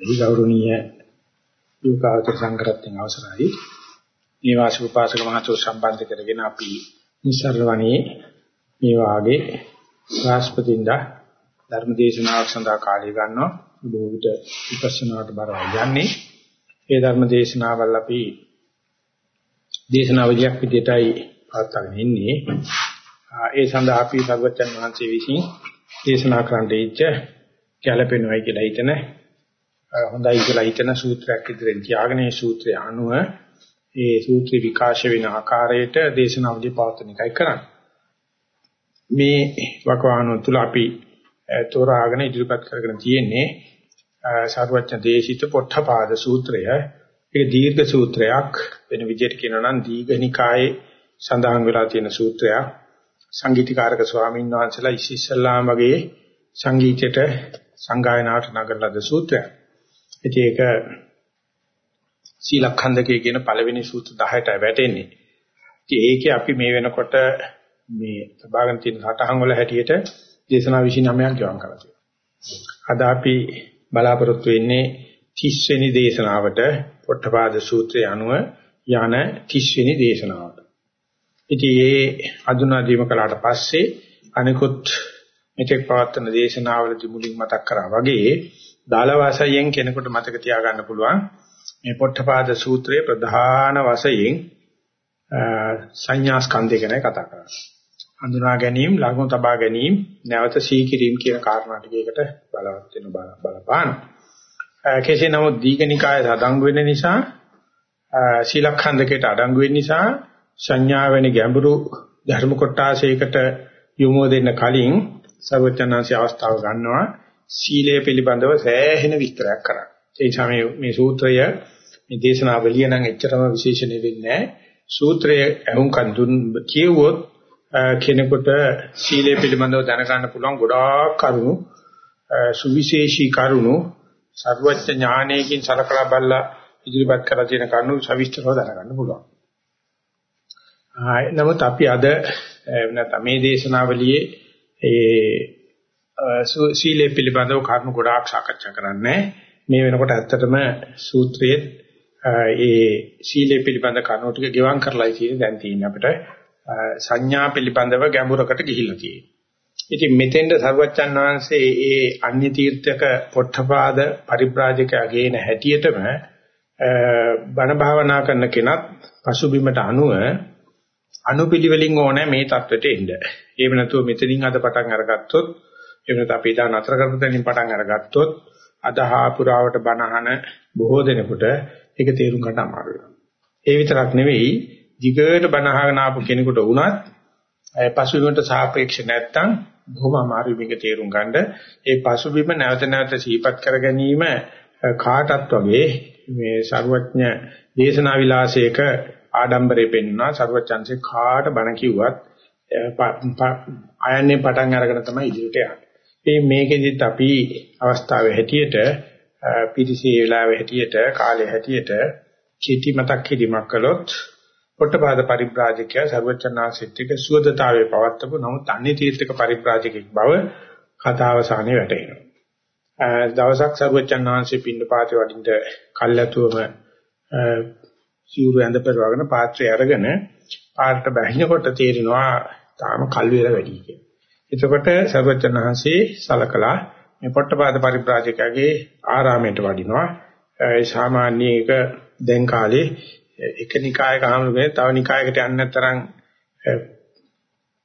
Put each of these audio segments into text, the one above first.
එහි ගෞරවනීය යෝගාවචර සංඝරත්නයේ අවසරයි. නිවාසික උපාසක මහතු සම්බන්ධ කරගෙන අපි නිසරවණේ මේ වාගේ රාष्ट्रපතිඳා ධර්ම දේශනාවක් සඳහා කාලය ගන්නවා. බොහෝ විට විපස්සනාවට බරවයි යන්නේ. ඒ ධර්ම දේශනාවල් අපි දේශනාවලියක් විදිහටයි පාත්තගෙන ඉන්නේ. ඒ සඳහා අපි සර්වචන් වහන්සේ විසින් දේශනා කරන්න දීච්ච ගැළපෙනවයි කියලා හිතන හොඳයි කියලා හිතන සූත්‍රයක් ඉදිරියෙන් තියාගෙන ඒ සූත්‍රය අනුව ඒ සූත්‍ර විකාශ වෙන ආකාරයට දේශනාවලිය පවත්වන එකයි කරන්නේ. මේ වකවානුව තුල අපි තෝරාගෙන ඉදිරිපත් කරගෙන තියෙන්නේ සර්වඥ දේශිත පොට්ටපාද සූත්‍රය. ඒක දීර්ඝ සූත්‍රයක් වෙන විදිහට කියනවා නම් දීඝනිකායේ සඳහන් වෙලා තියෙන සූත්‍රයක්. සංගීතකාරක ස්වාමීන් වහන්සේලා ඉස්සෙල්ලාම වගේ සංගීතයට සංගායනාවට නගන ලද සූත්‍රයක්. ඉතින් ඒක සීලඛණ්ඩකයේ කියන පළවෙනි සූත්‍ර 10ට වැටෙන්නේ. ඉතින් ඒකේ අපි මේ වෙනකොට මේ සබාගෙන තියෙන සටහන් වල හැටියට දේශනා 29ක් ගෙවම් කරලා තියෙනවා. අද අපි බලාපොරොත්තු වෙන්නේ 30 වෙනි දේශනාවට පොට්ටපාද සූත්‍රය අනුව යන 30 වෙනි දේශනාවට. ඉතින් ඒ අදුනාදීම කළාට පස්සේ අනිකුත් මෙතෙක් පවත්වන දේශනාවලදී මුලින් මතක් කරා වගේ දාල වාසයෙන් කෙනෙකුට මතක තියාගන්න පුළුවන් මේ පොට්ටපාද සූත්‍රයේ ප්‍රධාන වශයෙන් සංඥා ස්කන්ධය ගැන කතා කරන්නේ. හඳුනා ගැනීම, ලඝු තබා ගැනීම, නැවත සීකිරීම කියන කාරණා ටිකයකට බලවත් වෙන බලපාන. කෙසේ නමුත් දීඝනිකාය අඩංගු වෙන නිසා සීලඛණ්ඩකයට අඩංගු වෙන නිසා සංඥා වෙන ගැඹුරු ධර්ම කොටාසයකට යොමු දෙන්න කලින් සර්වඥාන්සේ අවස්ථාව ගන්නවා සීලය පිළිබඳව සෑහෙන විස්තරයක් කරන්න. ඒ නිසා මේ මේ සූත්‍රය මේ දේශනාවලිය නම් එච්චරම විශේෂණෙ වෙන්නේ නැහැ. සූත්‍රය අහුම්කන් දුන් කියවොත් කෙනෙකුට සීලය පිළිබඳව දැනගන්න පුළුවන් ගොඩාක් කරුණු සුවිශේෂී කරුණු සර්වඥ ඥානයකින් සලකලා බලලා ඉදිරිපත් කරලා තියෙන කරුණු සවිස්තරව දැනගන්න පුළුවන්. නමුත් අපි අද නැත්නම් මේ දේශනාවලියේ ඒ සීලය පිළිබඳව කරුණු ගොඩාක් සාකච්ඡා කරන්නේ. මේ වෙනකොට ඇත්තටම සූත්‍රයේ ඒ සීලය පිළිබඳ කරුණු ටික ගෙවම් කරලා තියෙන දැන් තියෙන අපිට සංඥා පිළිබඳව ගැඹුරකට ගිහිල්ලා තියෙනවා. ඉතින් මෙතෙන්ද සර්වච්ඡන් වහන්සේ ඒ අන්‍ය තීර්ථක පොට්ටපාද පරිබ්‍රාජකයාගේ නැහැටියටම බණ භාවනා කරන කෙනත් පසුබිමට අනුව අනුපිළිවෙලින් ඕනේ මේ தത്വෙට එන්න. එහෙම නැතුව මෙතනින් අද පටන් අරගත්තොත් එවනත අපි ඊට නතර කරපු තැනින් පටන් අරගත්තොත් අදහා පුරාවට බණහන බොහෝ දෙනෙකුට ඒක තේරුම් ගන්න අමාරු වෙනවා. ඒ විතරක් නෙවෙයි දිගට බණහගෙන ආපු කෙනෙකුට වුණත් පසුබිමට සාපේක්ෂ නැත්තම් බොහොම අමාරු මේක තේරුම් ගන්න. ඒ පසුබිම නැවත නැවත සිහිපත් කර ගැනීම කාටත් වගේ මේ ਸਰුවඥ දේශනා විලාසයක ආඩම්බරේ පෙන්නා ਸਰුවචන්සේ කාට බණ කිව්වත් අයන්නේ පටන් අරගෙන තමයි ඉදිරියට යන්නේ. ඒ මේකෙදිත් අපි අවස්ථාවේ හැටියට පිරිසේ වෙලාවේ හැටියට කාලේ හැටියට කීටි මතක් කිරීමක් කළොත් පොට්ටපාද පරිබ්‍රාජකයා ਸਰවචනාසිට එක සුවදතාවේ පවත්වපු නමුත් අන්නේ තීර්ථක පරිබ්‍රාජකෙක් බව කතාවසානේ වැටෙනවා. දවසක් ਸਰවචනාංශේ පින්නපාතේ වඩින්ද කල්ැතුවම සිවුරු ඇඳ පෙරවගෙන පාත්‍රය අරගෙන පාට බැහැිනකොට තේරෙනවා තාම කල් වේලා වැඩි කියලා. එතකොට සර්වචනහන්සේ සලකලා මේ පොට්ටපාද පරිබ්‍රාජකගේ ආරාමයට වඩිනවා. ඒ සාමාන්‍ය එක දැන් කාලේ එක නිකායක ආමරුගේ තව නිකායකට යන්න තරම්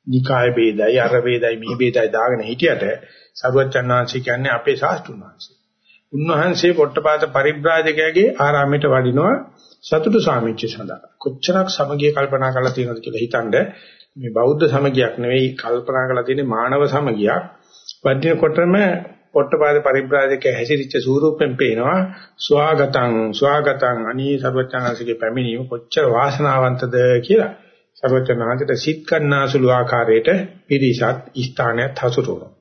නිකාය ભેදයි අර ભેදයි මේ ભેදයි දාගෙන හිටියට සර්වචනහන්සේ කියන්නේ අපේ ශාස්ත්‍රුන් වහන්සේ. උන්වහන්සේ පොට්ටපාද පරිබ්‍රාජකගේ ආරාමයට වඩිනවා සතුටු සාමිච්චය සඳහා. කොච්චරක් සමගිය කල්පනා කරලා තියෙනවද කියලා හිතනද මේ බෞද්ධ සමගියක් නෙවෙයි කල්පනා කරලා තියෙන්නේ මානව සමගියක්. වදිනකොටම පොට්ටපාද පරිබ්‍රාජක හැසිරිච්ච ස්වරූපෙන් පේනවා ස්වාගතං ස්වාගතං අනී සර්වචනාංශගේ පැමිණීම කොච්චර වාසනාවන්තද කියලා. සර්වචනාංශට සිත් කන්නාසුළු ආකාරයට පිරිසත් ස්ථානයක් හසුරුවනවා.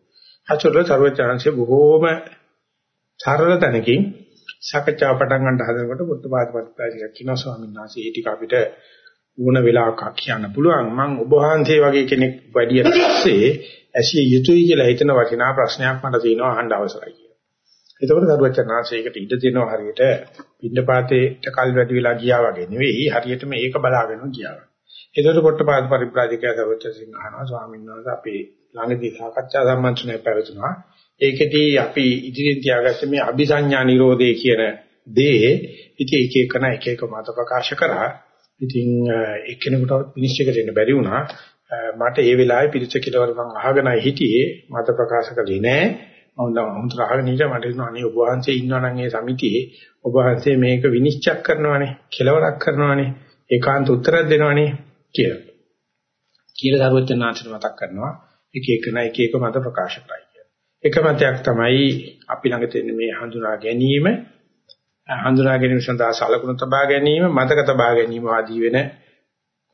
හසුරුවලා සර්වචනාංශේ බොහෝම සරල තැනකින් සාකච්ඡාව පටන් ගන්න හදනකොට බුද්ධපාද පරිප්‍රාජික කියනවා ස්වාමීන් වහන්සේ ඒ ටික අපිට ඕන වෙලාවක කියන්න පුළුවන් මම ඔබ වහන්සේ වගේ කෙනෙක් වැඩියට පස්සේ ඇසිය යුතුයි කියලා හිතන වටිනා ප්‍රශ්නයක් මට තියෙනවා අහන්න අවශ්‍යයි කියලා. එතකොට සරුවචනාංශයකට ඉඩ දෙනවා හරියට පින්නපාතේට කල් වැඩි වෙලා ගියා වගේ නෙවෙයි හරියට මේක බලාගෙන ගියා. එතකොට පොට්ටපාද පරිබ්‍රාජකයා සරුවචසිංහ අහනවා ස්වාමීන් වහන්සේ අපි ළඟදී සාකච්ඡා සම්මන්ත්‍රණය පැවතුනා. ඒකෙදී අපි ඉදිරියෙන් තියාගත්ත මේ අபிසඤ්ඤා නිරෝධය කියන දේ ඉතින් එක එකන එක එක මත ප්‍රකාශ කරා. ඉතින් එක්කෙනෙකුට විනිශ්චය කරන්න බැරි වුණා. මට ඒ වෙලාවේ පිළිච්ච කෙලවර මම අහගෙනයි හිටියේ මත ප්‍රකාශ කළේ නෑ. මම හුඟ රහගෙන ඉඳලා මට හිතුණා අනේ ඔබ වහන්සේ ඉන්නවා නම් ඒ සමිතියේ ඔබ වහන්සේ මේක විනිශ්චය කරනවානේ කෙලවරක් කරනවානේ ඒකාන්ත උත්තරයක් දෙනවානේ කියලා. කියලා සර්වඥාන්සට මතක් කරනවා එක එක නැ එක එක මත ප්‍රකාශ කරයි කියලා. එක මතයක් තමයි අපි ළඟ තියෙන මේ හඳුනා ගැනීම හඳුනා ගැනීම සඳහා සලකුණු තබා ගැනීම මතක තබා ගැනීම ආදී වෙන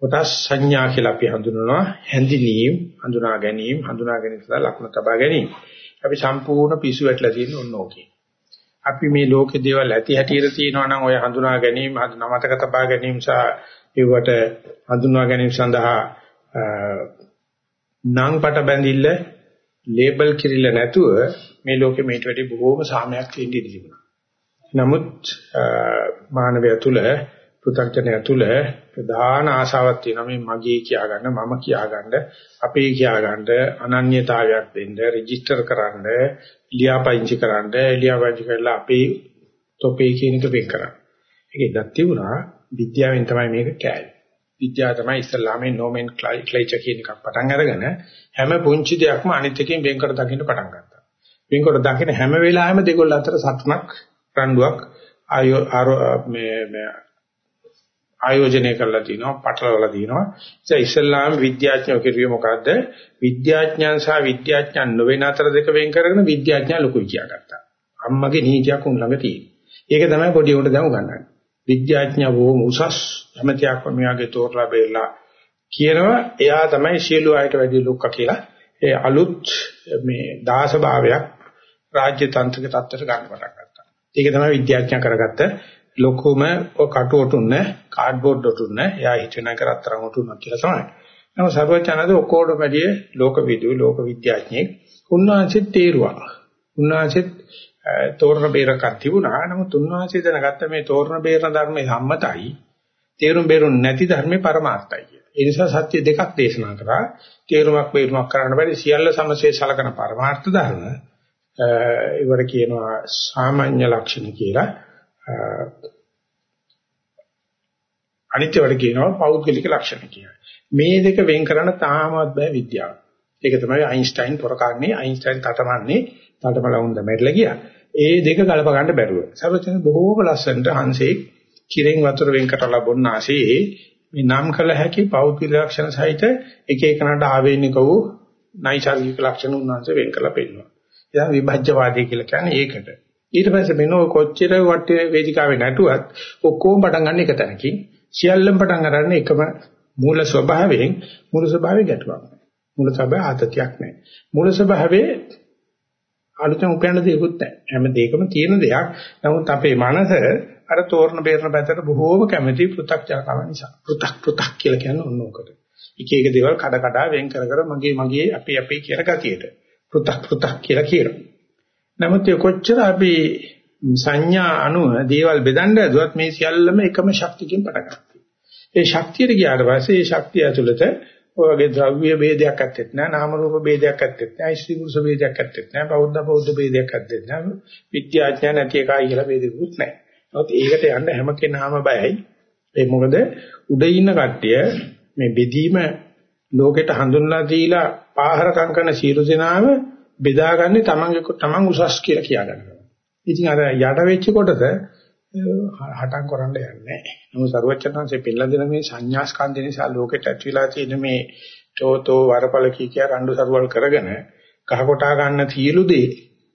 කොටස් සංඥා කියලා අපි හඳුනනවා හැඳිනීම් හඳුනා ගැනීම හඳුනා ගැනීම සඳහා ලක්ෂණ තබා ගැනීම. අපි සම්පූර්ණ පිසු වැටලා තියෙන ඕන ඕකේ. අපි මේ ලෝකේ දේවල් ඇති හැටියට තියෙනවා නම් ඔය හඳුනා ගැනීම නමතක තබා ගැනීම සහ ඒවට හඳුනා ගැනීම සඳහා නම් පට බැඳිල්ල ලේබල් කිරිල්ල නැතුව මේ ලෝකෙ මේට වැඩි බොහෝම සාමයක් තියෙන්න ඉඩ තිබුණා. නමුත් මානවය තුළ පෘථග්ජනය තුළ ප්‍රධාන ආශාවක් තියෙනවා මේ මගේ කියාගන්න මම කියාගන්න අපේ කියාගන්න අනන්‍යතාවයක් දෙන්න රෙජිස්ටර් කරන්න ලියාපදිංචි කරන්න ලියාපදිංචි කරලා අපේ තොපේ කියන එක වෙන් කරන්න. ඒක ඉදක් තිබුණා විද්‍යාවෙන් තමයි මේක කෑවේ. විද්‍යාව තමයි ඉස්ලාමයේ නොමෙන්ක්ලේචර් කියන එකක් පටන් අරගෙන හැම පුංචි දෙයක්ම අනිත් එකෙන් වෙන් කර දකින්න පටන් ගත්තා. වෙන් කර දකින්න හැම වෙලාවෙම දෙකොල්ල අතර සටනක් රණ්ඩුවක් ආයෝ මේ ආයෝජනය කරලා තිනවා පටලවලා තිනවා. ඒ ඉස්ලාම් විද්‍යාඥයෝ කිරුවේ මොකද්ද? විද්‍යාඥයන් සහ විද්‍යාඥයන් නොවන අතර දෙක වෙන් කරගෙන විද්‍යාඥයා ලොකුයි කියාගත්තා. අම්මගේ නීතියක් උන් ළඟ තියෙනවා. ඒක තමයි පොඩි උන්ට දැන් උගන්වන්නේ. විද්‍යාඥයා බොහොම උසස් හැමතියක් මෙයාගේ තෝරලා බෙරලා කියනවා. එයා තමයි සියලු අයට වැඩි ලොක්ක කියලා ඒ අලුත් මේ දාස භාවයක් රාජ්‍ය තන්ත්‍රික තත්ත්වයට ගන්න පටන් ගත්තා. ඒක තමයි විද්‍යාඥයා කරගත්ත ලොකුම කටුවටුන්න කාඩ්බෝඩ් ඔටුන්න එයා හිතන එක රත්තරන් ඔටුන්න කියලා තමයි. නමුත් සර්වඥානද ඔක්කොඩ වැඩි ලෝක විදු ලෝක විද්‍යාඥයෙක් උන්වහන්සේත් තේරුවා. උන්වහන්සේත් තෝරන බේරකක් තිබුණා. නමුත් උන්වහන්සේ දැනගත්ත මේ තෝරන බේරන ධර්මයේ සම්මතයි තේරුම් බේරුම් නැති ධර්මේ පරමාර්ථයි කියලා. ඒ නිසා සත්‍ය දෙකක් දේශනා කරා. තේරුමක් බේරුමක් කරන්න බැරි සියල්ල සමසේ සලකන පරමාර්ථ ධර්ම ඒවට කියනවා සාමාන්‍ය ලක්ෂණ කියලා. අනිත්‍යවට කියනවා පෞද්ගලික ලක්ෂණ කියලා. මේ දෙක වෙන් කරන්න තාමත් බෑ විද්‍යාව. ඒක තමයි අයින්ස්ටයින් පොරකන්නේ අයින්ස්ටයින් තටමන්නේ තටමලවුන් දෙමෙట్లా ගියා. ඒ දෙක ගලප ගන්න බැරුව. සර්වචන බොහෝම ලස්සනට හංසේ කිරෙන් වතුර වෙන් කරලා බොන්න ආසේ මේ නම් කළ හැකි පෞද්ගලික ලක්ෂණ සහිත එක එකනට ආවේනික වූ නයිසර්ගික ලක්ෂණ උන්වහන්සේ වෙන් කරලා පෙන්නනවා. එයා විභජ්‍යවාදී කියලා කියන්නේ ඒකට. ඊට පස්සේ මෙන්න ඔය කොච්චර වට වේදිකාවේ නැටුවත් ඔක්කොම පටන් ගන්න එක තැනකින් සියල්ලම පටන් ගන්න එකම මූල ස්වභාවයෙන් මූල ස්වභාවයේ ගැටුවක්. මූල ස්වභාවය ආතතියක් නැහැ. මූල ස්වභාවයේ අලුතෙන් උපයන දේකුත් නැහැ. හැම දෙයකම තියෙන දෙයක්. නමුත් අපේ මනස අර තෝරන බේරන පැත්තට බොහෝම කැමැති පෘ탁ජනකම නිසා. පෘ탁 පෘ탁 කියලා කියන්නේ ඕනෝකට. එක එක දේවල් කඩ කඩ වෙන් කර කර මගේ මගේ අපි අපි කියන ගතියට. පෘ탁 පෘ탁 කියලා කියනවා. නමුත් කොච්චර අපි සංඥා අනුව දේවල් බෙදන්න හදුවත් මේ සියල්ලම එකම ශක්තියකින් පටන් ඒ ශක්තියට ගියාට පස්සේ ඒ ශක්තිය ඇතුළත ඔයගේ ද්‍රව්‍ය ભેදයක් ඇත්තෙත් නැහැ නාම රූප ભેදයක් ඇත්තෙත් නැහැ ශ්‍රී පුරුෂ ભેදයක් ඇත්තෙත් නැහැ බෞද්ධ බෞද්ධ ભેදයක් ඇත්තෙත් නැහැ විද්‍යාඥයන් නැති එකයි කියලා ભેදෙකුත් නැහැ. නමුත් ඒකට යන්න හැම කෙනාම බයයි. ඒ මොකද උඩ ඉන්න කට්ටිය මේ බෙදීම ලෝකෙට හඳුන්ලා දීලා පාහරකම් කරන සීල දෙනාම බෙදාගන්නේ තමන්ගේ තමන් උසස් කියලා කියාගන්නවා. ඉතින් අර යට වෙච්ච කොටස හටන් කරන්න යන්නේ නැහැ. නමුත් සරුවචනංශේ පෙළලා දෙන මේ සංඥා ස්කන්ධ නිසා ලෝකෙට ඇතිලා තියෙන මේ චෝතෝ වරපල කී කිය රණ්ඩු සරුවල් කරගෙන කහ කොටා ගන්න තීලු දේ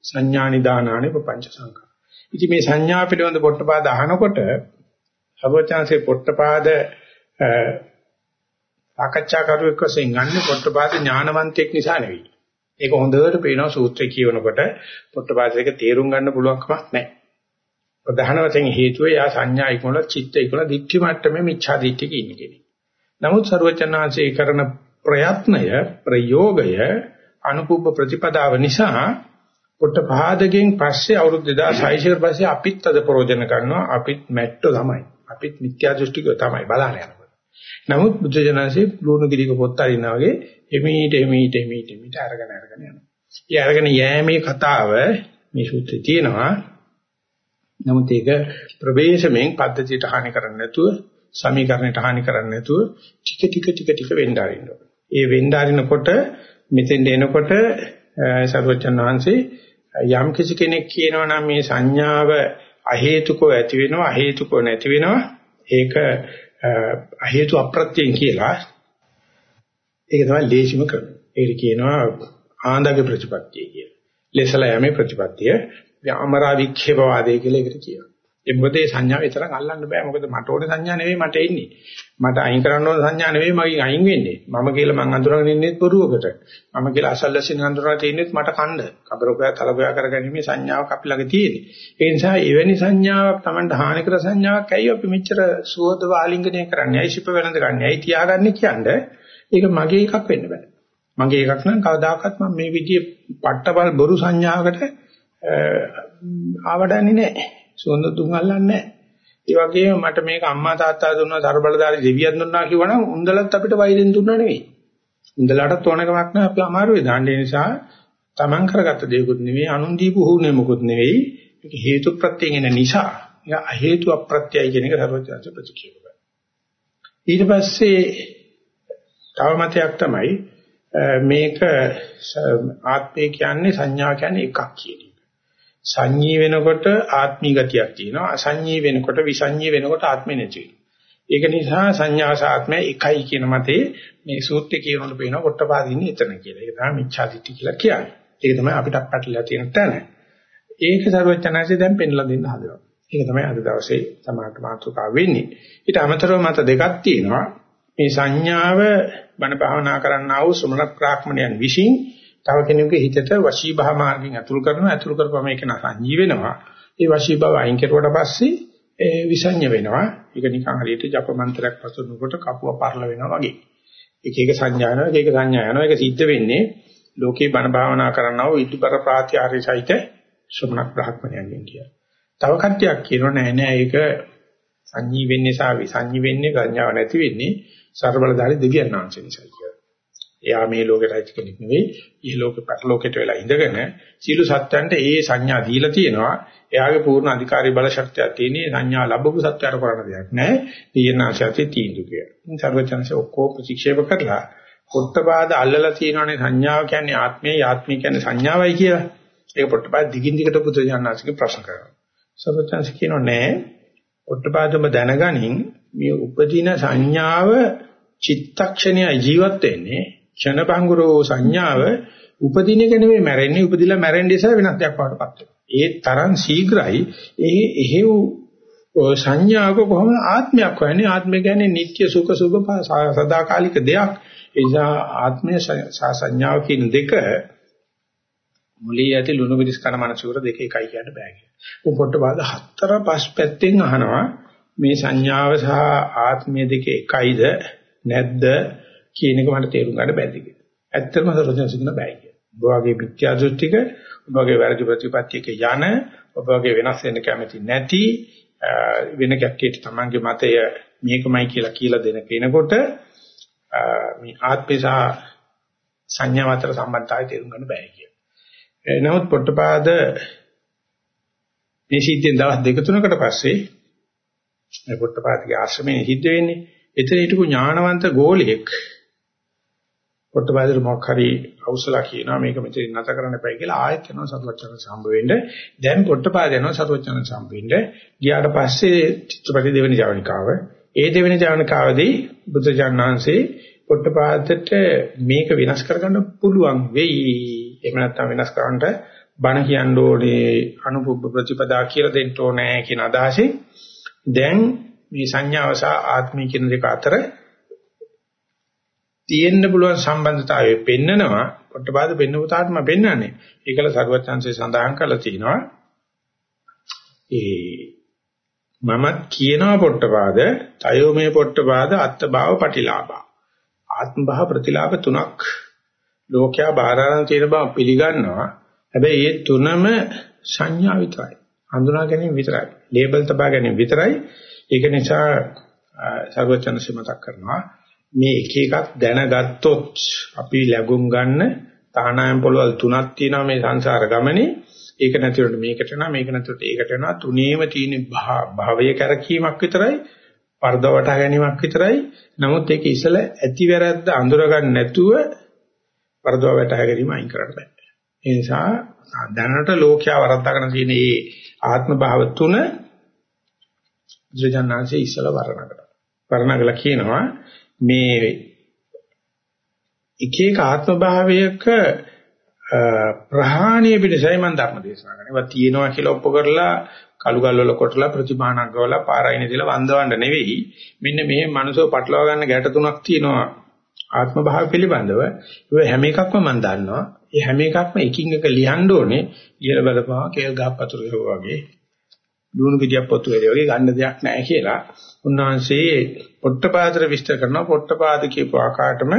සංඥා නිදානානේ පංච සංඛා. ඉතින් මේ සංඥා පිළිබඳ පොට්ටපාද අහනකොට සරුවචනංශේ පොට්ටපාද සාකච්ඡා කරුවෙක් වශයෙන් ගන්න පොට්ටපාද ඥානවන්තයෙක් නිසා නෙවෙයි. ඒක හොඳට පේනවා සූත්‍රය කියවනකොට පොට්ටපාදයක තේරුම් ගන්න පුළුවන් කමක් නැහැ. ප්‍රධාන වශයෙන් හේතුව යා සංඥා ඉක්මන චිත්ත ඉක්මන දිට්ඨි මට්ටමේ මිච්ඡා දිට්ඨියක ඉන්න කෙනෙක්. නමුත් ਸਰවචනාංශේ කරන ප්‍රයත්නය ප්‍රයෝගය අනුපුබ්බ ප්‍රතිපදාව නිසා පොට්ටපාදගෙන් පස්සේ අවුරුදු 2600 කට පස්සේ අපිත් අද ප්‍රෝජන ගන්නවා අපිත් මැට්ටෝ තමයි. අපිත් මිත්‍යා දෘෂ්ටිකෝ තමයි බලන්න යනකොට. නමුත් බුද්ධ ජනසී ලුණු ගිරික පොත් අරිනා වගේ එමීට එමීට එමීට එමීට අරගෙන අරගෙන යනවා. ඒ අරගෙන යෑමේ කතාව මේ සූත්‍රයේ තියෙනවා. නමුත් ඒක ප්‍රවේශමෙන් පද්ධතියට හානි කරන්නේ නැතුව සමීකරණයට හානි කරන්නේ නැතුව ටික ටික ටික ටික වෙන්න ආරින්න ඒ වෙන්න ආරිනකොට මෙතෙන්ට එනකොට සර්වචන් වහන්සේ යම් කිසි කෙනෙක් කියනවා නම් මේ සංඥාව අහේතුකව ඇති වෙනවා අහේතුකව නැති වෙනවා ඒක අහේතු අප්‍රත්‍යයෙන් කියලා ඒක තමයි ලේසිම ක්‍රමය. ඒක කියනවා ආන්දගේ ප්‍රතිපත්තිය කියලා. ලෙසලා යමේ ප්‍රතිපත්තිය අමරා වික්ෂේප වාදය කියලා ඒකට කියනවා. ඒ මොකද ඒ සංඥාව විතරක් අල්ලන්න බෑ. මොකද මට ඕනේ සංඥා නෙවෙයි මට එන්නේ. මට අයින් කරන්න ඕන සංඥා නෙවෙයි මගෙන් අයින් වෙන්නේ. මම කියලා මං අඳුරගෙන ඉන්නේ බොරුවකට. මම කියලා අසල්ලසින් අඳුරලා තින්නේ මට කණ්ඩ. කබරෝකයා තලබෝයා කරගැනීමේ සංඥාවක් අපි ළඟ තියෙන්නේ. ඒ නිසා එවැනි සංඥාවක් Tamanට හානි කර සංඥාවක් ඇයි අපි මෙච්චර සුවද වාලිංගනය කරන්නේ? ඇයි ශිප වෙනඳ ගන්න? ඇයි තියාගන්නේ කියන්නේ? ඒක මගේ එකක් වෙන්න බෑ. මගේ එකක් නම් කවදාකවත් මම මේ විදිහේ පට්ටබල් බොරු සංඥාවකට ආවඩන්නේ නැහැ. සුවඳ දුම් අල්ලන්නේ නැහැ. ඒ වගේම මට මේක අම්මා තාත්තා දුන්නා ਸਰබලදාරි දෙවියන් දුන්නා කිව්වනම් උන්දලත් අපිට වෛරෙන් දුන්නා නෙවෙයි. උන්දලටත් ඕනකමක් නැහැ අපි අමාරුවේ දාන්න නිසා තමන් කරගත්ත දේකුත් නෙවෙයි අනුන් දීපු හුනේ මොකුත් නෙවෙයි. මේක හේතු ප්‍රත්‍යයෙන් එන නිසා. ඒක හේතු අප්‍රත්‍යයි කියන එක සර්වඥාච ප්‍රතික්‍රියාව කරනවා. ඊට පස්සේ තව මතයක් තමයි මේක ආත්මය කියන්නේ සංඥා කියන්නේ එකක් කියන එක. සංඤී වෙනකොට ආත්මී ගතියක් තියෙනවා. අසංඤී වෙනකොට විසංඤී වෙනකොට ආත්මෙ නැති වෙනවා. ඒක නිසා සංඥා සාත්මය එකයි කියන මතේ මේ සූත්‍රය කියනකොට පේනවා කොටපාදින්නේ එතන කියලා. ඒක තමයි මිච්ඡාදිට්ඨි කියලා කියන්නේ. ඒක තමයි අපිට පැටලලා තියෙන තැන. ඒක සර්වඥාන්සේ දැන් පෙන්ලා දෙන්න හදනවා. ඒක තමයි අද දවසේ සමාජ මාතෘකාව වෙන්නේ. ඊට අමතරව මත දෙකක් තියෙනවා. මේ සංඥාව බණ භාවනා කරන්නා වූ ශ්‍රමණ ප්‍රාඥයන් විසින් තව කෙනෙකුගේ හිතට වශී භා මාර්ගයෙන් අතුල් කරනවා අතුල් කරපුවම ඒක සංජී වෙනවා. ඒ වශී භව අයින් කරුවට පස්සේ ඒ විසඤ්ඤ වෙනවා. ඒක නිකන් හරියට ජප මන්ත්‍රයක් පසුනකොට කපුව පරල වෙනවා වගේ. එක එක සංඥා යනවා එක එක සංඥා යනවා ඒක සිද්ධ වෙන්නේ ලෝකේ බණ භාවනා කරන්නා වූ ඉදුබර ප්‍රාත්‍යාරය සහිත ශ්‍රමණ ප්‍රාඥයන්ගෙන් කියලා. තව කට්ටියක් කියනවා නෑ නෑ ඒක සංජී වෙන්නේ සා විසඤ්ඤි වෙන්නේ සංඥාව නැති වෙන්නේ ਸਰබලධාරී දෙවියන් වහන්සේ නිසා කියලා. එයා මේ ලෝකෙට ඇති කෙනෙක් නෙවෙයි. ඊ ලෝකෙ පටලෝකෙට වෙලා ඉඳගෙන සීළු සත්‍යයන්ට ඒ සංඥා දීලා තියෙනවා. එයාගේ පූර්ණ අධිකාරී බල ශක්තියක් තියෙන සංඥා ලැබපු සත්‍යයට කරන්න දෙයක් නැහැ. දීනාශයතේ තීන්දුව කියලා. සර්වචන්සේ ඔක්කොම ප්‍රතික්ෂේප කරලා පොට්ටපාද අල්ලලා තියෙනවානේ සංඥාව කියන්නේ ආත්මයයි ආත්මය කියන්නේ සංඥාවයි කියලා. ඒක පොට්ටපාද දිගින් දිගට පුදුජානනාසික ප්‍රශ්න කරනවා. සර්වචන්සේ කියනවා නෑ. පොට්ටපාදම දැනගනින් මේ උපදින සංඥාව චිත්තක්ෂණය ජීවත් වෙන්නේ ක්ෂණභංගුරෝ සංඥාව උපදින එක නෙමෙයි මැරෙන්නේ උපදිලා මැරෙන්නේ ඉස්සර වෙනස් දෙයක් වඩපත් ඒ තරම් ශීඝ්‍රයි ඒ එහෙව් සංඥාවක කොහොමද ආත්මයක් වෙන්නේ ආත්මය කියන්නේ නිට්ටය සුඛ සුභ සදාකාලික දෙයක්. ඒ නිසා ආත්මය සංඥාව කියන දෙක මුලිය ඇති ලුණු මිරිස් කන මනසුර දෙක එකයි කියන්න බෑ කියලා. උන් පොට්ටපාද හතර පස් පැත්තෙන් අහනවා මේ සංඥාව සහ ආත්මය දෙක එකයිද නැද්ද? කියන එක මට තේරුම් ගන්න බැරිද කියලා. ඇත්තටම සරෝජන සිගන බෑ කියලා. ඔබ වගේ මිත්‍යා දෘෂ්ටික, ඔබ වගේ වැරදි ප්‍රතිපත්තියක යන, ඔබ වගේ වෙනස් වෙන්න කැමති නැති වෙන කැක්කේට තමන්ගේ මතය මේකමයි කියලා කියලා දෙන කෙනෙකුට මේ ආත්මය සහ සංඥා අතර සම්බන්ධතාවය තේරුම් ගන්න බෑ කියලා. නමුත් පොට්ටපාද මේ සිද්ධියෙන් දවස් දෙක තුනකට පස්සේ මේ පොට්ටපාදගේ ආශ්‍රමයේ සිද්ධ වෙන්නේ. එතන හිටපු ඥානවන්ත ගෝලියෙක් පොට්ටපාදේ මොකක් හරි අවසලා කියනවා මේක මෙතන නැත කරන්න එපයි කියලා ආයෙත් යනවා සරුවචන සම්බ වෙන්න. දැන් පොට්ටපාද යනවා සරුවචන සම්බ වෙන්න. ගියාට පස්සේ චිත්‍රපටි දෙවෙනි ජවනිකාව. ඒ දෙවෙනි ජවනිකාවේදී බුදුජානනාංශේ පොට්ටපාදට මේක වෙනස් කරගන්න පුළුවන් වෙයි. එහෙම නැත්නම් වෙනස් කරන්නට බණ කියන්න ඕනේ අනුපුබ්බ ප්‍රතිපදා කියලා දෙන්න ඕනේ කියන අදහසින් දැන් මේ සංඥාව සහ ආත්මය කියන දෙක අතර තියෙන්න පුළුවන් සම්බන්ධතාවය පෙන්නනවා. පොට්ටපාද පෙන්නපු තාටම පෙන්නන්නේ. ඒකල සර්වචන්සේ සඳහන් කරලා තිනවා. ඒ මමත් කියනවා පොට්ටපාද තයෝ මේ පොට්ටපාද අත්භාව පටිලාභා. ආත්ම භාව ප්‍රතිලාභ තුනක්. ලෝකයා බාරාරණ තියෙන බව පිළිගන්නවා. හැබැයි මේ තුනම සංඥා විතරයි. හඳුනා ගැනීම විතරයි. ලේබල් තබා ගැනීම විතරයි. ඒක නිසා සර්වචනසි මතක් කරනවා. මේ එක එකක් දැනගත්තොත් අපි ලැබුම් ගන්න තානායම් පොළවල් තුනක් තියෙනවා මේ සංසාර ගමනේ. ඒක නැතිවට මේකට යනවා මේක නැතිවට ඒකට යනවා තුනේම තියෙන භාවය කරකීමක් විතරයි පරද වටහා ගැනීමක් විතරයි. නමුත් ඒක ඉසල ඇති වැරද්ද අඳුර ගන්න නැතුව පරද වටහා ගැනීම අයින් කරන්න බෑ. ඒ නිසා දැනට ලෝකයා වරද්දාගෙන තියෙන මේ ආත්ම භාව තුන ද්‍රජානාංශයේ ඉස්සල වර්ණකට. වර්ණගල කියනවා මේ එක එක ආත්ම භාවයක ප්‍රහාණීය පිටසයි මම ධර්ම දේශනා කරන්නේ. ඒවා තියෙනවා කියලා ඔප්පු කරලා කළු ගල් වල කොටලා ප්‍රතිමානක් ගවලා පාරයිනේ දාලා වන්දවන්න නෙවෙයි. මෙන්න මේ මනසෝ පටලවා ගන්න ගැට තුනක් තියෙනවා. ආත්ම භාව පිළිබඳව. ඒ හැම එකක්ම මම දන්නවා. ඒ හැම එකක්ම එකින් එක ලියන්න ඕනේ. ඊළ බලපුවා කේල් ගහ පතුරු වගේ. දුණු පිටියක් පොතු වගේ ගන්න දෙයක් නැහැ කියලා. උන්වහන්සේ පොට්ටපාදතර විස්තර කරනවා. පොට්ටපාද කියපු ආකාරයටම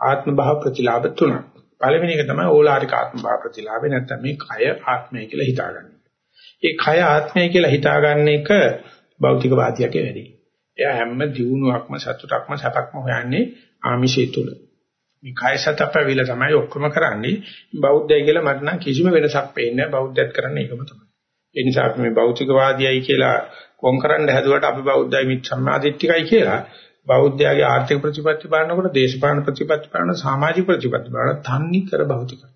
ආත්ම භාව ප්‍රතිලාභ තුනක්. පළවෙනි එක තමයි ඕලාරික ආත්ම භාව ප්‍රතිලාභය නැත්නම් මේ කය ආත්මය කියලා හිතාගන්න. ඒ කය ආත්මය කියලා හිතාගන්න එක භෞතිකවාදියාගේ වැඩි. එයා හැම දියුණුවක්ම සතුටක්ම සැපක්ම හොයන්නේ ආමිෂය තුල. මේ කය සතපවිල තමයි ඔක්කොම කරන්නේ. බෞද්ධය කියලා මට නම් කිසිම වෙනසක් පේන්නේ නැහැ. බෞද්ධයත් කරන්නේ ඒකම තමයි. ඒ නිසා අපි මේ භෞතිකවාදියයි කියලා කොම් කරන්න හැදුවට අපි බෞද්ධයි මිත් සම්මාදිට්ඨිකයි කියලා බෞද්ධයාගේ ආර්ථික ප්‍රතිපත්ති බලනකොට දේශපාලන ප්‍රතිපත්ති බලන සමාජික ප්‍රතිපත්ති බලන තන්නේ කර භෞතිකයි.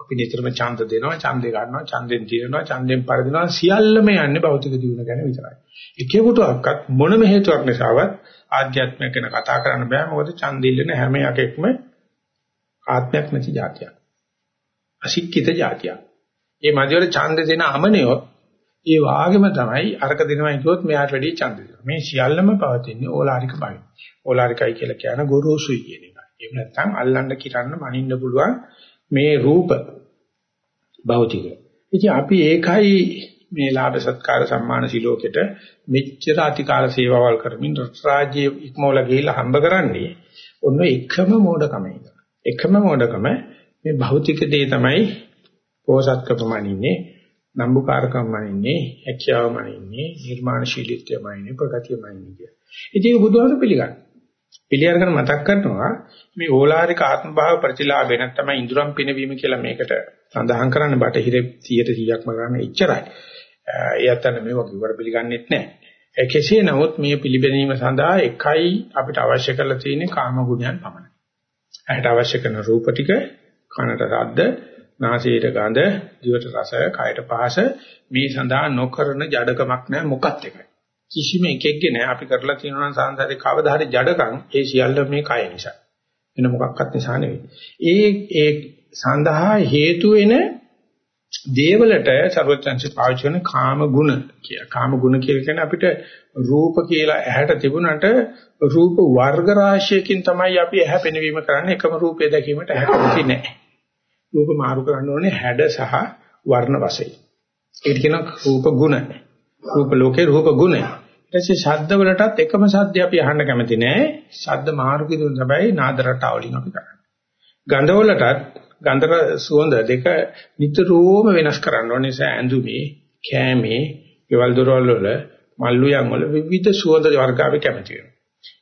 අපි නිතරම ඡන්ද දෙනවා, ඡන්දේ ගන්නවා, ඡන්දෙන් දිනනවා, ඡන්දෙන් පරිදිනවා සියල්ලම යන්නේ භෞතික දියුණ ගැන විතරයි. එකෙකුට අක්කත් මොනම හේතුවක් නිසාවත් ආධ්‍යාත්මයක් ගැන කතා කරන්න බෑ. මොකද ඡන්දිල්ලන හැම එකෙක්ම ආත්මයක් නැති જાතියක්. අසික්කිත જાතියක්. මේ මදිවල ඡන්ද දෙන අමනියොත් ඒ වාගෙම තමයි අරක දෙනවයි කිව්වොත් මෙයාට වැඩි ඡන්ද දෙනවා. මේ සියල්ලම පවතින්නේ ඕලාරික බවින්. ඕලාරිකයි කියලා කියන ගොරෝසුයි කියන එක. එහෙම නැත්නම් අල්ලන්න කිරන්න මනින්න පුළුවන් මේ රූප භෞතික. ඉතින් අපි ඒකයි මේ ලාභ සත්කාර සම්මාන සිලෝකෙට මෙච්චර අතිකාල සේවාවල් කරමින් රාජ්‍ය ඉක්මවල ගිහිල්ලා හම්බ කරන්නේ ඔන්න එකම මෝඩකම එකම මෝඩකම මේ භෞතික දේ තමයි පෝසත්කමමනින්නේ නම්බුකාරකමමනින්නේ හැකියාවමනින්නේ නිර්මාණශීලීත්වයමනින්නේ ප්‍රගතියමනින්නේ. ඉතින් බුදුහාම පිළිගන්න. පිළිඅරගෙන මතක් කරනවා මේ ඕලාරික ආත්ම භාව ප්‍රතිලාභය නැත්නම් ඉඳුරම් පිනවීම කියලා මේකට සඳහන් කරන්න බටහිර 100%ක්ම ගන්න ඉච්චරයි. එයත් අන්න මේවා කිව්වට පිළිගන්නෙත් නැහැ. කෙසේ නමුත් මේ පිළිබැනීම සඳහා එකයි අපිට අවශ්‍ය කරලා තියෙන්නේ කාම ගුණයන් පමණයි. ඇයට අවශ්‍ය කරන රූප ටික, කනට ශබ්ද, නාසයට ගඳ, දිවට රස, කයට පහස මේ සඳහා නොකරන ජඩකමක් නැහැ මොකත් එකයි. කිසිම එකෙක්ගේ නැහැ අපි කරලා තියෙනවා නම් සංසාරේ කවදා හරි ජඩකම් ඒ සියල්ල මේ කය නිසා. වෙන මොකක්වත් නිසා නෙවෙයි. ඒ ඒ සඳහා හේතු වෙන දේවලට ਸਰවඥංශ පාවිච්චි කරන කාම ගුණ කියලා. කාම ගුණ කියන්නේ අපිට රූප කියලා ඇහැට තිබුණට රූප වර්ග රාශියකින් තමයි අපි ඇහැ පෙනවීම කරන්නේ එකම රූපය දැකීමට ඇහැට නැහැ. රූප මාරු කරන්න ඕනේ හැඩ සහ වර්ණ වශයෙන්. ඒකට කියනවා රූප ගුණ. රූප ලෝකේ රූප ගුණ. ඊට පස්සේ ශබ්ද වලටත් එකම ශබ්දය අපි අහන්න කැමති නෑ. ශබ්ද මාරු කිදුන තමයි නාද රටාවලින් අපි කරන්නේ. ගන්ධ වලටත් ගන්ධ සුවඳ දෙක නිතරම වෙනස් කරන්න ඕනේ. නිසා ඇඳුමේ, කෑමේ, ගෙවල් දොරවල් වල, මල්ලු යම් වල විවිධ සුවඳ වර්ග අපි කැමති වෙනවා.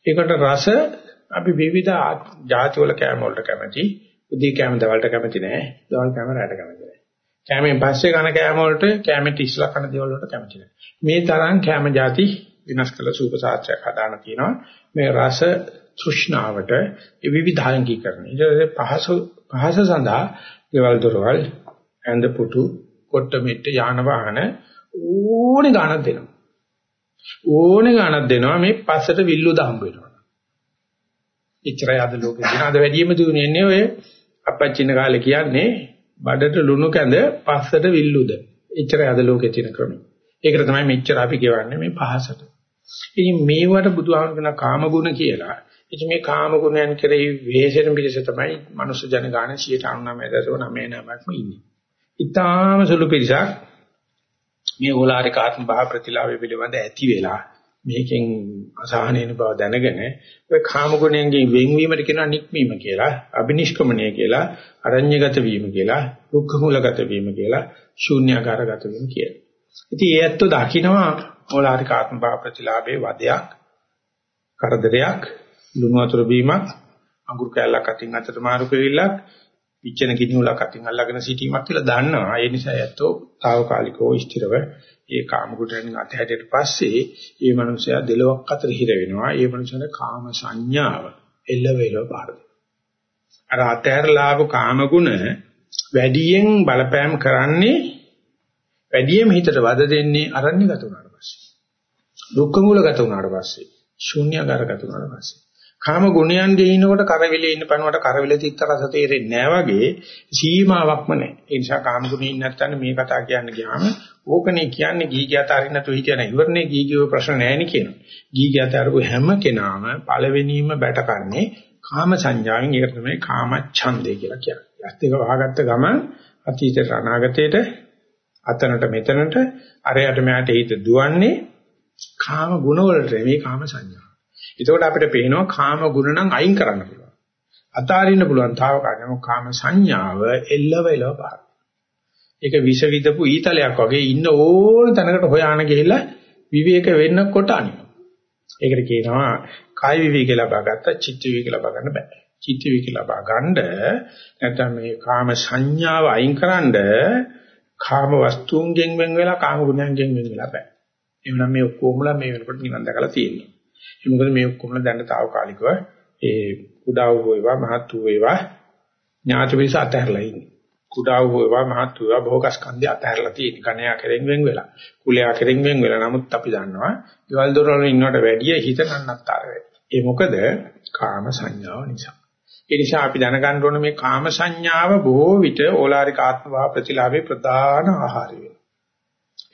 ඒකට රස අපි විවිධ ಜಾති වල කෑම වලට කැමති. උදේ කෑම දවල්ට කැමති නෑ. දවල් කෑම රාට කැමති නෑ. කෑමෙන් පස්සේ කන කෑම වලට කෑමෙත් ඉස්ලා කන දේවල් වලට කැමති නෑ. මේ තරම් කෑම ಜಾති විනාශ කළ සූප සාත්‍යයක් හදාන තියෙනවා. මේ රස තෘෂ්ණාවට විවිධාංගීකරණය. ඊට පහස පහස සඳහා ගෙවල් දොරවල් ඇඳ පුටු කොට්ට මෙට්ට යාන වාහන ඕනේ ගාණක් දෙනවා. ඕනේ ගාණක් දෙනවා මේ පස්සට විල්ලුද හම්බ වෙනවා. එච්චරයි අද ලෝකේ දින අද වැඩිම දුවන්නේ ඔය අපච්චින කාලේ කියන්නේ බඩට ලුණු කැඳ පස්සට විල්ලුද. එච්චරයි අද ලෝකේ තියෙන ක්‍රමය. ඒකට තමයි මෙච්චර අපි කියවන්නේ මේ පහසට. ඉතින් මේවට බුදුහාමුදුරන කාමගුණ කියලා. ඉතින් මේ කාමගුණයන් කෙරෙහි වෙහෙසෙන පිළිස තමයි මනුෂ්‍ය ජනගාන 99.99%ක්ම ඉන්නේ. ඊටාම සුළු පිළිසක් මේ ඕලාරික ආත්ම භාව ප්‍රතිලාභය පිළිබඳ ඇති වෙලා මේකෙන් අසහනින බව දැනගෙන ඔය කාම ගුණයෙන් වෙන්වීමට කියනවා නික්මීම කියලා, අබිනිෂ්ක්‍මණය කියලා, අරඤ්‍යගත වීම කියලා, දුක්ඛ මූලගත වීම කියලා, ශූන්‍යාකාරගත වීම කියලා. ඉතින් ඒ ඇත්තෝ දකින්නවා ඕලාරික ආත්ම භාව ප්‍රතිලාභේ වදයක්, කරදරයක්, ලුණු වතුර බීමක්, අඟුරු කැල්ලක් අතින් අතට මාරු කෙවිල්ලක්, පිච්චෙන කිනි උලක් අතින් අල්ලගෙන සිටීමක් කියලා දන්නවා. ඒ නිසා ඇත්තෝ తాවකාලිකව ස්ථිරව ඒ කාම කුටෙන් අතහැරියට පස්සේ මේ මනුස්සයා දෙලොක් අතර හිර වෙනවා. ඒ මනුස්සයාගේ කාම සංඥාව එල්ලවෙලව පාර අර අතහැරලාව කාම ගුණ වැඩියෙන් බලපෑම් කරන්නේ වැඩියෙන් හිතට වද දෙන්නේ අරණ්‍යගත වුණාට පස්සේ. දුක්ඛ මූලගත වුණාට පස්සේ. ශූන්‍යගතගත වුණාට පස්සේ. කාම ගුණයන්ගේ ඉනකොට කරවිලේ ඉන්න පණුවට කරවිලේ තිත්ත රස තේරෙන්නේ නැහැ වගේ සීමාවක්ම නැහැ. ඒ නිසා කාම ගුණින් නැත්තම් මේ කතා කියන්න ගියාම ඕකනේ කියන්නේ ගීගයත අරින්න තු හිතන ඉවරනේ ගීගියව ප්‍රශ්න නැහැ නේ කියනවා. ගීගයත අරපු හැම කෙනාම පළවෙනිම බැටකන්නේ කාම සංඥාවෙන් ඒකට තමයි කාම ඡන්දේ කියලා කියන්නේ. ඇත්ත එක වහගත්ත ගමන් අතීතයට අනාගතයට අතනට මෙතනට අරයට මෙහාට හිත දුවන්නේ කාම ගුණ වලට මේ කාම සංඥා. එතකොට අපිට පේනවා කාම ගුණ නම් අයින් කරන්න පුළුවන්. අතාරින්න පුළුවන් තාවකාලිකව කාම සංඥාව එල්ලව එලව පාර. ඒක විෂ විදපු ඊතලයක් වගේ ඉන්න ඕන තැනකට හොයාන ගිහිල්ලා විවේක වෙන්නකොට අනිනවා. ඒකට කියනවා කාය විවේක ලබා ගත්ත චිත්ත විවේක ලබා ගන්න බෑ. චිත්ත විවේක ලබා ගන්න නැත්නම් මේ කාම සංඥාව අයින්කරනද කාම වස්තුන්ගෙන් වෙන් වෙලා කාම ගුණයන්ගෙන් වෙන් වෙලා බෑ. එහෙනම් මේ ඔක්කොමලා මේ වෙනකොට නිවන් දැකලා තියෙනවා. ඒ මොකද මේ ඔක්කොම දැන් తాවකාලිකව ඒ කුඩා වූ ඒවා මහත් වූ ඒවා ඥාති පිරිස අතහැරලා ඉන්නේ. කුඩා වූ ඒවා මහත් වූ ඒවා භෝගස්කන්ධය අතහැරලා තියෙන. කණයා කෙරෙන් වෙන් වෙලා. කුලයා කෙරෙන් වෙන් වෙලා. නමුත් අපි දන්නවා ඊවල දොරවල ඉන්නවට වැඩිය හිත නන්නත්තර වෙයි. ඒ මොකද කාම සංඥාව නිසා. ඒ නිසා අපි දැනගන්න ඕනේ මේ කාම සංඥාව බොහෝ විට ඕලාරික ආත්මභාව ප්‍රතිලාභේ ප්‍රධාන ආහාරය වෙනවා.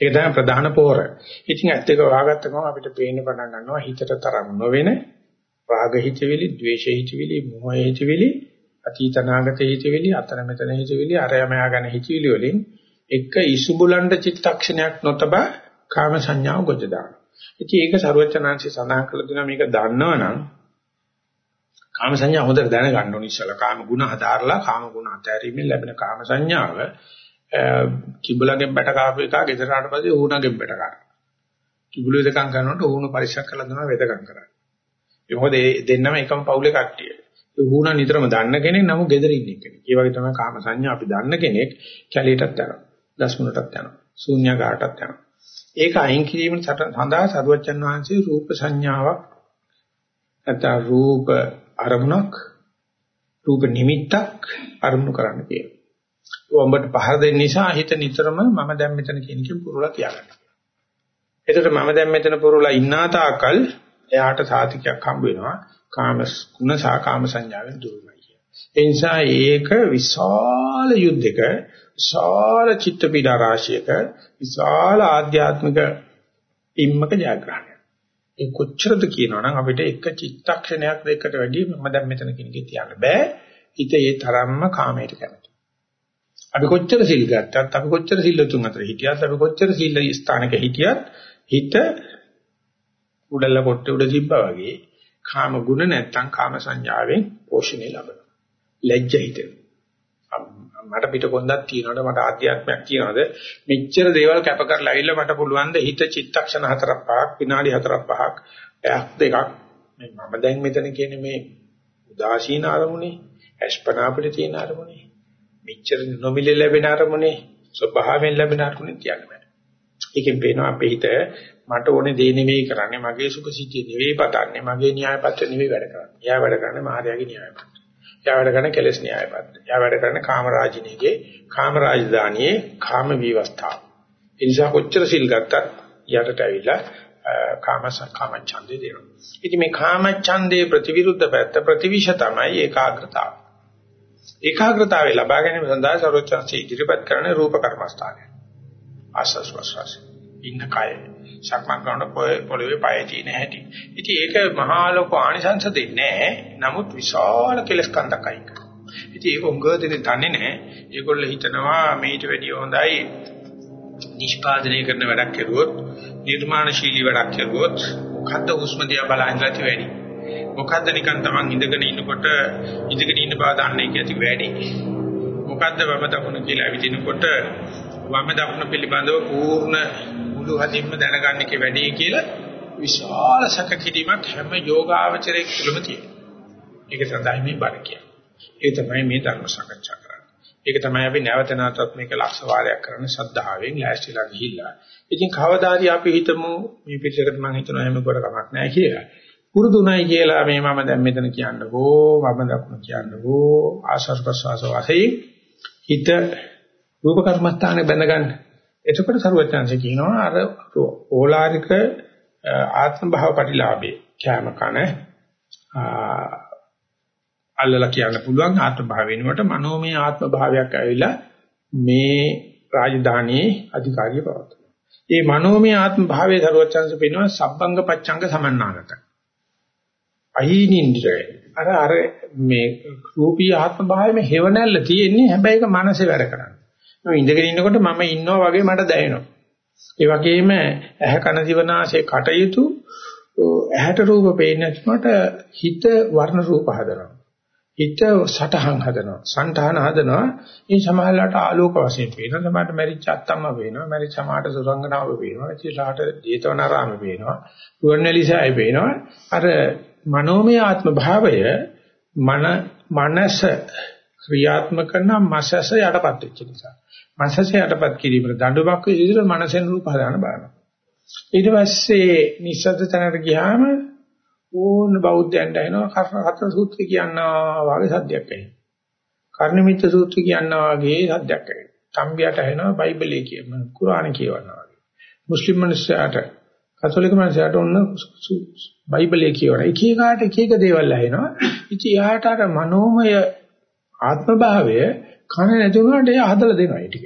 ඒක තමයි ප්‍රධාන පෝර. ඉතින් ඇත්ත එක වහගත්ත ගමන් අපිට පේන්න පටන් ගන්නවා හිතට තරම් නොවෙන රාග හිතවිලි, ద్వේෂ හිතවිලි, මෝහ හිතවිලි, අතීත නාගත හිතවිලි, අතන මෙතන හිතවිලි, අරයමයා ගැන හිතවිලි වලින් එක ඉසුබුලන්ට චිත්තක්ෂණයක් නොතබ කාම සංඥාව ගොජ දාන. ඉතින් ඒක ਸਰවචනාංශي සඳහන් කළ දෙනවා මේක දන්නවනම් කාම සංඥා හොඳට දැනගන්න ඕනේ ඉස්සලා කාම ගුණ හදාarලා කාම ගුණ අතහැරීමෙන් ලැබෙන කාම සංඥාව කිඹුලගෙන් බැට කාපු එක ගෙදර ආවට පස්සේ ඌණගෙන් බැට ගන්නවා. කිඹුල වෙදකම් කරනකොට ඌණ පරික්ෂා කරලා දෙනවා වෙදකම් කරන්නේ. ඒ මොකද ඒ දෙන්නම එකම පවුලේ කට්ටිය. ඒ ඌණ නිතරම දන්න කෙනෙක් නමුත් ගෙදර ඉන්න කෙනෙක්. ඒ වගේ තමයි කාම සංඥා අපි දන්න කෙනෙක් කැලියටත් යනවා. දස්මුණටත් යනවා. ශූන්‍යගාටත් යනවා. ඒක අයින් කිරීම සඳහා සරුවච්චන් වහන්සේ රූප සංඥාවක් නැත්නම් රූප අරමුණක් රූප නිමිත්තක් අරමුණු කරන්න කියනවා. ඔබට පහර දෙන්න නිසා හිත නිතරම මම දැන් මෙතන කියන එකෙන් පුරුලා තියාගන්න. එතකොට මම දැන් මෙතන පුරුලා ඉන්නා තාකල් එයාට සාතිකයක් හම්බ වෙනවා. කාම ගුණ සහ කාම සංඥාවෙන් දුරුමයි කියන. ඒ නිසා ඒක විශාල යුද්ධයක විශාල චිත්ත පීඩා රාශියක විශාල ආධ්‍යාත්මික ඉම්මක ජයග්‍රහණයක්. ඒ කොච්චරද කියනවනම් අපිට එක චිත්තක්ෂණයක් දෙකට වැඩි මම දැන් මෙතන කෙනෙක්ගේ තියන්න බෑ. හිත ඒ තරම්ම කාමයට කැමති. අපි කොච්චර සිල් ගත්තත් අපි කොච්චර සිල් තුන් අතර හිටියත් අපි කොච්චර සිල් ස්ථානක හිටියත් හිත උඩල කොට උඩ තිබ්බා වගේ කාම ගුණ නැත්තම් කාම සංඥාවෙන් පෝෂණය ලබනවා. ලැජ්ජ හිතෙනවා. මට පිට කොන්දක් තියනවාද මට ආධ්‍යාත්මයක් තියනවාද මෙච්චර දේවල් කැප කරලා ඇවිල්ලා මට පුළුවන් ද හිත චිත්තක්ෂණ හතරක් පහක් විනාඩි හතරක් පහක් පැයක් දෙකක් මේ මම දැන් මෙතන කියන්නේ මේ උදාසීන අරමුණේ අස්පනා අපිට තියෙන අරමුණේ මෙච්චර නොමිලේ ලැබෙන අරමුණේ ස්වභාවයෙන් ලැබෙන අරමුණේ තියන්න බෑ ඒකෙන් පේනවා අපේ හිත මට ඕනේ දේ නෙවෙයි කරන්නේ මගේ සුඛ සිද්ධිය නෙවෙයි පතන්නේ මගේ න්‍යාය පත්‍ර නෙවෙයි වැඩ කරන්නේ. එයා වැඩ කරන්නේ මායාවේ න්‍යාය පත්‍ර. එයා වැඩ කරන කෙලස් න්‍යාය පත්‍ර. එයා වැඩ කරන කාමරාජිනීගේ කාමරාජධානියේ කාම විවස්ථාව. ඒ නිසා කොච්චර සිල් ගත්තත් යටට ඇවිල්ලා කාමස කාමච්ඡන්දේ දෙනවා. ඉතින් මේ කාමච්ඡන්දේ ප්‍රතිවිරුද්ධ පැත්ත ප්‍රතිවිෂ තමයි ඒකාග්‍රතාව. ඒකාග්‍රතාවය ලබා ගැනීම සඳහා සර්වචන්සි ඉදිරිපත් කරන රූප කර්මස්ථානය. ආස්වාස් ප්‍රසවාස ඉන්න කය සක්මන් කරන පොළවේ පය තියෙන හැටි. ඉතින් ඒක මහා ලෝක ආනිසංස දෙන්නේ නමුත් විශාල කෙලස් කන්දක් අයින් කරනවා. ඉතින් ඒක උංගදෙනේ දන්නේ නැහැ. ඒගොල්ලෝ හිතනවා මේට වැඩිය හොඳයි නිෂ්පාදනය කරන වැඩක් කරුවොත් නිර්මාණශීලී වැඩක් කරුවොත් මොකද්ද හුස්ම දිහා බලන ඇති වැඩි. මොකද්ද නිකන් Taman ඉඳගෙන ඉන්නකොට ඉඳගෙන ඉන්න බව දන්නේ ඇති වැඩි. මොකද්ද වම දකුණ කියලා ඇවිදිනකොට වම දකුණ පිළිබඳව පූර්ණ මුළු හදින්ම දැනගන්න එක වැඩි කියලා විශාල සැකකිරීමක් හැම යෝගාවචරයේ තුළම තියෙනවා. ඒක සඳහා මේ බණ කියන්නේ. ඒ තමයි මේ ධර්ම සාකච්ඡා කරන්නේ. ඒක තමයි අපි නැවත නැවතත් මේක ලක්ෂ වාරයක් කරන ශ්‍රද්ධාවෙන් ලෑස්තිලා ගිහිල්ලා. ඉතින් කවදාදී අපි හිතමු මේ පිටසකට මම හිතනවා එහෙම කොට කමක් නැහැ කියලා. පුරුදුණයි කියලා මේ මම දැන් මෙතන කියන්නකෝ මම දක්න කියන්නකෝ ආශස් ප්‍රසවාස වශයෙන් හිත රූප කර්මස්ථානේ බැඳගන්න. එතකොට සරුවචාන්සේ කියනවා අර ඕලාරික ආත්ම භාව ප්‍රතිලාභේ කැම කන අල්ලලා කියන්න පුළුවන් ආත්ම භාව වෙනුවට මනෝමය ආත්ම භාවයක් ඇවිල්ලා මේ රාජධානියේ අධිකාරිය පවත්වනවා. මේ මනෝමය ආත්ම භාවයේ සරුවචාන්සේ පෙන්වන සබ්බංග පච්ඡංග සමන්නාගත. අහීනින්ද්‍රය අර අර මේ රූපී ආත්ම භාවයේ හේවණල්ල තියෙන්නේ හැබැයි ඒක මනසේ වැඩ කරන්නේ. මම ඉඳගෙන ඉන්නකොට මම ඉන්නවා වගේ මට දැනෙනවා. ඒ වගේම ඇහ කන දිවනාසය කටයුතු ඇහැට රූප පේන්නේ නැත්නම්ට හිත වර්ණ රූප හදනවා. හිත සටහන් හදනවා. සංඨාන හදනවා. මේ සමාහලට ආලෝක වශයෙන් පේනවා. සමහරට මැරිච්ච අත්තම්ම පේනවා. මැරිච්ච සමාහට සුරංගනාව පේනවා. ඉතිලාට ජේතවනාරාම පේනවා. රුවන්වැලිසෑය පේනවා. අර මනෝමය ආත්ම භාවය මන මනස ක්‍රියාත්මක කරන මසස යටපත් වෙච්ච නිසා. මනස යටපත් කිරීමට දඬුවමක් විදිහට මනසෙන් රූප හදාන බලනවා. ඊට පස්සේ නිස්සද්ද තැනට ගියාම ඕන බෞද්ධයන්ට එනවා හතර සූත්‍රය කියනවා වගේ සද්දයක් එනවා. කර්ණමිත්‍ර සූත්‍රය කියනවා වගේ සද්දයක් එනවා. තම්බියට එනවා බයිබලයේ කියන කුරාන කියවනවා වගේ. මුස්ලිම් මිනිස්සයාට කතෝලික මිනිස්සයාට ඔන්න බයිබලයේ කියවන එක එකාට එක එක දේවල් ඇහෙනවා. ඉතින් යාට අර මනෝමය ආත්ම භාවය කන නැති වුණාට එයා හදලා දෙනවා ඒ ටික.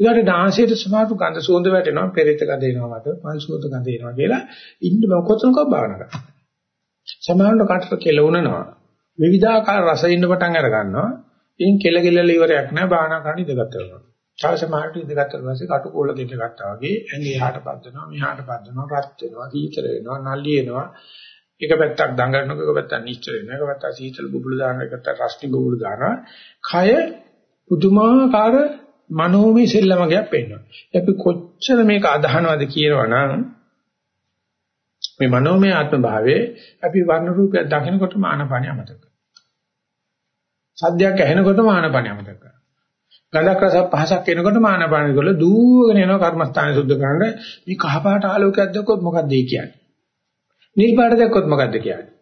ඊළඟට නාසයට සමාතු ගඳ සුවඳ වැටෙනවා, පෙරිත ගඳ එනවා මට, මල් සුවඳ ගඳ එනවා කියලා ඉන්න බව කොතනක භාවනා කරනවා. සමහරවිට කටට කෙලවුනනවා. විවිධාකාර රස ඉන්න පටන් අර ගන්නවා. ඉන් කෙල කෙලල ඉවරයක් නැහැ භාවනා කරන්න ඉඳගත් වෙනවා. තව සමහරට ඉඳගත් පස්සේ කටුකොල දෙක ගත්තා වගේ ඇඟ එහාට පද්දනවා, මෙහාට පද්දනවා, රත් වෙනවා, සීතල වෙනවා, නල්ලි එනවා. එක පැත්තක් දඟලනක එක පැත්තක් නිශ්චල වෙනවා. එක පැත්තක් සීතල බුබුලු දානවා, එක පැත්තක් රස්නි බුබුලු දානවා. කය පුදුමාකාර මනෝමය සෙල්ලමකයක් පෙන්වනවා. අපි කොච්චර මේක අදහනවද කියනවනම් මේ මනෝමය ආත්ම භාවයේ අපි වර්ණ රූපයක් දකිනකොටම ආනපනිය අමතක කරනවා. සද්දයක් ඇහෙනකොටම ආනපනිය අමතක කරනවා. ගඳක් රස පහසක් එනකොටම ආනපනිය වල දූවගෙන යනවා කර්මස්ථානය සුද්ධ කරන්න. මේ කහපාට ආලෝකයක් දැක්කොත් මොකක්ද ඒ කියන්නේ? නිල් පාට දැක්කොත් මොකක්ද කියන්නේ?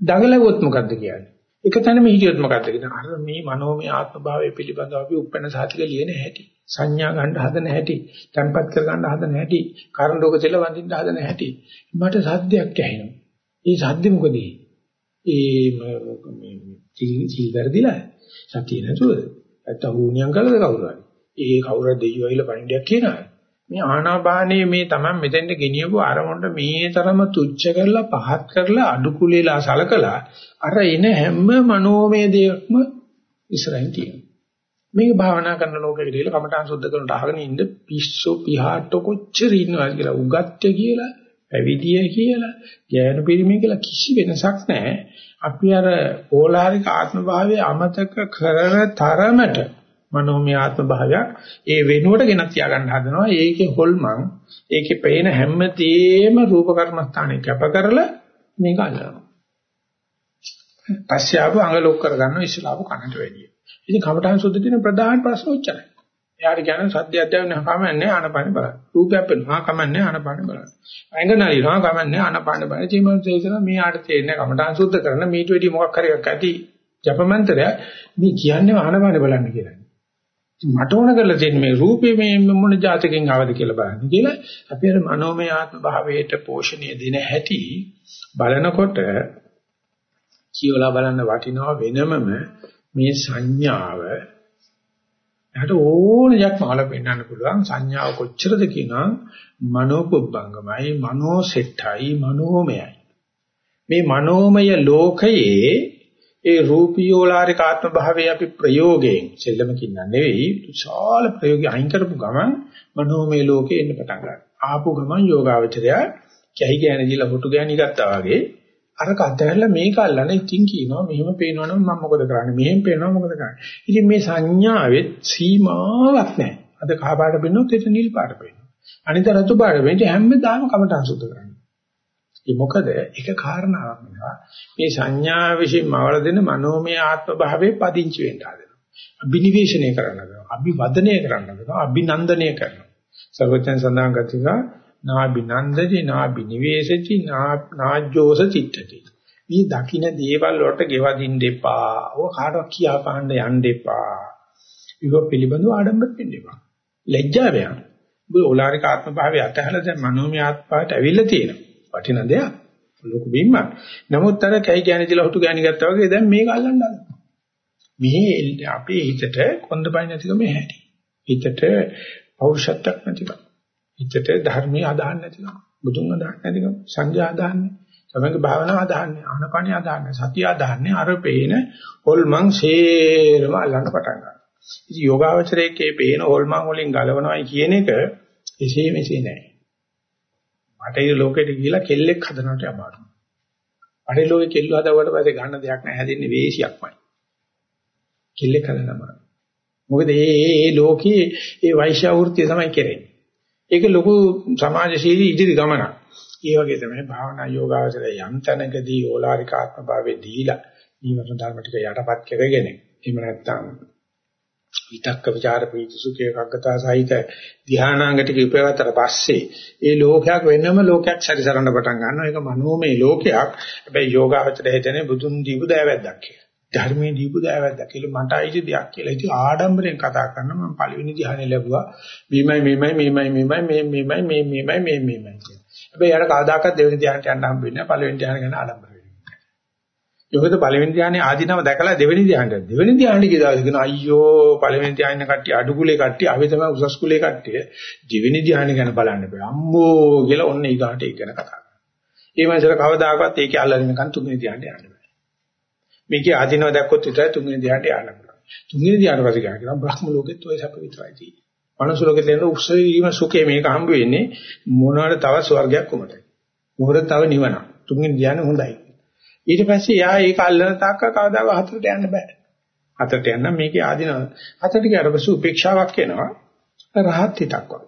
දඟලුවොත් මොකක්ද කියන්නේ? එක තැනම හිටියොත් මොකද්ද කියන්නේ? අර මේ මනෝමය ආත්ම භාවය පිළිබඳව අපි උපැන්න සාතික ලියන හැටි, සංඥා ගන්න හදන හැටි, තැම්පත් කර ගන්න හදන හැටි, කරඬෝක තෙල වඳින්න හදන හැටි. මට සද්දයක් ඇහෙනවා. ඒ සද්ද මොකද? ඒ සිල් වැරදිලා සතිය නැතුව නැත්තම් වුණියම් කළද කවුරු හරි. ඒ කවුරු දෙයියෝ ඇවිල්ලා පණිඩයක් කියනවා. මේ ආනාපානයේ මේ Taman මෙතෙන්ට ගෙනියපු අරමුණට මේ තරම තුච්ච කරලා පහත් කරලා අඩු කුලේලා සලකලා අර එන හැම මනෝමය දෙයක්ම ඉස්සරහින් තියෙනවා. මේක භාවනා කරන ලෝකෙක ඉඳලා කමඨාන් සුද්ධ කරනට අහගෙන ඉන්න පිස්සු පිහාට කොච්චර ඉන්නවද කියලා උගත්ය කියලා පැවිදිය කියලා ඥාන පිරිමේ කියලා කිසි වෙනසක් නැහැ. අපි අර ඕලාරික ආත්ම භාවයේ අමතක කරන තරමට මනෝමය ආත්ම භාවයක් ඒ වෙනුවට ගෙන තියාගන්න හදනවා. ඒකේ හොල්මන් ඒකේ පේන හැමතේම රූප කර්මස්ථානේ කැප කරලා මේක අල්ලනවා. පස්සේ ආව අඟ ලොක් කරගන්න ඉස්සලාව කනට වැඩිය. ඉතින් කමඨාන් සුද්ධ දින ප්‍රධාන ප්‍රශ්න උච්චරයි. එයාට කියන්නේ සද්ද අධ්‍යයනය කමන්නේ ආනපාන බලන්න. රූපයක් පෙන්වනවා කමන්නේ ආනපාන බලන්න. ඇඟ නලිනවා කමන්නේ ආනපාන බලන්න. ජීමන් තේසන මේ ආට තේරෙන්නේ කමඨාන් සුද්ධ කරන මීට වැඩි මොකක් හරි එකක් ඇති ජපමන්ත්‍රය මේ කියන්නේ ආනපාන බලන්න කියලා. මට ඕන කරලා තියෙන මේ රූපේ මේ මොන જાතකෙන් ආවද කියලා බලන්න කියලා අපි අර මනෝමය ආත්ම භාවයට පෝෂණය දෙන හැටි බලනකොට කියවලා බලන්න වටිනවා වෙනමම මේ සංඥාව එහට ඕන යක් මාල පෙන්වන්න පුළුවන්. සංඥාව කොච්චරද කියනවා මනෝපුබ්බංගමයි මනෝසෙට්ටයි මනෝමයයි. මේ මනෝමය ලෝකයේ ඒ රූපීයෝලාරික ආත්ම භාවයේ අපි ප්‍රයෝගයෙන් සෙල්ලමකින් නෙවෙයි විශාල ප්‍රයෝගي අයින් කරපු ගමන් මනෝමය ලෝකේ එන්න පටන් ගන්නවා. ආපු ගමන් යෝගාවචරය කැහි ගෑන දීලා හොටු ගෑණි ගත්තා වගේ අර කතරලා මේක අල්ලන ඉතින් කියනවා. මෙහෙම පේනවනම් මම මොකද කරන්නේ? මෙහෙම පේනවා මොකද කරන්නේ? ඉතින් මේ සංඥාවෙත් සීමාවක් නැහැ. අද කහ පාට පෙන්නොත් ඒක නිල් පාට පෙන්නනවා අනිත රතු පාට වෙන්නේ හැමදාම කමටහන් සුද්ධ කරන්නේ. ඒ මොකද? ඒක කාරණාවක් නෙවෙයි මේ සංඥා විශ්ින් මවල දෙන මනෝමය ආත්ම භාවයේ පදිංචි වෙන්න හදනවා. අභිනිවේෂණය කරන්න හදනවා. අභිවදනය කරන්න හදනවා. අභිනන්දනය කරනවා. සර්වඥයන් සඳහන් කරතිවා නාබිනන්දති නාබිනිවේසති නාජ්ජෝස චිත්තති. මේ දකින්න දේවල් වලට ගෙවදින්න එපා. ඔය කාටවත් කියා පාන්න යන්න එපා. ඒක පිළිබඳව ආඩම්බර වෙන්න එපා. ලැජ්ජාව යන. ඔබ ඕලාරික ආත්ම භාවය අතහැලා දැන් මනෝමය ආත්මයට ඇවිල්ලා තියෙනවා. වටින දෙයක්. ලොකු බිම්මක්. නමුත් අර කයි කියන්නේ දිලා හුතු ගෑණි ගත්තා වගේ දැන් මේක අල්ලන්න හදනවා. මේ අපේ හිතට කොන්දපයි නැතිකම හැටි. හිතට පෞරුෂත්වයක් නැතිකම. හිතට ධර්මයේ අදහන්න නැතිකම බුදුන් අදහන්න නැතිකම සංඥා අදහන්නේ සමග භාවනාව අදහන්නේ ආනපනිය අදහන්නේ සතිය අදහන්නේ අර පේන හොල්මන් සේරම අල්ලන්න පටන් ගන්නවා. ඉතින් යෝගාවචරයේ පේන හොල්මන් වලින් ගලවනවායි කියන එක එසේ මෙසේ නෑ. මට ලෝකෙට ගිහිලා කෙල්ලෙක් හදනවට අමාරුයි. අර ලෝකෙ කෙල්ල හදවට පස්සේ ගන්න දෙයක් නැහැ හැදෙන්නේ වේසියක්මයි කෙල්ලෙක් හදනම මොකද මේ මේ ලෝකේ ඒ වෛශ්‍ය වෘත්තිය තමයි කරන්නේ. ඒක ලොකු සමාජශීලී ඉදිරි ගමනක්. ඒ වගේ තමයි භාවනා යෝගාවචරය යම් තැනකදී ඕලාරික ආත්ම භාවයේ දීලා ඊවර ධර්ම ටික යටපත් කරගෙන එහෙම නැත්නම් විතක්ක ਵਿਚාර ප්‍රීති සුඛ ඒකග්ගතා සහිත ධානාංග ටික උපයවතර පස්සේ ඒ ලෝකයක් වෙනම ලෝකයක් සැරිසරන්න පටන් ගන්නවා. ඒක මනෝමය ලෝකයක්. හැබැයි යෝගාවචරය හිතන්නේ බුදුන් දීපු දෑවැද්දක් කියලා. ධර්මයේ දීපු දෑවැද්ද කියලා මට අයිති දෙයක් කියලා. ඉතින් ආඩම්බරෙන් කතා කරනවා මම පළවෙනි ධ්‍යානෙ ලැබුවා. මේමයි මේමයි මේමයි මේමයි මේ මේමයි මේ මේමයි මේ මේමයි කියලා. හැබැයි යාර කවදාකවත් දෙවෙනි ධ්‍යානට යන්න හම්බ වෙන්නේ නැහැ. පළවෙනි ධ්‍යාන ගැන ආඩම්බර වෙන්නේ. ඒකද පළවෙනි ධ්‍යානේ ආධිනව දැකලා දෙවෙනි ධ්‍යානට දෙවෙනි ධ්‍යානෙ කියලා කියන අයියෝ පළවෙනි ධ්‍යානෙ කට්ටිය අඩු කුලේ කට්ටිය අපි තමයි උසස් කුලේ කට්ටිය දෙවෙනි ධ්‍යානෙ ගැන බලන්න බෑ. අම්මෝ කියලා ඔන්න ඊගාට ඒක ගැන කතා කරනවා. ඒ මනසට කවදාකවත් ඒකේ අල්ලගෙන තුන්වෙනි ධ්‍යානට යන්න බෑ. මේකේ ආධිනව දැක්කොත් විතරයි තුන්වෙනි ධ්‍යානට යන්න පුළුවන්. තුන්වෙනි ධ්‍යාන පස්සේ ගන්න කියනවා බ්‍රහ්ම ලෝකෙත් ඔය සැප විතරයි තියෙන්නේ. මනුස්ස ලෝකෙත් එන උස්සීම සුඛේ මේක හම්බ වෙන්නේ මොනවාට තව ස්වර්ගයක් කොමතයි. මොහොත තව නිවන. තුන්වෙනි ධ්‍යාන හොඳයි. ඊට පස්සේ යා ඒක අල්ලන තාක්ක කවදාවත් හතරට යන්න බෑ. හතරට යන්න මේකේ ආධිනව. හතරට ගියාට පස්සේ උපේක්ෂාවක් එනවා. රහත් හිතක් වගේ.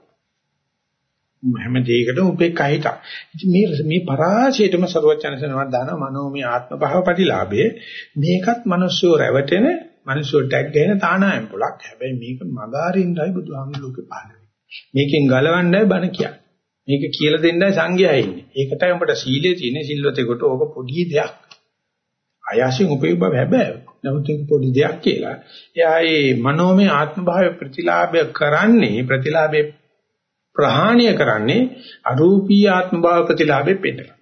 හැම දෙයකටම උපේක්ඛයිත. ඉතින් මේ මේ පරාශයටම ਸਰවඥයන්සනවා දාන මනෝමය ආත්ම භාව ප්‍රතිලාභයේ මේකත් මිනිස්සු රැවටෙන මිනිස්සු ටැග් ගහන තානායම් පොලක්. හැබැයි මේක මගාරින්නයි බුදුහාමුදුරුවෝ පාලනය. මේකෙන් ගලවන්නයි බණ කියන්නේ. මේක කියලා දෙන්නයි සංඝයා ඉන්නේ. ඒකටයි උඹට සීලයේ තියෙන සිල්වතේකට ඕක පොඩි දෙයක්. ආයාසයෙන් උපයෝග හැබැයි නමුත් ඒක පොඩි දෙයක් කියලා. එයා මේ මනෝමය ආත්ම භාව ප්‍රතිලාභය කරන්නේ ප්‍රතිලාභේ ප්‍රහාණය කරන්නේ අරූපී ආත්ම භාව ප්‍රතිලාභෙ පෙන්නනවා.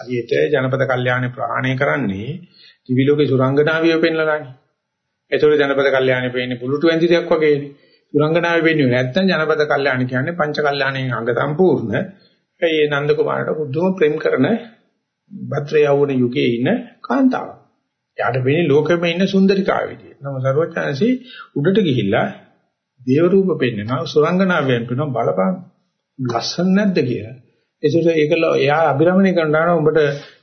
හරියට ජනපද කල්යාණේ ප්‍රහාණය කරන්නේ දිවි ලෝකේ සුරංගනාවිය පෙන්නලානේ. ඒතකොට ජනපද කල්යාණේ පෙන්නේ පුලුටු ඇඳිරියක් වගේනේ. සුරංගනාවිය වෙන්නේ නැත්නම් ජනපද කල්යාණ කියන්නේ පංච කල්යාණේ අංග සම්පූර්ණ. ඒ නන්ද කුමාරට බුදුම ප්‍රේම කරන භද්‍ර යවුන යුගයේ ඉන්න කාන්තාවක්. යාට වෙන්නේ ලෝකෙම ඉන්න සුන්දරිකාව විදියට. නම සර්වඥාන්සේ උඩට ගිහිල්ලා දේව රූප පෙන්නවා සුරංගනාවෙන් පෙන්නවා බලපං ලස්සන නැද්ද කියලා. ඒසොට ඒකල එයා අභිරමණය කරනවා නම් උඹට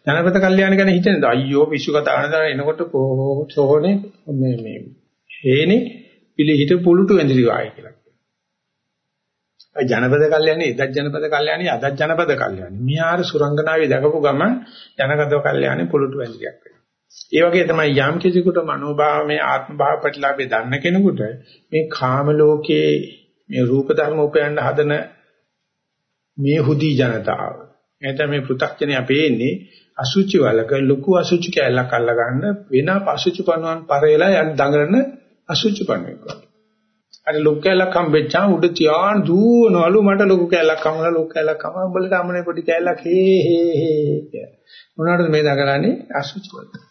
ජනපත කල්යාණ ගැන හිතෙනද? අයියෝ පිස්සු කතා කරන දාන එනකොට සෝනේ මේ මේ හේනේ පිළිහිට පුලුටු වෙන්දිරි වායි කියලා. ජනපද කල්යන්නේ එදත් ජනපද කල්යන්නේ අදත් ජනපද කල්යන්නේ. මියාර සුරංගනාවේ දැකපු ගමන් ජනගතව කල්යන්නේ පුලුටු වැලියක් වෙනවා. ඒ වගේ තමයි යම් කිසිකට මනෝභාවමේ ආත්ම භාව ප්‍රතිලාභය දන්න කෙනෙකුට මේ කාම ලෝකයේ මේ රූප ධර්ම උපයන්න හදන මේ හුදි ජනතාව. එතන මේ පෘථග්ජනය පේන්නේ අසුචි වලක ලොකු අසුචි කැලක් අල්ල ගන්න වෙන අසුචි පණුවන් පරේලා යන් දඟලන අසුචි පණුවෙක් වගේ. අර ලොකු කැලක් හම්බෙච්චා උඩ තියාන් දුවනවලු මට ලොකු කැලක් හම්බුණා ලොකු කැලක් හම්බ උඹලට අමුනේ පොඩි කැලක් හේ හේ හේ මොනවටද මේ දඟලන්නේ? අසුචි වලට.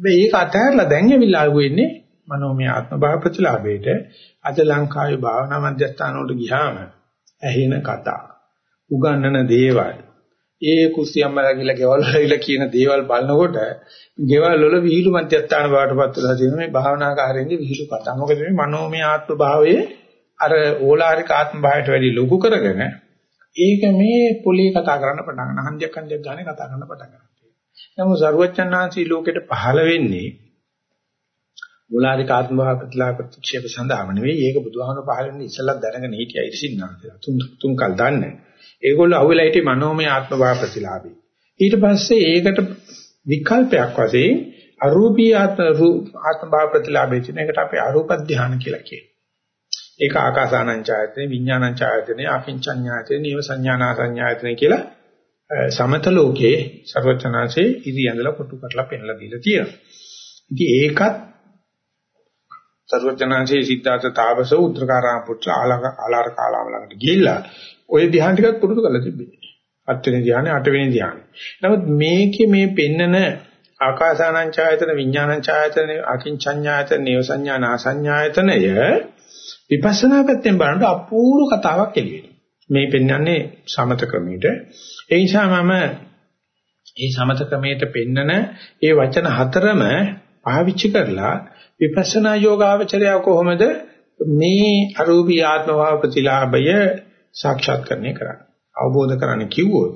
හැබැයි ඒක අතහැරලා දැන් ඇවිල්ලා ආව වෙන්නේ මනෝමය ආත්ම භාව ප්‍රතිලාභයට අද ලංකාවේ භාවනා මධ්‍යස්ථාන වලට ගියාම ඇහෙන කතා උගන්නන දේවල් ඒ කුස්සියම්මලා කියලා ගෙවල් වල කියන දේවල් බලනකොට ගෙවල් වල විහිළු මධ්‍යස්ථාන බවටපත් වෙලා තියෙන මේ භාවනාකාරයන්ගේ විහිළු කතා. මොකද මේ මනෝමය ආත්ම භාවයේ අර ඕලාරික ආත්ම භාවයට වැඩි ලොකු කරගෙන ඒක මේ පොලේ කතා කරන්න පටන් ගන්න හන්දියක් හන්දියක් ගානේ කතා කරන්න පටන් ගන්නවා. නමුත් සරුවච්චන්හන්සේ ලෝකෙට පහළ වෙන්නේ මූලාධික ආත්ම ප්‍රතිලා ප්‍රතික්ෂේප සඳහාම නෙවෙයි. ඒක බුදුහාමුදුරුවෝ පහළ වෙන්නේ ඉස්සෙල්ලා දැනගෙන හිටියා ඉරිසින්නා කියලා. තුන් තුන් කල් දන්නේ. ඒගොල්ලෝ අහුවෙලා හිටියේ මනෝමය ආත්ම භාව ප්‍රතිලාභී. ඊට පස්සේ ඒකට විකල්පයක් වශයෙන් අරූපී ආත්ම ආත්ම භාව ප්‍රතිලාභයේ තියෙන එකට අපි අරූප ධානය කියලා කියනවා. ඒක ආකාසානංචායතන විඥානංචායතන අකින්චඤ්ඤායතන නිව සංඥානාසඤ්ඤායතන කියලා සමත ලෝකයේ ਸਰවචනාසේ ඉරි ඇඳලා කොටු කරලා පෙන්ලා දීලා තියෙනවා. ඉතින් ඒකත් ਸਰවචනාසේ සිද්ධාර්ථ තාපස උත්තරකාරාම පුත්‍ර ආලාර කාලාම ළඟට ගිහිල්ලා ওই ධ්‍යාන ටිකක් පුරුදු කරලා තිබෙන්නේ. අත්වෙනි ධ්‍යානෙ අටවෙනි ධ්‍යානෙ. නමුත් මේකේ මේ පෙන්නන ආකාසානංචායතන විඥානංචායතන අකින්චඤ්ඤායතන නේවසඤ්ඤානාසඤ්ඤායතනය විපස්සනා පැත්තෙන් බලනකොට අපූර්ව කතාවක් එළියෙනවා. මේ පෙන්වන්නේ සමත ක්‍රමයට. ඒ නිසා මම මේ සමත ක්‍රමයට පෙන්නන ඒ වචන හතරම පාවිච්චි කරලා විපස්සනා යෝගාවචරය කොහොමද මේ අරූපී ආත්ම භාව ප්‍රතිලාභය සාක්ෂාත් කරන්නේ කරන්නේ. අවබෝධ කරන්නේ කිව්වොත්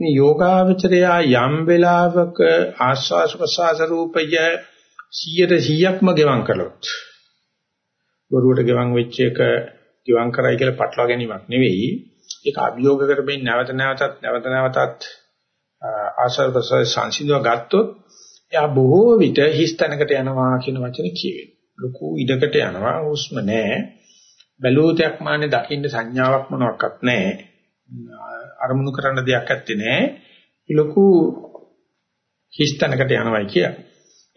මේ යෝගාවචරය යම් වෙලාවක ආස්වාස් ප්‍රසආස රූපය 100ට 100ක්ම ගෙවම් කළොත් බොරුවට ගෙවන් වෙච්ච එක ගෙවන් කරයි කියලා පටලවා ගැනීමක් නෙවෙයි. ඒක අභියෝග කරමින් නැවත නැවතත් නැවත නැවතත් ආශාව ප්‍රසාර සංසිඳව ගත්තොත් එයා බොහෝ විට හිස් තැනකට යනවා කියන වචනේ කියවෙනවා. ලොකු ඉඩකට යනවා හුස්ම නැහැ. බැලූතයක් මාන්නේ දකින්න සංඥාවක් මොනවත් නැහැ. අරමුණු කරන්න දෙයක් ඇත්තේ නැහැ. ලොකු හිස් තැනකට යනවායි කියන්නේ.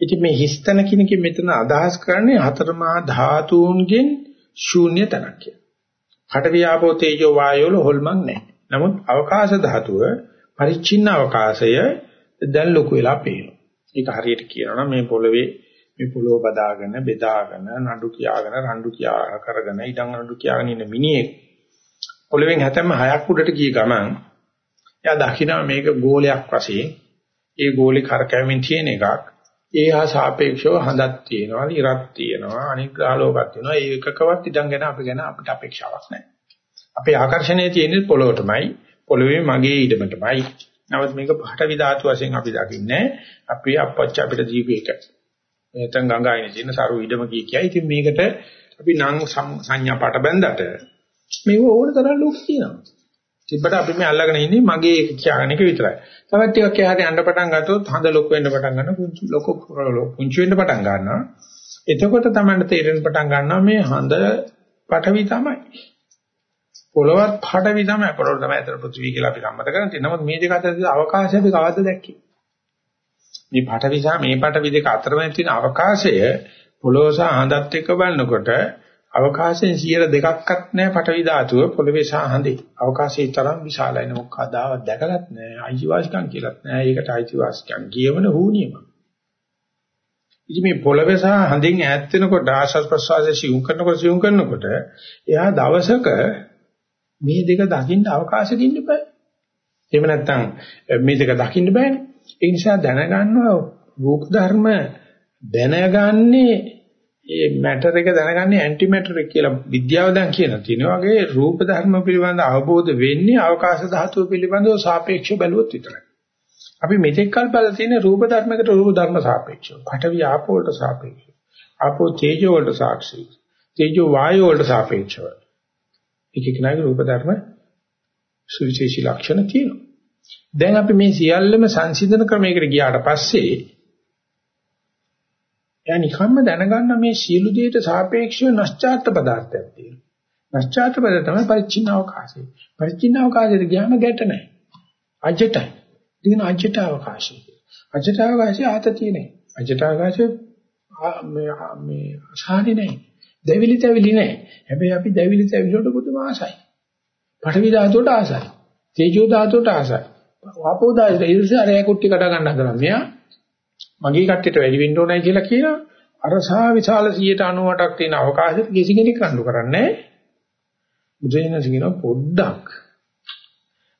ඉතින් මේ හිස්තන කිනකින් මෙතන අදහස් කරන්නේ හතරමා ධාතුන්ගෙන් ශූන්‍ය තනක් කියලා. පඨවි ආපෝ තේජෝ වායෝ වල හොල්මන් නැහැ. නමුත් අවකාශ ධාතුව පරිච්ඡින්න අවකාශය දැන් ලොකු වෙලා පේනවා. ඒක හරියට කියනවා මේ පොළවේ මේ පොළොව බදාගෙන බෙදාගෙන නඩු කියාගෙන රණ්ඩු කියා කරගෙන ඉඩම් නඩු කියාගෙන ඉන්න මිනිහෙක් පොළවෙන් හැතැම්ම හයක් උඩට ගිය ගමන් එයා දකිනවා මේක ගෝලයක් වශයෙන් ඒ ගෝලේ කරකැවෙමින් තියෙන එකක් ඒ හා සාපේක්ෂව හඳක් තියෙනවා, ඉරක් තියෙනවා, අනිග්‍රහලෝකයක් තියෙනවා. ඒ එකකවත් ඉඳන් ගැන අපි ගැන අපිට අපේක්ෂාවක් නැහැ. අපේ ආකර්ෂණය තියෙන්නේ පොළොවටමයි, පොළොවේ මගේ ඊඩමටමයි. නමුත් මේක පහටවි ධාතු වශයෙන් අපි දකින්නේ අපි අපච්ච අපිට දීපේක. නැත්නම් ගංගායිනේ තියෙන සරු ඊඩම කිය කියයි. ඉතින් මේකට අපි නම් සංඥා පාට බැඳලා මේක ඕන තරම් ලෝක තියෙනවා. තිබ්බට අපි මේ අල්ලගෙන ඉන්නේ මගේ කියන එක විතරයි. තවත් ටිකක් එහාට යන්න පටන් ගත්තොත් හඳ ලොකු වෙන්න පටන් ගන්නවා පුංචි ලොකු පුංචි වෙන්න පටන් ගන්නවා. එතකොට තමයි තේරෙන්න පටන් ගන්නවා මේ හඳ පටවි තමයි. පොළවත් පටවි තමයි පොළොව තමයි අතර පෘථිවි කියලා අපි සම්මත කරන්නේ. නමුත් මේ දෙක අතර අවකාශය අපි කවද්ද දැක්කේ? මේ පටවි සහ මේ පටවි දෙක අතරමැද තියෙන අවකාශය පොළොව සහ හඳත් එක්ක බලනකොට අවකාශයෙන් 102ක්වත් නැහැ පටවි ධාතුව පොළවේ සහ හඳේ. අවකාශයේ තරම් විශාලයි නේ මොකදාවත් දැකලත් නැහැ. අයිතිවාසිකම් කියලාත් නැහැ. ඒකට අයිතිවාසිකම් කියවන හුනියම. ඉතින් මේ පොළවේ සහ හඳෙන් ඈත් වෙනකොට ආශස් ප්‍රසවාසයේ සිවුම් කරනකොට සිවුම් කරනකොට එයා දවසක මේ දෙක දකින්න අවකාශෙක ඉන්න බෑ. එහෙම නැත්නම් මේ දෙක දකින්න බෑනේ. ඒ නිසා දැනගන්නවා රූප ධර්ම දැනගන්නේ ඒ මැටර් එක දැනගන්නේ ඇන්ටි මැටර් එක කියලා විද්‍යාව දැන් කියන තියෙනවා වගේ රූප ධර්ම පිළිබඳ අවබෝධ වෙන්නේ අවකාශ ධාතුව පිළිබඳව සාපේක්ෂව බැලුවොත් විතරයි. අපි මෙතෙක් කල් බලලා තියෙන රූප ධර්මයකට රූප ධර්ම සාපේක්ෂව. පඨවි ආපෝ වලට සාපේක්ෂව. ආපෝ තේජෝ වලට සාක්ෂි. තේජෝ වායෝ වලට සාපේක්ෂව. එක එකනාගේ රූප ධර්ම සුවිශේෂී ලක්ෂණ තියෙනවා. දැන් අපි මේ සියල්ලම සංසිඳන ක්‍රමයකට ගියාට පස්සේ එයා නිකම්ම දැනගන්න මේ සියලු දේට සාපේක්ෂව නැස්චාර්ත පදාර්ථයක් තියෙනවා. නැස්චාර්ත පදාර්ථ තමයි පරිච්ඡින්න අවකාශය. පරිච්ඡින්න අවකාශයට ගියාම ගැට නැහැ. අජටයි. දින අජට අවකාශය. අජට අවකාශය ආතතිය නැහැ. අජට අවකාශය මේ මේ අසහනෙ නැහැ. දෙවිලි තැවිලි නැහැ. හැබැයි අපි දෙවිලි තැවිලි වලට පුදුම ආසයි. පඨවි ධාතුවට ආසයි. තේජෝ ධාතුවට ආසයි. වාපෝ ධාතුවට ඊර්ෂ්‍ය අරය කුට්ටි කඩ ගන්න හදනවා. මෙයා මගේ කට්ටියට වැඩි වෙන්න ඕනයි කියලා කියනවා. අර සා විශාල 198ක් තියෙන අවකාශෙත් කිසි කෙනෙක් රණ්ඩු කරන්නේ නැහැ. බුදුරජාණන් කියනවා පොඩ්ඩක්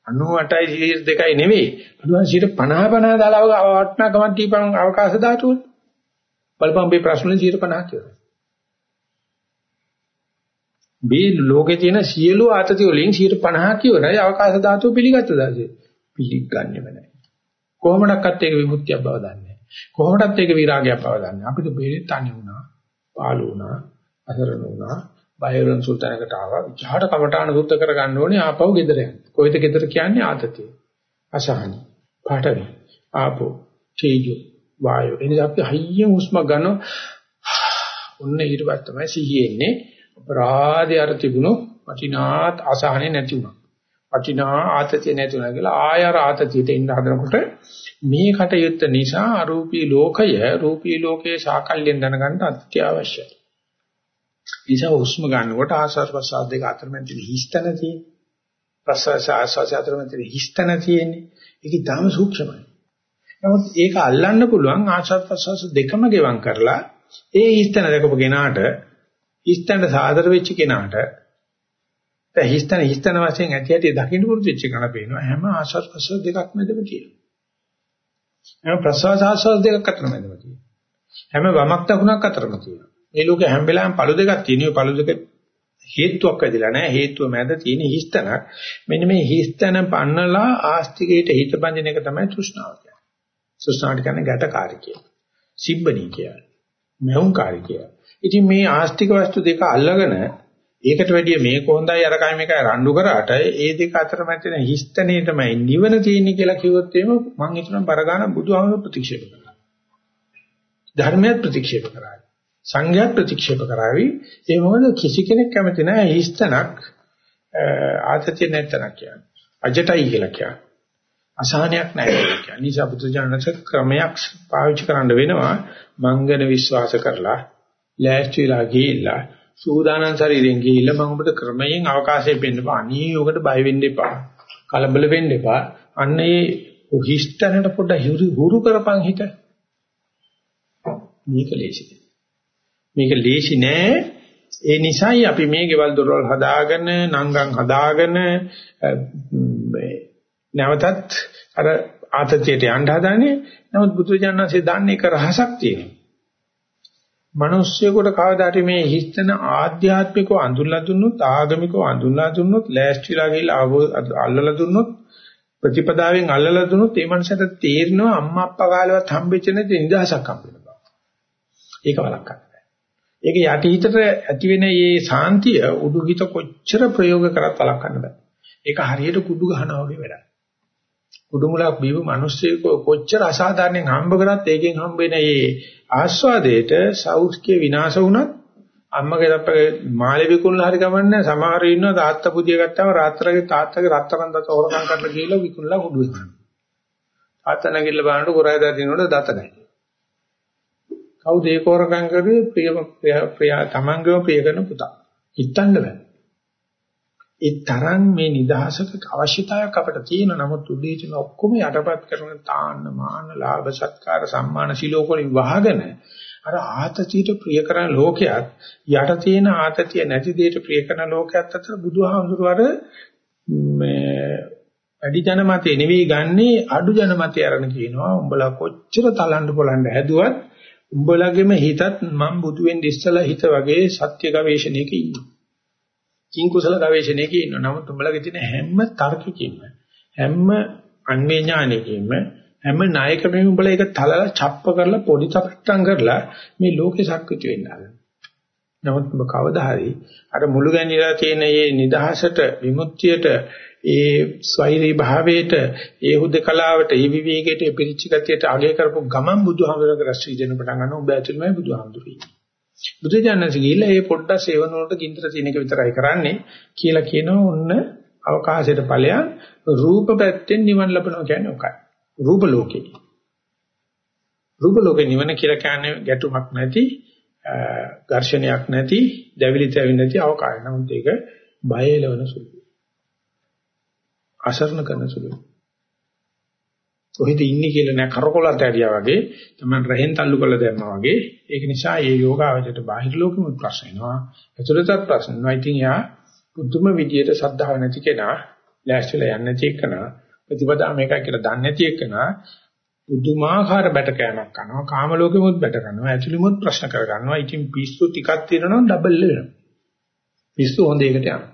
98යි 2යි නෙවෙයි. බුදුන් 50 50 දාලා වටනකමක් දීපන් අවකාශ ධාතුව. බලපන් මේ ප්‍රශ්නේ 50 කියලා. මේ ලෝකේ තියෙන සියලු ආතති වලින් 50% ඉවරයි අවකාශ ධාතුව පිළිගත්ත දාසේ. පිළිගන්නේම නැහැ. කොහොමඩක්වත් ඒක විමුක්තියක් බව දන්නේ නැහැ. කොහොමඩත් ඒක විරාගයක් බව දන්නේ නැහැ. අපිට බෙහෙත් තනි වුණා, පාළු වුණා, අසරණ වුණා, බයරන් සුල්තානකට ආවා. විචාර කමඨාන සුද්ධ කරගන්න ඕනේ ආපහු ගෙදර යන්න. කොයිද ගෙදර කියන්නේ ආතතිය. අසහනි, පාඨවි, ආපෝ, චේජෝ, වායෝ. එනිසා අපි හයියෙන් හුස්ම ගන්න ඔන්න ඊට පස්සේ තමයි සිහිය එන්නේ. අපරාධය අර තිබුණු වටිනාත් අසහනෙ නැති වුණා. වටිනා ආතතිය නැති වුණා කියලා ආය අර ආතතියට එන්න හදනකොට මේ කටයුත්ත නිසා අරූපී ලෝකය රූපී ලෝකයේ සාකල්යෙන් දැනගන්න අත්‍යවශ්‍යයි. නිසා හුස්ම ගන්නකොට ආස්වාද ප්‍රසආද දෙක අතර මැද තියෙන හිස්තන තියෙන්නේ. ප්‍රසවාස ආස්වාද අතර මැද තියෙන හිස්තන තියෙන්නේ. ඒක ඊටාම සූක්ෂමයි. නමුත් ඒක අල්ලන්න පුළුවන් ආස්වාද ප්‍රසවාස දෙකම ගෙවම් කරලා ඒ හිස්තන දැකපු කෙනාට හිස්තනට සාදර වෙච්ච කෙනාට දැන් හිස්තන හිස්තන වශයෙන් ඇති ඇති දකින්න පුරුදු වෙච්ච කෙනා පේනවා හැම ආස්වාද ප්‍රසවාස දෙකක් මැදම තියෙනවා. හැම ප්‍රසවාස ආස්වාද දෙකක් අතර මැදම තියෙනවා. හැම වමක් දකුණක් අතරම තියෙනවා. මේ ලෝකේ හැම වෙලාවෙම පළු දෙකක් තියෙනවා. පළු දෙක හේතුවක් ඇදලා නැහැ. හේතුව මැද තියෙන හිස්තනක්. මෙන්න මේ හිස්තන පන්නලා ආස්තිකයට හිත බඳින එක තමයි තෘෂ්ණාව කියන්නේ. තෘෂ්ණාවට කියන්නේ ගැටකාරී කියලා. සිබ්බණී කියලා. මෙහුම්කාරී කියලා. ඉතින් මේ ආස්තික වස්තු දෙක අල්ලගෙන ඒකට වැඩිය මේක හොඳයි අරකයි මේකයි රණ්ඩු කරාට ඒ දෙක අතර මැද හිස්තනේ තමයි නිවන තියෙන්නේ කියලා කිව්වොත් එහෙම මම හිතනවා බරගාන බුදුහාමුදුරු ප්‍රතික්ෂේප කරනවා. ධර්මයක් ප්‍රතික්ෂේප කරා. සංඝයා ප්‍රතික්ෂේප කරાવી ඒ මොකද කිසි කෙනෙක් කැමති නැහැ හිස්තනක් ආතතිය නැත්තනක් කියන්නේ. අජටයි කියලා කියන්නේ. අසහනයක් නැහැ කියලා කියන්නේ. නිසා බුදුජානක ක්‍රමයක් පාවිච්චි කරන්න වෙනවා. මංගන විශ්වාස කරලා ලෑස්තිලා ගිහිල්ලා සූදානම් ශරීරයෙන් ගිහිල්ලා මම ඔබට ක්‍රමයෙන් අවකාශය දෙන්න බා අනී ඔකට බය වෙන්න එපා කලබල වෙන්න එපා අන්න ඒ හිස්තනට පොඩ හුරු කරපන් හිත මේක ලේසියි මේක ලේසි නෑ. ඒ නිසායි අපි මේ ගෙවල් දොරවල් හදාගෙන නංගන් හදාගෙන නැවතත් අර ආතතියට යන්න හදාන්නේ. නමුත් බුදුජානනාංශය දන්නේ එක රහසක් තියෙනවා. මිනිස්සුයෙකුට කවදාට මේ හිස්තන ආධ්‍යාත්මිකව අඳුල්ලා දුන්නොත් ආගමිකව අඳුල්ලා දුන්නොත් ලෑස්තිලා ගිහිල්ලා අල්ලලා දුන්නොත් ප්‍රතිපදාවෙන් අල්ලලා දුන්නොත් ඒ මනසට තේරෙනවා අම්මා අප්පා කාලේවත් හම්බෙච්ච නැති නිදහසක් හම්බ වෙනවා. ඒක වළක්වන්න. ඒක යටිහිතට ඇති වෙන මේ සාන්තිය උඩුහිත කොච්චර ප්‍රයෝග කරත් වළක්වන්න බෑ. ඒක හරියට කුඩු ගහනවා වගේ වැඩක්. කුඩු මුලක් බීව මිනිස්සෙක කොච්චර අසාධාරණයෙන් හම්බ කරත් ඒකෙන් හම්බ වෙන මේ ආස්වාදයට සෞඛ්‍ය විනාශ වුණත් අම්මගේ දප්පගේ මාළේ විකුණලා හරි කමන්නේ සමහර ඉන්නවා තාත්තා පුදිය ගත්තාම රාත්‍රියේ තාත්තගේ රත්තරන් දත හොරකම් කරලා ගිහලා විකුණලා කුඩු වෙනවා. තාත්තා නැගිටලා බලනකොට ගොරායදා දිනනකොට දත නැහැ. කවුද ඒක හොරකම් කරුවේ ප්‍රිය ප්‍රිය තමන්ගේම ප්‍රිය කරන පුතා. හිතන්න බෑ. ඒ තරම් මේ නිදහසක අවශ්‍යතාවයක් අපිට තියෙන නමුත් උදේ තියෙන ඔක්කොම යටපත් කරන තාන්න මාන ලාභ සත්කාර සම්මාන සිලෝකෝලින් වහගෙන අර ආතතියට ප්‍රිය කරන ලෝකයක් යට තියෙන ආතතිය නැති දෙයට ප්‍රිය කරන ලෝකයක් අතර බුදුහාමුදුරුවෝ අර මේ වැඩි ජනමතේ නෙවෙයි ගන්නේ අඩු ජනමතේ අරගෙන කියනවා උඹලා කොච්චර තලන්න පොලන්න හැදුවත් උඹලගේම හිතත් මම බුදු වෙන්න ඉස්සලා හිත වගේ සත්‍ය ගවේෂණයක ඉන්නවා. කිං කුසල ගවේෂණයක ඉන්නවා. නමුත් උඹලගේ තියෙන හැම තර්කකින්ම හැම අන්වේ ඥානයකින්ම හැම නායකකෙම උඹලා ඒක තලලා ڇප්ප කරලා පොඩි තප්පට්ටම් කරලා මේ ලෝකේ සක්විති වෙන්න හදනවා. නමුත් ඔබ කවදා හරි අර මුළු ගැන්විලා තියෙන මේ නිදහසට විමුක්තියට ඒ ස්වෛරී භාවයට ඒ හුදකලාවට ඒ විවේකයට ඒ පිරිච්ච ගතියට අගය කරපු ගමන් බුදුහාමුදුරගේ රැස් වී දෙන පටන් ගන්නවා උඹ ඇතුළමයි බුදුහාමුදුරු ඉන්නේ. බුදුජානක ගිහිල්ලා මේ පොඩ්ඩක් සේවන වලට ගින්දර තියෙන එක විතරයි කරන්නේ කියලා කියනවා ඔන්න අවකාශයට ඵලයන් රූප පැත්තෙන් නිවන් ලබනවා කියන්නේ ඔකයි. රූප ලෝකේ. රූප ලෝකේ නිවන කියලා කියන්නේ ගැටුමක් නැති ඝර්ෂණයක් නැති දැවිලි තැවිලි නැති අවකාශය. නමුත් ඒක බය එලවන සුළු. අසරණ කරන සුළුයි. කොහෙද ඉන්නේ කියලා නෑ කරකොලත් ඇරියා වගේ තමයි රහෙන් තල්ලු කරලා දැම්මා වගේ. ඒක නිසා මේ යෝගාවචරයට බාහිර ලෝකෙම ප්‍රශ්න එනවා ඇතුළතත් ප්‍රශ්න එනවා ඉතින් යා පුදුම විදියට සද්ධාව නැති කෙනා ලෑස්තිලා යන්නේ නැති එකනා ප්‍රතිපදා මේකයි කියලා දන්නේ නැති එකනා පුදුමාකාර බැටකෑමක් කරනවා. කාම ලෝකෙමුත් බැට කරනවා ඇතුළෙමුත් ප්‍රශ්න කර ගන්නවා ඉතින් පිස්සු ටිකක් තියෙනවා ඩබල් වෙනවා. පිස්සු හොඳ එකට යනවා.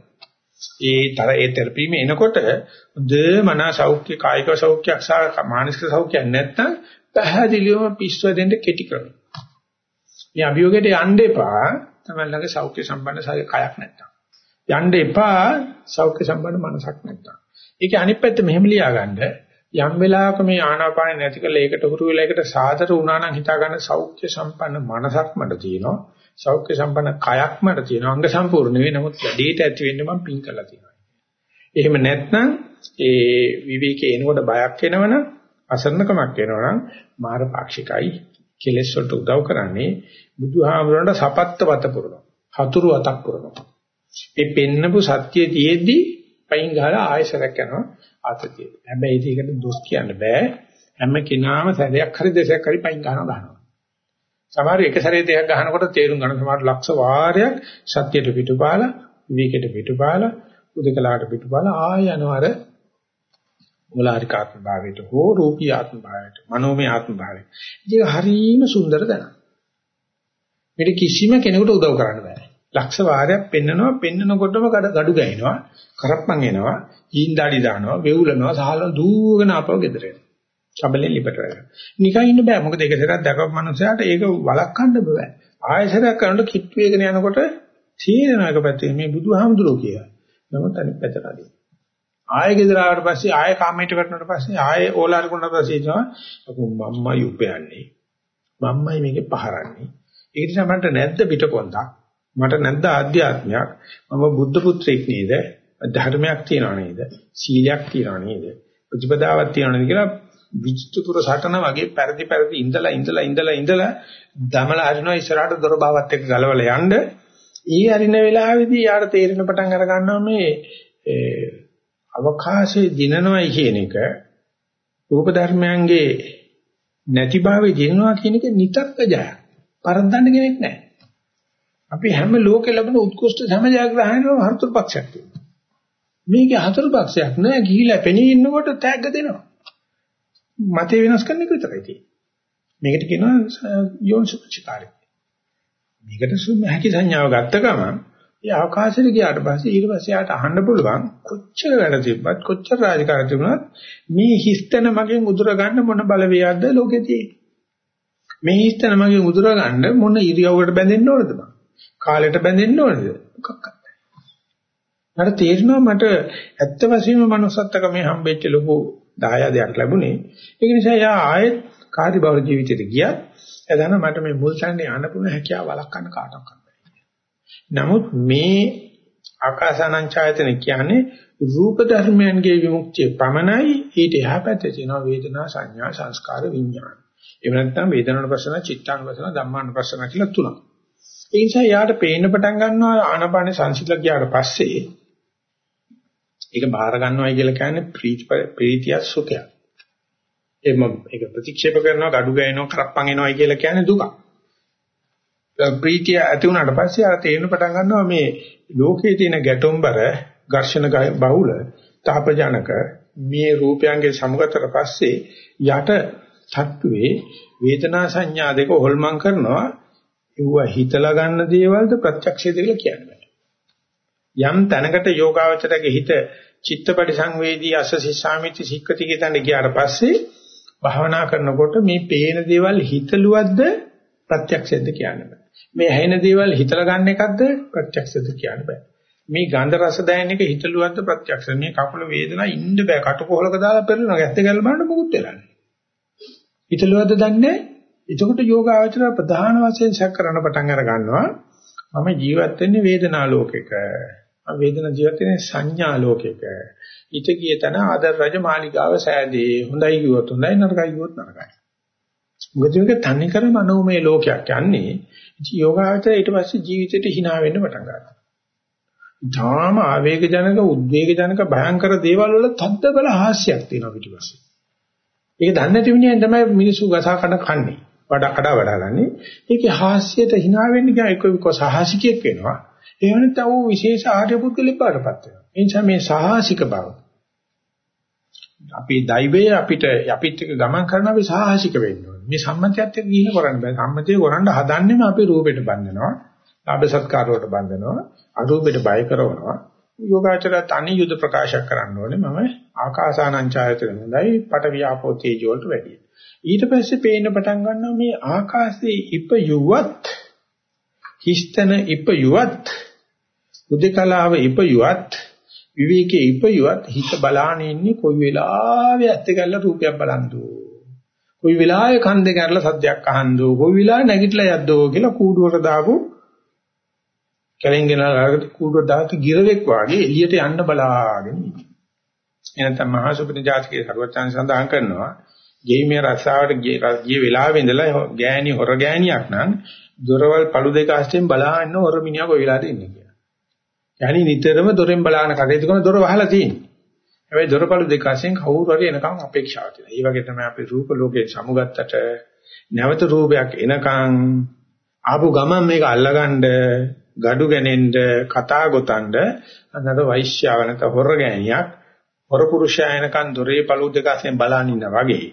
ඒ තර ඒ තෙරපීම එනකොට හොඳ මන සෞඛ්‍ය කායික සෞඛ්‍යයක් සහ මානසික සෞඛ්‍යයක් නැත්නම් පැහැදිලිවම පිස්සු දෙන්න කෙටි කරනවා. මේ අභියෝගයට යන්න එපා තමයි ළඟ සෞඛ්‍ය සම්පන්න කයක් නැත්තම්. යන්න එපා සෞඛ්‍ය සම්පන්න මනසක් නැත්තම්. ඒකේ අනිත් පැත්ත මෙහෙම ලියාගන්න යම් වෙලාවක මේ ආනාපාන නැති කළ ඒකට හුරු වෙලා ඒකට සාදර වුණා නම් හිතා ගන්න සෞඛ්‍ය සම්පන්න මනසක් මට තියෙනවා. සෞඛ්‍ය සම්පන්න කයක් මට තියෙනවා. අංග සම්පූර්ණ නෙවෙයි. නමුත් වැඩේට ඇති වෙන්න මම පින් කරලා තියෙනවා. එහෙම නැත්නම් ඒ විවේකේ එනකොට බයක් එනවනම් අසරණකමක් එනවනම් මාර පාක්ෂිකයි කෙලෙස් වලට උදව් කරන්නේ බුදුහාමුදුරන්ට සපත්ත වත පුරනවා. හතුරු වතක් පුරනවා. මේ පෙන්නපු සත්‍ය තියේදී පයින් ගහලා ආයෙසරක් යනවා ආතතිය. හැබැයි ඒකට දොස් කියන්න බෑ. හැම කෙනාම සැරයක් හරි දෙසයක් හරි පයින් ගහනවා ගන්නවා. සමහර එක සැරේ දෙයක් ගහනකොට තේරුම් ගන්න සමහර ලක්ෂ වාරයක් සත්‍යයට පිටුපාලා විවේකයට පිටුපාලා උදකලාට පිටුපාලා ආය යනවා අර මූලාරික ආත්ම භාවයට හෝ රූපී ආත්ම භාවයට මනෝමය ආත්ම භාවයට. ඒක හරීම සුන්දර දැනක්. මේක කිසිම කෙනෙකුට උදව් කරන්න බෑ. ලක්ෂ වාරයක් පෙන්නනවා පෙන්නකොටම gadu ගහිනවා කරප්පන් එනවා හීන්දාඩි දානවා වෙවුලනවා සහල දූවගෙන අපව ගෙදර එනවා. චබලෙන් ලිපට වෙනවා. නිකන් ඉන්න බෑ මොකද ඒක සරක් දැකපු මනුස්සයාට ඒක වළක්වන්න බෑ. ආයෙසරයක් කරනකොට කිට් වේගන යනකොට තීරණ එක පැත්තේ මේ බුදුහාමුදුරුවෝ කියලා. නමුත් අනිත් පැත්තට අදින. ආයෙ ගෙදර ආවට පස්සේ ආයෙ කාමයට වැටුණාට පස්සේ ආයෙ ඕලාර කුණාට පස්සේ කියනවා අපු මම්මයි උපයන්නේ. මම්මයි මේකේ පහරන්නේ. ඒ නිසා මන්ට නැද්ද පිටකොන්දක්? මට නැද්ද ආධ්‍යාත්මයක්? මම බුද්ධ පුත්‍රයෙක් නේද? ධර්මයක් තියනව නේද? සීලයක් තියනව නේද? ප්‍රතිපදාවක් තියනව නේද කියලා විචිතුර සටන වගේ පරිදි පරිදි ඉඳලා ඉඳලා ඉඳලා ඉඳලා දමලා හරිනවා ඉස්සරහට දොර බාවත් එක්ක ගලවලා යන්න. ඊ හරින වෙලාවේදී යාට තේරෙන පටන් අර ගන්නවා මේ අවකාශයේ දිනනවයි කියන එක රූප ධර්මයන්ගේ නැතිභාවයේ දිනනවා කියන එක නිතරම ජයක්. පරද්දන්න කෙනෙක් නැහැ. අපි හැම ලෝකෙ ලැබෙන උත්කෘෂ්ඨ හැම ජයග්‍රහණයකම හතර පක්ෂයක් තියෙනවා. මේකේ හතර පක්ෂයක් නෑ ගිහිලා පෙනී ඉන්නකොට තෑග්ග දෙනවා. මතේ වෙනස් කරන එක විතරයි තියෙන්නේ. මේකට කියනවා යෝනිසුචිකාරය. මේකට සුම හැකි සංඥාව ගත්ත ගමන් ඒ අවකාශයට ගියාට පස්සේ ඊට පස්සේ යාට අහන්න පුළුවන් කොච්චර වැඩ තිබ්බත් කොච්චර රාජකාරී තිබුණත් මේ හිස්තන මගෙන් උදුර ගන්න මොන බලවේයක්ද ලෝකේ තියෙන්නේ. මේ හිස්තන මගෙන් උදුර ගන්න මොන ඉරියව්වකට බැඳෙන්න ඕනද මම? කාලයට බැඳෙන්න ඕනද? මොකක්ද? මට තේරෙනවා මට ඇත්ත වශයෙන්ම manussත්තක මේ හම්බෙච්ච ලොකු දායාදයක් ලැබුණේ. ඒක නිසා යා ආයෙත් කාර්යබහුල ජීවිතයට ගියා. එදාන මට මේ මුල් තැන්නේ යන්න පුළුවන් හැකියාව වළක්වන්න කාටවත් නමුත් මේ ආකාසානංචායතන කියන්නේ රූප ධර්මයන්ගේ විමුක්තිය පමණයි ඊට එහා පැත්තේ තියෙන වේදනා සංඥා සංස්කාර විඥාන. එහෙම නැත්නම් වේදනානුපස්සන, චිත්තානුපස්සන, ධම්මානුපස්සන කියලා තුනක්. ඒ නිසා යාට පේන්න පටන් ගන්නවා ආනපාන සංසිද්ධ ගියාට පස්සේ ඒක බාර ගන්නවයි කියලා කියන්නේ ප්‍රීතිය සුඛය. එම ඒක ප්‍රතික්ෂේප කරනවා, gadu ගෑනවා, කරප්පන් එනවයි කියලා කියන්නේ දුක. ප්‍රීතිය ඇති වුණාට පස්සේ ආ තේරෙන පටන් ගන්නවා මේ ලෝකයේ තියෙන ගැටොම්බර, ඝර්ෂණ බහුල, තාපජනක මේ රූපයන්ගේ සමුගතට පස්සේ යට සත්‍වේ වේදනා සංඥා දෙක හොල්මන් කරනවා ඒව හිතලා ගන්න දේවල්ද ප්‍රත්‍යක්ෂයද කියලා කියන්නේ. යම් තැනකට යෝගාවචරයේ හිත චිත්තපටි සංවේදී අසසිසාමිති සික්කති කියන ගියාට පස්සේ භාවනා කරනකොට මේ පේන දේවල් හිතලුවද්ද ප්‍රත්‍යක්ෂයද කියන්න බෑ. මේ ඇහෙන දේවල් හිතලා ගන්න එකක්ද ප්‍රත්‍යක්ෂද කියන්න බෑ. මේ ගන්ධ රස දැනෙන එක හිතලුවද්ද ප්‍රත්‍යක්ෂ. මේ කකුල වේදනා ඉන්න බෑ. කටුකොහලක දාලා පෙරලනවා. ඇත්ත ගැල බලන්න මොකුත් වෙලා නැහැ. හිතලුවද්ද දන්නේ එතකොට යෝගාචර ප්‍රධාන වශයෙන් සැක කරන පටන් අර ගන්නවා මම ජීවත් වෙන්නේ වේදනා ලෝකෙක වේදනා ජීවත් වෙන්නේ සංඥා ලෝකෙක. ඊට ගිය තැන ආදර රජ මාලිගාව සෑදී හොඳයි කිව්වොත් හොඳයි නරකයි කිව්වොත් නරකයි. මොකද මේක තන්නේ කර මනෝමය ලෝකයක් යන්නේ. යෝගාචර ඊට පස්සේ ජීවිතේට hina වෙන්න පටන් ගන්නවා. ධාම ආවේග ජනක උද්වේග ජනක භයංකර දේවල් වල තද්ද බල හාස්‍යයක් තියෙනවා පිටිපස්සේ ඒක දන්නේ නැති මිනිහෙන් තමයි මිනිස්සු ගසා කඩ කන්නේ. වඩා කඩා වඩා ගන්නේ. ඒකේ හාස්‍යයට hina වෙන්න ගියා. එක එක සාහසිකයෙක් වෙනවා. ඒ වෙනත් අවු විශේෂ ආර්ය පුද්ගලෙක් බාටපත් වෙනවා. ඒ නිසා මේ සාහසික බව අපි දෛවය අපිට අපිත් එක්ක ගමන් කරන අපි සාහසික වෙන්න ඕනේ. මේ සම්මතියත් එක්ක ගිහින් කරන්න බෑ. සම්මතිය කරන්න හදන්නේම අපි රූපෙට බඳිනවා. ලාභ සත්කාර වලට බඳිනවා. අරූපෙට බය කරනවා. යෝගාචර තනි යුද ප්‍රකාශයක් කරන්න ඕනේ මම ආකාසානංචායතන හොඳයි පට වියාපෝ තේජෝ වලට වැඩිය. ඊට පස්සේ පේන්න පටන් ගන්නවා මේ ආකාශයේ ඉපයුවත් හිස්තන ඉපයුවත් උදේකලාව ඉපයුවත් විවේකයේ ඉපයුවත් හිත බලාන ඉන්නේ කොයි වෙලාවෙ ඇත්ත ගැල්ල රූපයක් බලන්දෝ කොයි වෙලාවෙ කන් දෙක අරලා සද්දයක් අහන්දෝ කොයි වෙලාවෙ නැගිටලා යද්දෝ කියලා කූඩුවට දාපු කැලෙන්ගෙන අරකට කූඩුව දාතු ගිරවෙක් වාගේ එළියට යන්න බලාගෙන ඉන්නේ. එනතම මහසුපින ජාතිකයේ සරුවචාන් සඳහන් කරනවා ගෙයිමේ රස්සාවට ගිය වෙලාවෙ ඉඳලා ගෑණි හොර ගෑණියක් නම් දොරවල් පළු දෙක අස්තෙන් බලාගෙන හොර මිනිහා කොයි වෙලාවද ඉන්නේ කියලා. යහනි නිතරම දොරෙන් බලාගෙන කටයුතු කරන දොර වහලා තියෙන්නේ. හැබැයි දොරපළු දෙක අස්තෙන් කවුරු හරි එනකම් අපේක්ෂාවක් තියෙනවා. ඒ වගේ තමයි අපේ රූප ලෝකයේ සමුගත්තට නැවත රූපයක් එනකම් ආපු ගමන් මේක අල්ලගන්න gadu ගනෙන්න කතා ගොතනද අන්නතර වෛශ්‍යාව නැත හොර ගෑණියක් හොර පුරුෂයා එනකන් දොරේ පළු දෙක අස්තෙන් බලන් ඉන්නා වගේ.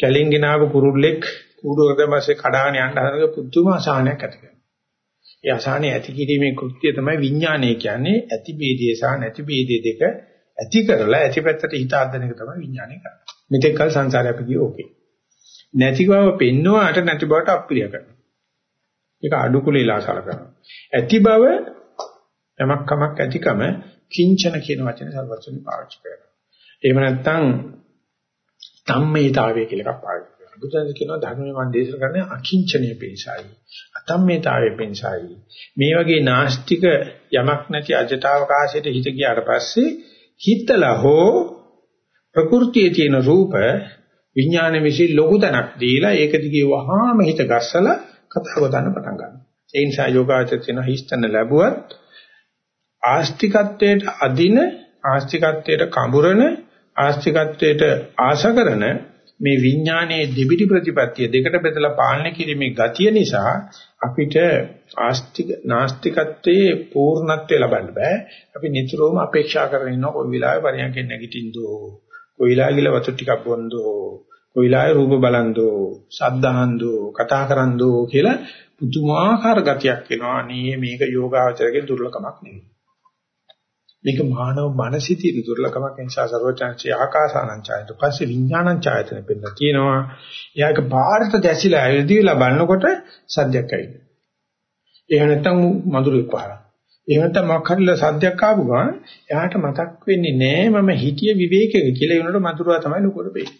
කැලින් ගෙනාවු කුරුල්ලෙක් කූඩුවකට පස්සේ කඩාගෙන යන්න හදනක පුදුම අසහනයක් ඇති කරනවා. ඒ අසහනය ඇති කිරීමේ කෘත්‍යය තමයි විඥානය කියන්නේ ඇති ભેදේ සහ නැති ભેදේ දෙක ඇති කරලා ඇති පැත්තට හිත අද්දන එක තමයි විඥානය කරන්නේ. මෙතෙක් කල සංසාරය අපි ගියේ ඕකේ. නැති බව පෙන්වුවාට නැති බවට අප්‍රිය කරනවා. ඒක අඩු කුලීලා සලකනවා. ඇති බව යමක් කමක් ඇතිකම කිංචන කියන වචනේ සර්වචනි පාවිච්චි කරනවා. එහෙම නැත්නම් ධම්මේතාවය කියලා එකක් පාවිච්චි කරනවා. බුදුන් කියනවා ධර්මයේ මන් දේශනා කරන්නේ අකිංචනීය පිණිසයි. අතම්මේතාවයේ පිණිසයි. මේ වගේ නාස්තික යමක් නැති අජටවකාශයට හිත ගියාට පස්සේ හිතලා හෝ ප්‍රകൃතියේ තියෙන රූප විඥාන විශ්ි ලොකු තැනක් දීලා ඒක දිගේ වහාම හිත ගස්සලා කතා ගොතන්න පටන් ගන්නවා. ඒ නිසා යෝගාචර තියෙන හිස්තන ලැබුවත් ආස්තිකත්වයට අදින ආස්තිකත්වයට කඹරන ආස්තිකත්වයට ආශා කරන මේ විඥානයේ දෙබිඩි ප්‍රතිපත්තිය දෙකට බෙදලා පාලනය කිරීමේ ගතිය නිසා අපිට ආස්තික නාස්තිකත්වයේ පූර්ණත්වය ලබන්න බෑ. අපි නිතරම අපේක්ෂා කරගෙන ඉන්න කොයි වෙලාවෙ පරියන්කෙන් නැගිටින්දෝ, කොයි වෙලාවෙ වතු ටිකක් බොන්දෝ, කොයි වෙලාවෙ රූප බලන්දෝ, ශබ්ද අහන්දෝ, කතා කරන්දෝ කියලා පුදුමාකාර ගතියක් එනවා. අනේ මේක යෝගාචරයේ දුර්ලභමක් නෙවෙයි. මේක මානව මනසේ තියෙන දුර්ලභමක් නිසා සර්වචන්චි ආකාසානංචායත පස්සේ විඥානං ඡායතන පෙන්න තියෙනවා. එයාක පාරට දැසිලා ඇවිදලා බලනකොට සද්දයක් ඇවිල්ලා. එහෙම නැත්නම් මధుරෙක් පහරන. එහෙම නැත්නම් මොකක් හරි සද්දයක් ආපු ගමන් එයාට මතක් වෙන්නේ නෑ මම හිතිය විවේකයක කියලා ඒනොට මధుරවා තමයි ලොකෝට වෙන්නේ.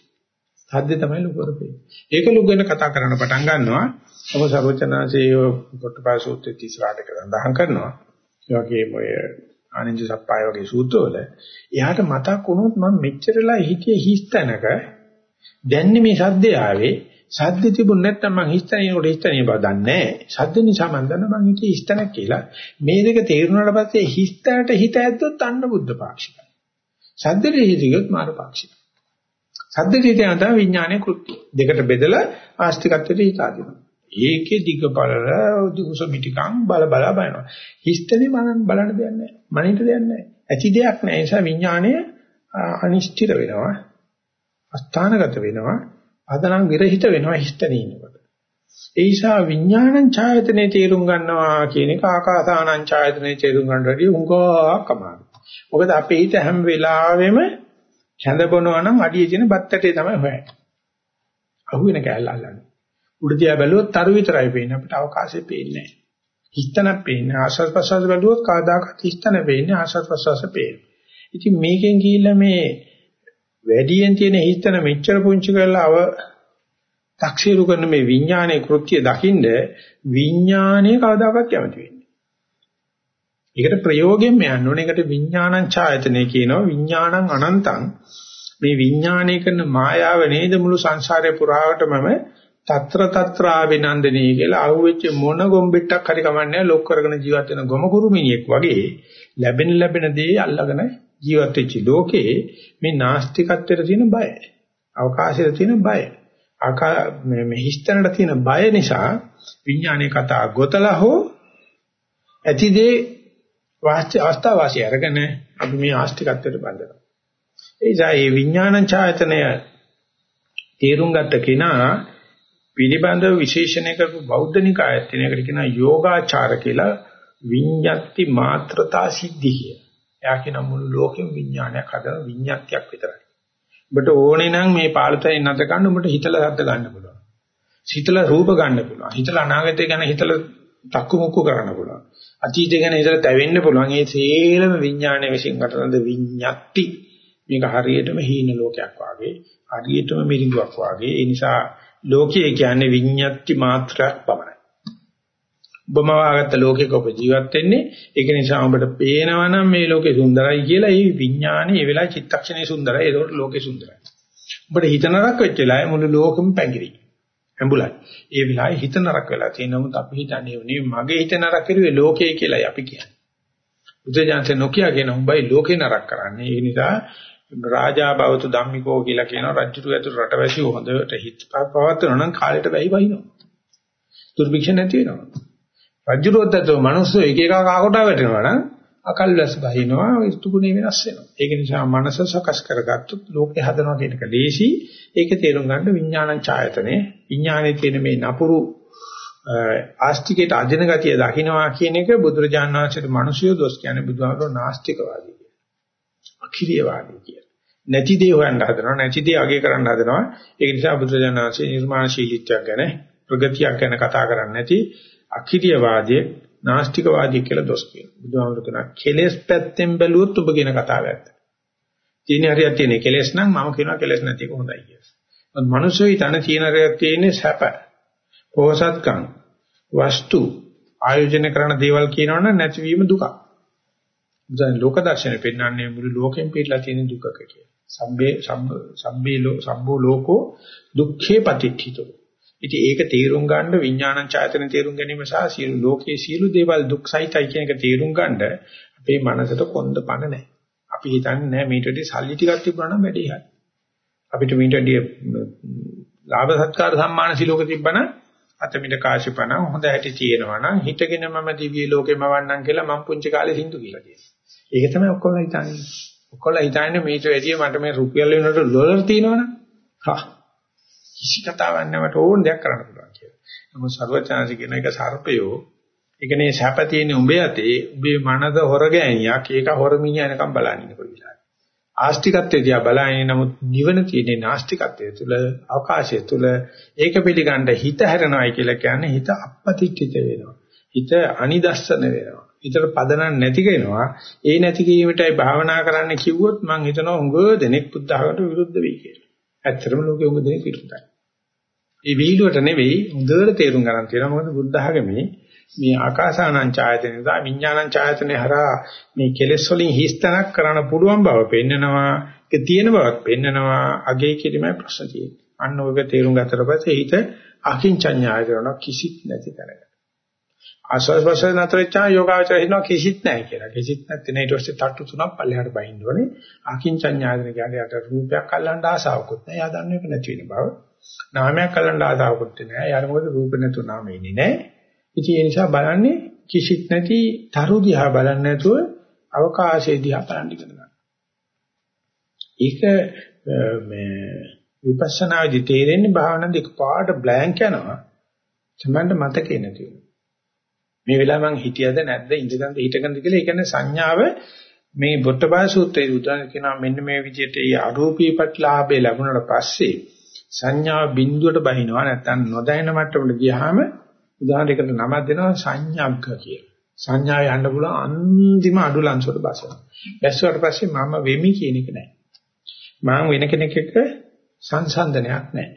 සද්ද තමයි ලොකෝට වෙන්නේ. ඒක ලුගගෙන කතා කරන්න පටන් ගන්නවා. ඔබ සර්වචනාසේ පොට්ටපාය සූත්‍රයේ තිසරාට සඳහන් කරනවා. ඒ වගේම ඔය ආනන්ද සප්පාය වගේ සූත්‍රවල එයාට මතක් වුණොත් මම මෙච්චරලා හිතියේ හිස්තැනක දැන් මේ සද්දේ ආවේ සද්ද තිබුණ නැත්නම් මං හිස්තැනිය උඩ හිස්තැනිය බව දන්නේ නැහැ. සද්ද නිසා මං දන්න මං හිතේ හිස්තැනක් කියලා. මේ දෙක තේරුණාට පස්සේ හිස්තැනට හිත ඇද්දොත් අන්න බුද්ධ පාක්ෂිකයි. සද්දේ හිතියොත් මාර පාක්ෂිකයි. සද්දේ හිතේ තමයි විඥානයේ කෘත්‍ය. දෙකට බෙදලා ආස්තිකත්වයට හිත ආදිනවා. ඒකේ දිග බලලා උස පිටිකම් බල බල බලනවා. හිස්තනේ මනන් බලන්න දෙයක් නැහැ. මනිට දෙයක් නැහැ. ඇති දෙයක් නැහැ. ඒ නිසා විඥාණය අනිශ්චිත වෙනවා. අස්ථානගත වෙනවා. අදනම් විරහිත වෙනවා හිස්තනේ ඉන්නකොට. ඒ නිසා විඥානං ඡායතනේ තේරුම් ගන්නවා කියන එක ආකාසානං ඡායතනේ තේරුම් ගන්න රැඩි උංගා කමාන. මොකද අපේ හිත හැම වෙලාවෙම කැඳ බොනවා නම් අඩියේ තියෙන බත්තටේ තමයි හොයන්නේ. අහුවෙන කැලල අල්ලන්නේ. උඩ තියා බැලුවොත් තරු විතරයි පේන්නේ අපිට අවකාශය පේන්නේ නැහැ. හිස්තනක් පේන්නේ ආශ්වාස ප්‍රශ්වාස බැලුවොත් කාදාකත් හිස්තන පේන්නේ ආශ්වාස ප්‍රශ්වාස පේන්නේ. ඉතින් මේකෙන් ගිහිල්ලා මේ වැඩියෙන් තියෙන හිස්තන මෙච්චර පුංචි කරලා අව තක්සීරු කරන මේ විඥානයේ කෘත්‍ය දකින්ද විඥානයේ කවදාකවත් කැමති වෙන්නේ. ඒකට ප්‍රයෝගයෙන් යන්න ඕනේ. ඒකට විඥානං ඡායතනෙ කියනවා. විඥානං අනන්තං. මේ විඥානය කරන මායාව නේද මුළු සංසාරේ පුරාවටමම తත්‍ර తත්‍රා විනන්දනී කියලා අහුවෙච්ච මොන ගොම්බෙට්ටක් හරි කමන්නේ ලොක් කරගෙන ජීවත් වෙන ගොමකුරු මිනිහෙක් වගේ ලැබෙන ලැබෙන දේ අල්ලගෙන ජීවත් වෙච්ච ලෝකේ මේ නාස්තිකත්වයට තියෙන බය අවකාශයට තියෙන බය ආකා මේ හිස්තැනට තියෙන බය නිසා විඥානයේ කතා ගොතලා හෝ ඇතිදේ වාස්ත්‍ය අවස්ථාව වාසිය අරගෙන අපි මේ ආස්තිකත්වයට බඳිනවා. ඒ නිසා මේ විඥාන ඡායතනය තේරුම් ගත්ත කෙනා පිළිබඳව විශේෂණය කරපු බෞද්ධ නිකායත් තියෙන එකට කියනවා යෝගාචාර කියලා විඤ්ඤාති මාත්‍රතා සිද්ධි කිය. එයා කියන මුළු ලෝකෙම විඥානයක් හදන විඤ්ඤාතියක් විතරයි. ඔබට ඕනේ නම් මේ පාළුතේ නැත ගන්න ඔබට හිතලා හද්ද ගන්න පුළුවන්. හිතලා රූප ගන්න පුළුවන්. හිතලා අනාගතය ගැන හිතලා තක්කු මුක්කු කරන්න පුළුවන්. අතීතය ගැන හිතලා තැවෙන්න පුළුවන්. ඒ සේලම විඥානයේ විසින් ගතනද විඤ්ඤාති. මේක හරියටම හීන ලෝකයක් වාගේ, හරියටම මිරිඟුවක් වාගේ. ඒ නිසා ලෝකයේ කියන්නේ විඤ්ඤාති මාත්‍රයක් පමණයි. ඔබම වාගත්ත ලෝකයක ඔබ ජීවත් වෙන්නේ ඒක නිසා ඔබට පේනවා නම් මේ ලෝකේ සුන්දරයි කියලා ඒ විඥානේ ඒ වෙලාවේ චිත්තක්ෂණේ සුන්දරයි. ඒකට ලෝකේ සුන්දරයි. ඔබට හිත නරක වෙච්ච වෙලාවේ මුළු ලෝකෙම පැංගිරි ඇඹුලයි ඒ වෙලාවේ හිත නරක වෙලා තියෙන නමුත් අපි හිතන්නේ නේ මගේ හිත නරක කරුවේ ලෝකේ කියලායි අපි කියන්නේ. බුදුජානක නොකිය කියන උඹයි ලෝකේ නරක කරන්නේ. ඒ නිසා රාජා බවතු ධම්මිකෝ කියලා කියන රජුට ඇතුළු රටවැසියෝ හොඳට හිත පවත්වනවා නම් කාලයට වැහි වහිනවා දුර්භික්ෂ නැති වෙනවා රජුරොද්දතෝ මිනිස්සු එක එක කාකට වැටෙනවා නම් අකල් වැස් බහිනවා ඍතුගුණේ වෙනස් වෙනවා. ඒක නිසා මනස සකස් කරගත්තොත් ලෝකේ හදනවා කියන එක ලේසි. ඒක තේරුම් ගන්න විඥානං ඡායතනේ විඥානයේ තියෙන මේ නපුරු ආස්තිකයට අදින ගතිය දකින්නවා කියන එක බුදුරජාණන් වහන්සේට මිනිසියෝ දොස් කියන්නේ බුදුහාමරෝ නාස්තිකවාදී කියන. අඛිරියවාදී කියන. නැති දේ හොයන්න හදනවා නැති දේ අගය කරන්න හදනවා. ඒක නිසා බුදුරජාණන් වහන්සේ නිර්මාණශීලීත්වයක් ගැන ප්‍රගතියක් ගැන කතා කරන්නේ නැති අකිරියවාදී නාස්තිකවාදී කියලා දොස් කියනවා. බුදුහාමුදුරු කියනවා කෙලෙස් පැත්තෙන් බැලුවොත් ඔබ කියන කතාව ඇත්ත. තියෙන හරියක් තියෙන කෙලෙස් නම් මම කියනවා කෙලෙස් නැති එක හොඳයි කියලා. මොකද මිනිස්සු හිතන තියෙන හරියක් තියෙන්නේ සැප. පොහසත්කම් වස්තු ආයෝජනය කරන දේවල් කියනවනම් නැතිවීම දුකක්. දැන් ලෝක දර්ශනේ පෙන්වන්නේ මුළු ලෝකෙම පිටලා තියෙන දුකක කියලා. සම්බේ සම්බ සම්බේ ලෝ සම්බෝ ලෝකෝ දුක්ඛේ පටිච්චිතෝ ඉතින් ඒක තේරුම් ගන්න විඥානං ඡායතන තේරුම් ගැනීම සහ සියලු ලෝකයේ සියලු දේවල් දුක්සහිතයි කියන එක තේරුම් ගන්න අපේ මනසට කොන්ද පණ නැහැ. අපි හිතන්නේ නැහැ මේට වැඩි සල්ලි ටිකක් තිබුණා නම් වැඩි හරි. අපිට මේට වැඩි ලාභ සත්කාර සම්මාන සිලෝක තිබ්බනම් අතමිට කාශිපණ හොඳ හැටි තියෙනවා නම් හිතගෙන මම දිව්‍ය ලෝකෙම වන්නම් කියලා මම පුංචි කාලේ සින්දු කියලා කියනවා. ඒක තමයි ඔක්කොම හිතන්නේ. ඔක්කොම හිතන්නේ මේට වැඩි මට මේ රුපියල් වෙනකොට ඩොලර් තියෙනවනම් හා කිසි කතාවක් නැවට ඕන දෙයක් කරන්න පුළුවන් කියලා. නමුත් සර්වචාන්සි කියන එක සර්පයෝ ඒකනේ සැප තියෙන උඹේ අතේ උඹේ මනස හොරගෑනියක් ඒක හොරමිනිය එනකම් බලන්නේ කොයි වෙලාවයි. ආස්තිකත්වයේ දිහා බලන්නේ නමුත් නිවන තියෙන නාස්තිකත්වයේ තුල අවකාශය තුල ඒක පිළිගන්න හිත හැරෙනවයි කියලා කියන්නේ හිත අපපතිච්චිත වෙනවා. හිත අනිදස්සන වෙනවා. හිතට පදනක් නැති වෙනවා. ඒ නැති කීමටයි භාවනා කරන්න කිව්වොත් මං හිතනවා උඟ දෙනෙක් බුද්ධ ධර්මයට විරුද්ධ වෙයි කියලා. ඇත්තටම ලෝකෙ උඟ දෙනෙක් විරුද්ධයි. ඒ වීලුවට නෙවෙයි හොඳට තේරුම් ගන්න තියෙනවා මොකද බුද්ධ ආගමේ මේ ආකාසානං ඡායතනෙ දා විඥානං ඡායතනෙ හරහා මේ කෙලෙස් වලින් හිස්තනක් කරන්න පුළුවන් බව පෙන්නනවා ඒක තියෙන බවක් පෙන්නනවා අගේ කිරීමයි ප්‍රශ්න තියෙන්නේ අන්න ඔයක තේරුම් ගත්තට පස්සේ හිත අකින්චඤ්ඤාය කරන කිසිත් නැති කරගන්න ආස්වාද ප්‍රසන්න නතරචා යෝගාචර හිනවා කිසිත් නැහැ කියලා කිසිත් නැත්නම් ඊට පස්සේ තට්ටු තුනක් පල්ලෙහාට බහින්න ඕනේ අකින්චඤ්ඤායතන කියන්නේ යට රූපයක් අල්ලන්න ආසාවකුත් නැහැ යා දන්න එක නැති වෙන බව නාමයක් අල්ලන්න ආසාවකුත් නැහැ. යාර මොකද රූප නැතු නාම ඉන්නේ නැහැ. ඉතින් ඒ නිසා බලන්නේ කිසිත් නැති තරු දිහා බලන්නේ නැතුව අවකාශයේ දිහා බලන්න ඉගෙන ගන්න. ඒක මේ විපස්සනාදී තේරෙන්නේ භාවනා දෙක පාඩ බ්ලැන්ක් යනවා. සමහරට මතකේ නැති වෙනවා. මේ වෙලාව මං හිතියද නැද්ද ඉඳගන්ද හිටගන්ද කියලා ඒ කියන්නේ සංඥාව මේ බොට්ටබා සූත්‍රයේ උදාහරණ කියනවා මෙන්න මේ විදිහට ඒ අරූපී ප්‍රතිලාභය ලැබුණාට පස්සේ සංඥා බිඳුවට බහිනවා නැත්නම් නොදැනෙන මට්ටමට ගියාම උදාහරණයකට නමක් දෙනවා සංඥාග්ග කියලා. සංඥා යන්න පුළුවන් අන්තිම අඩු ලංසොට බසනවා. බැස්සුවට පස්සේ මම වෙමි කියන එක නැහැ. මම වෙන කෙනෙක් එක්ක සංසන්දනයක් නැහැ.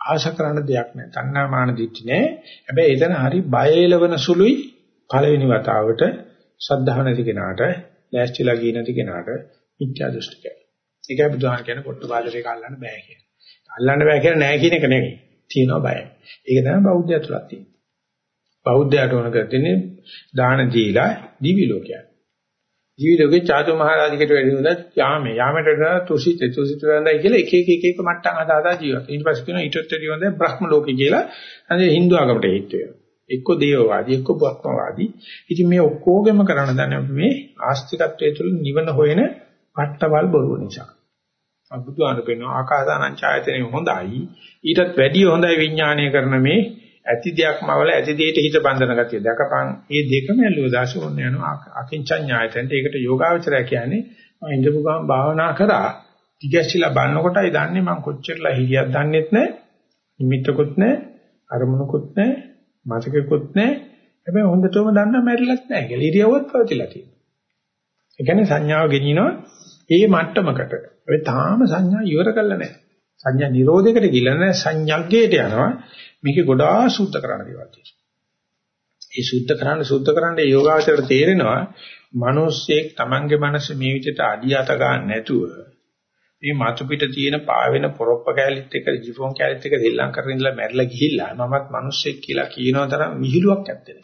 ආශා කරන දෙයක් නැහැ. තණ්හා මාන දිට්ඨි නැහැ. හැබැයි එතන හරි බය එලවන සුළුයි පළවෙනි වතාවට ශ්‍රද්ධාව නැති කෙනාට, ලෑස්තිලා ගිය නැති කෙනාට මිත්‍යා දෘෂ්ටිකයි. ඒකයි බුදුහාම කියන්නේ පොට්ට බාලරේක අල්ලන්න බෑ කියන්නේ. අල්ලන්න බෑ කියලා නෑ කියන එක නෙවෙයි. තියෙනවා බයයි. ඒක තමයි බෞද්ධය තුලක් තියෙන්නේ. බෞද්ධයාට ඕන කරන්නේ දාන දීලා දිවි ලෝකයක්. දිවි ලෝකේ චාතු මහරජිකට වැඩි හොඳ යාමේ. යාමයට වඩා තුසිත තුසිත වන්දයි කියලා එක එක එක එක මට්ටම් හදා හදා ජීවත්. ඊට පස්සේ කියනවා ඊටත් වැඩි හොඳ බ්‍රහ්ම ලෝකේ කියලා. අද Hindu ආගමට හිට වෙනවා. එක්ක දේවවාදී එක්ක බ්‍රහ්මවාදී. ඉතින් මේ ඔක්කොගෙම කරන්න දන්නේ මේ ආස්තිකත්වයේ තුල නිවන හොයන පට්ටවල් බොරුව නිසා. බුදුහාම කියනවා ආකාසානං ඡායතනෙ හොඳයි. ඊටත් වැඩිය හොඳයි විඥානය කරන මේ ඇති දෙයක්ම වල ඇති දෙයට හිත බඳින ගතිය. දැකපන් මේ දෙකම ඇල්ලුව දාසෝන්න යනවා අකින්චඤ්ඤායතෙන්ට ඒකට යෝගාවචරය කියන්නේ මම ඉඳපු ගමන් භාවනා කරා. ටිකැසිලා බannකොටයි දන්නේ මම කොච්චරලා හිරියක් දන්නෙත් නැහැ නිමිත්තකුත් නැහැ අරමුණකුත් නැහැ මතකකුත් නැහැ. හැබැයි හොඳටම දන්නා මැරිලත් නැහැ. කියලා ඉරියව්වත් පවතිලා තියෙනවා. ඒ කියන්නේ සංඥාව ගෙනියනවා ඒ මට්ටමකට. ඒ තාම සංඥා ඉවර කරලා නැහැ. සංඥා නිරෝධයකට ගිහලා නැහැ. සංඥග්ගයට යනවා. මේක ගොඩාක් සුද්ධ කරන්න දේවල් තියෙනවා. ඒ සුද්ධ කරන්න සුද්ධ කරන්න ඒ යෝගාචරයට තේරෙනවා මිනිස්සෙක් Tamange මනස මේ විදිහට අඩියට ගන්න නැතුව මේ මතු පිට තියෙන පාවෙන පොරොප්ප කැලිත් එක ජිෆෝන් කැලිත් එක දෙල්ලම් කරගෙන ඉඳලා මැරිලා ගිහිල්ලා මමත් මිනිස්සෙක් කියලා කියනවා තරම් මිහිලුවක් නැත්තේ.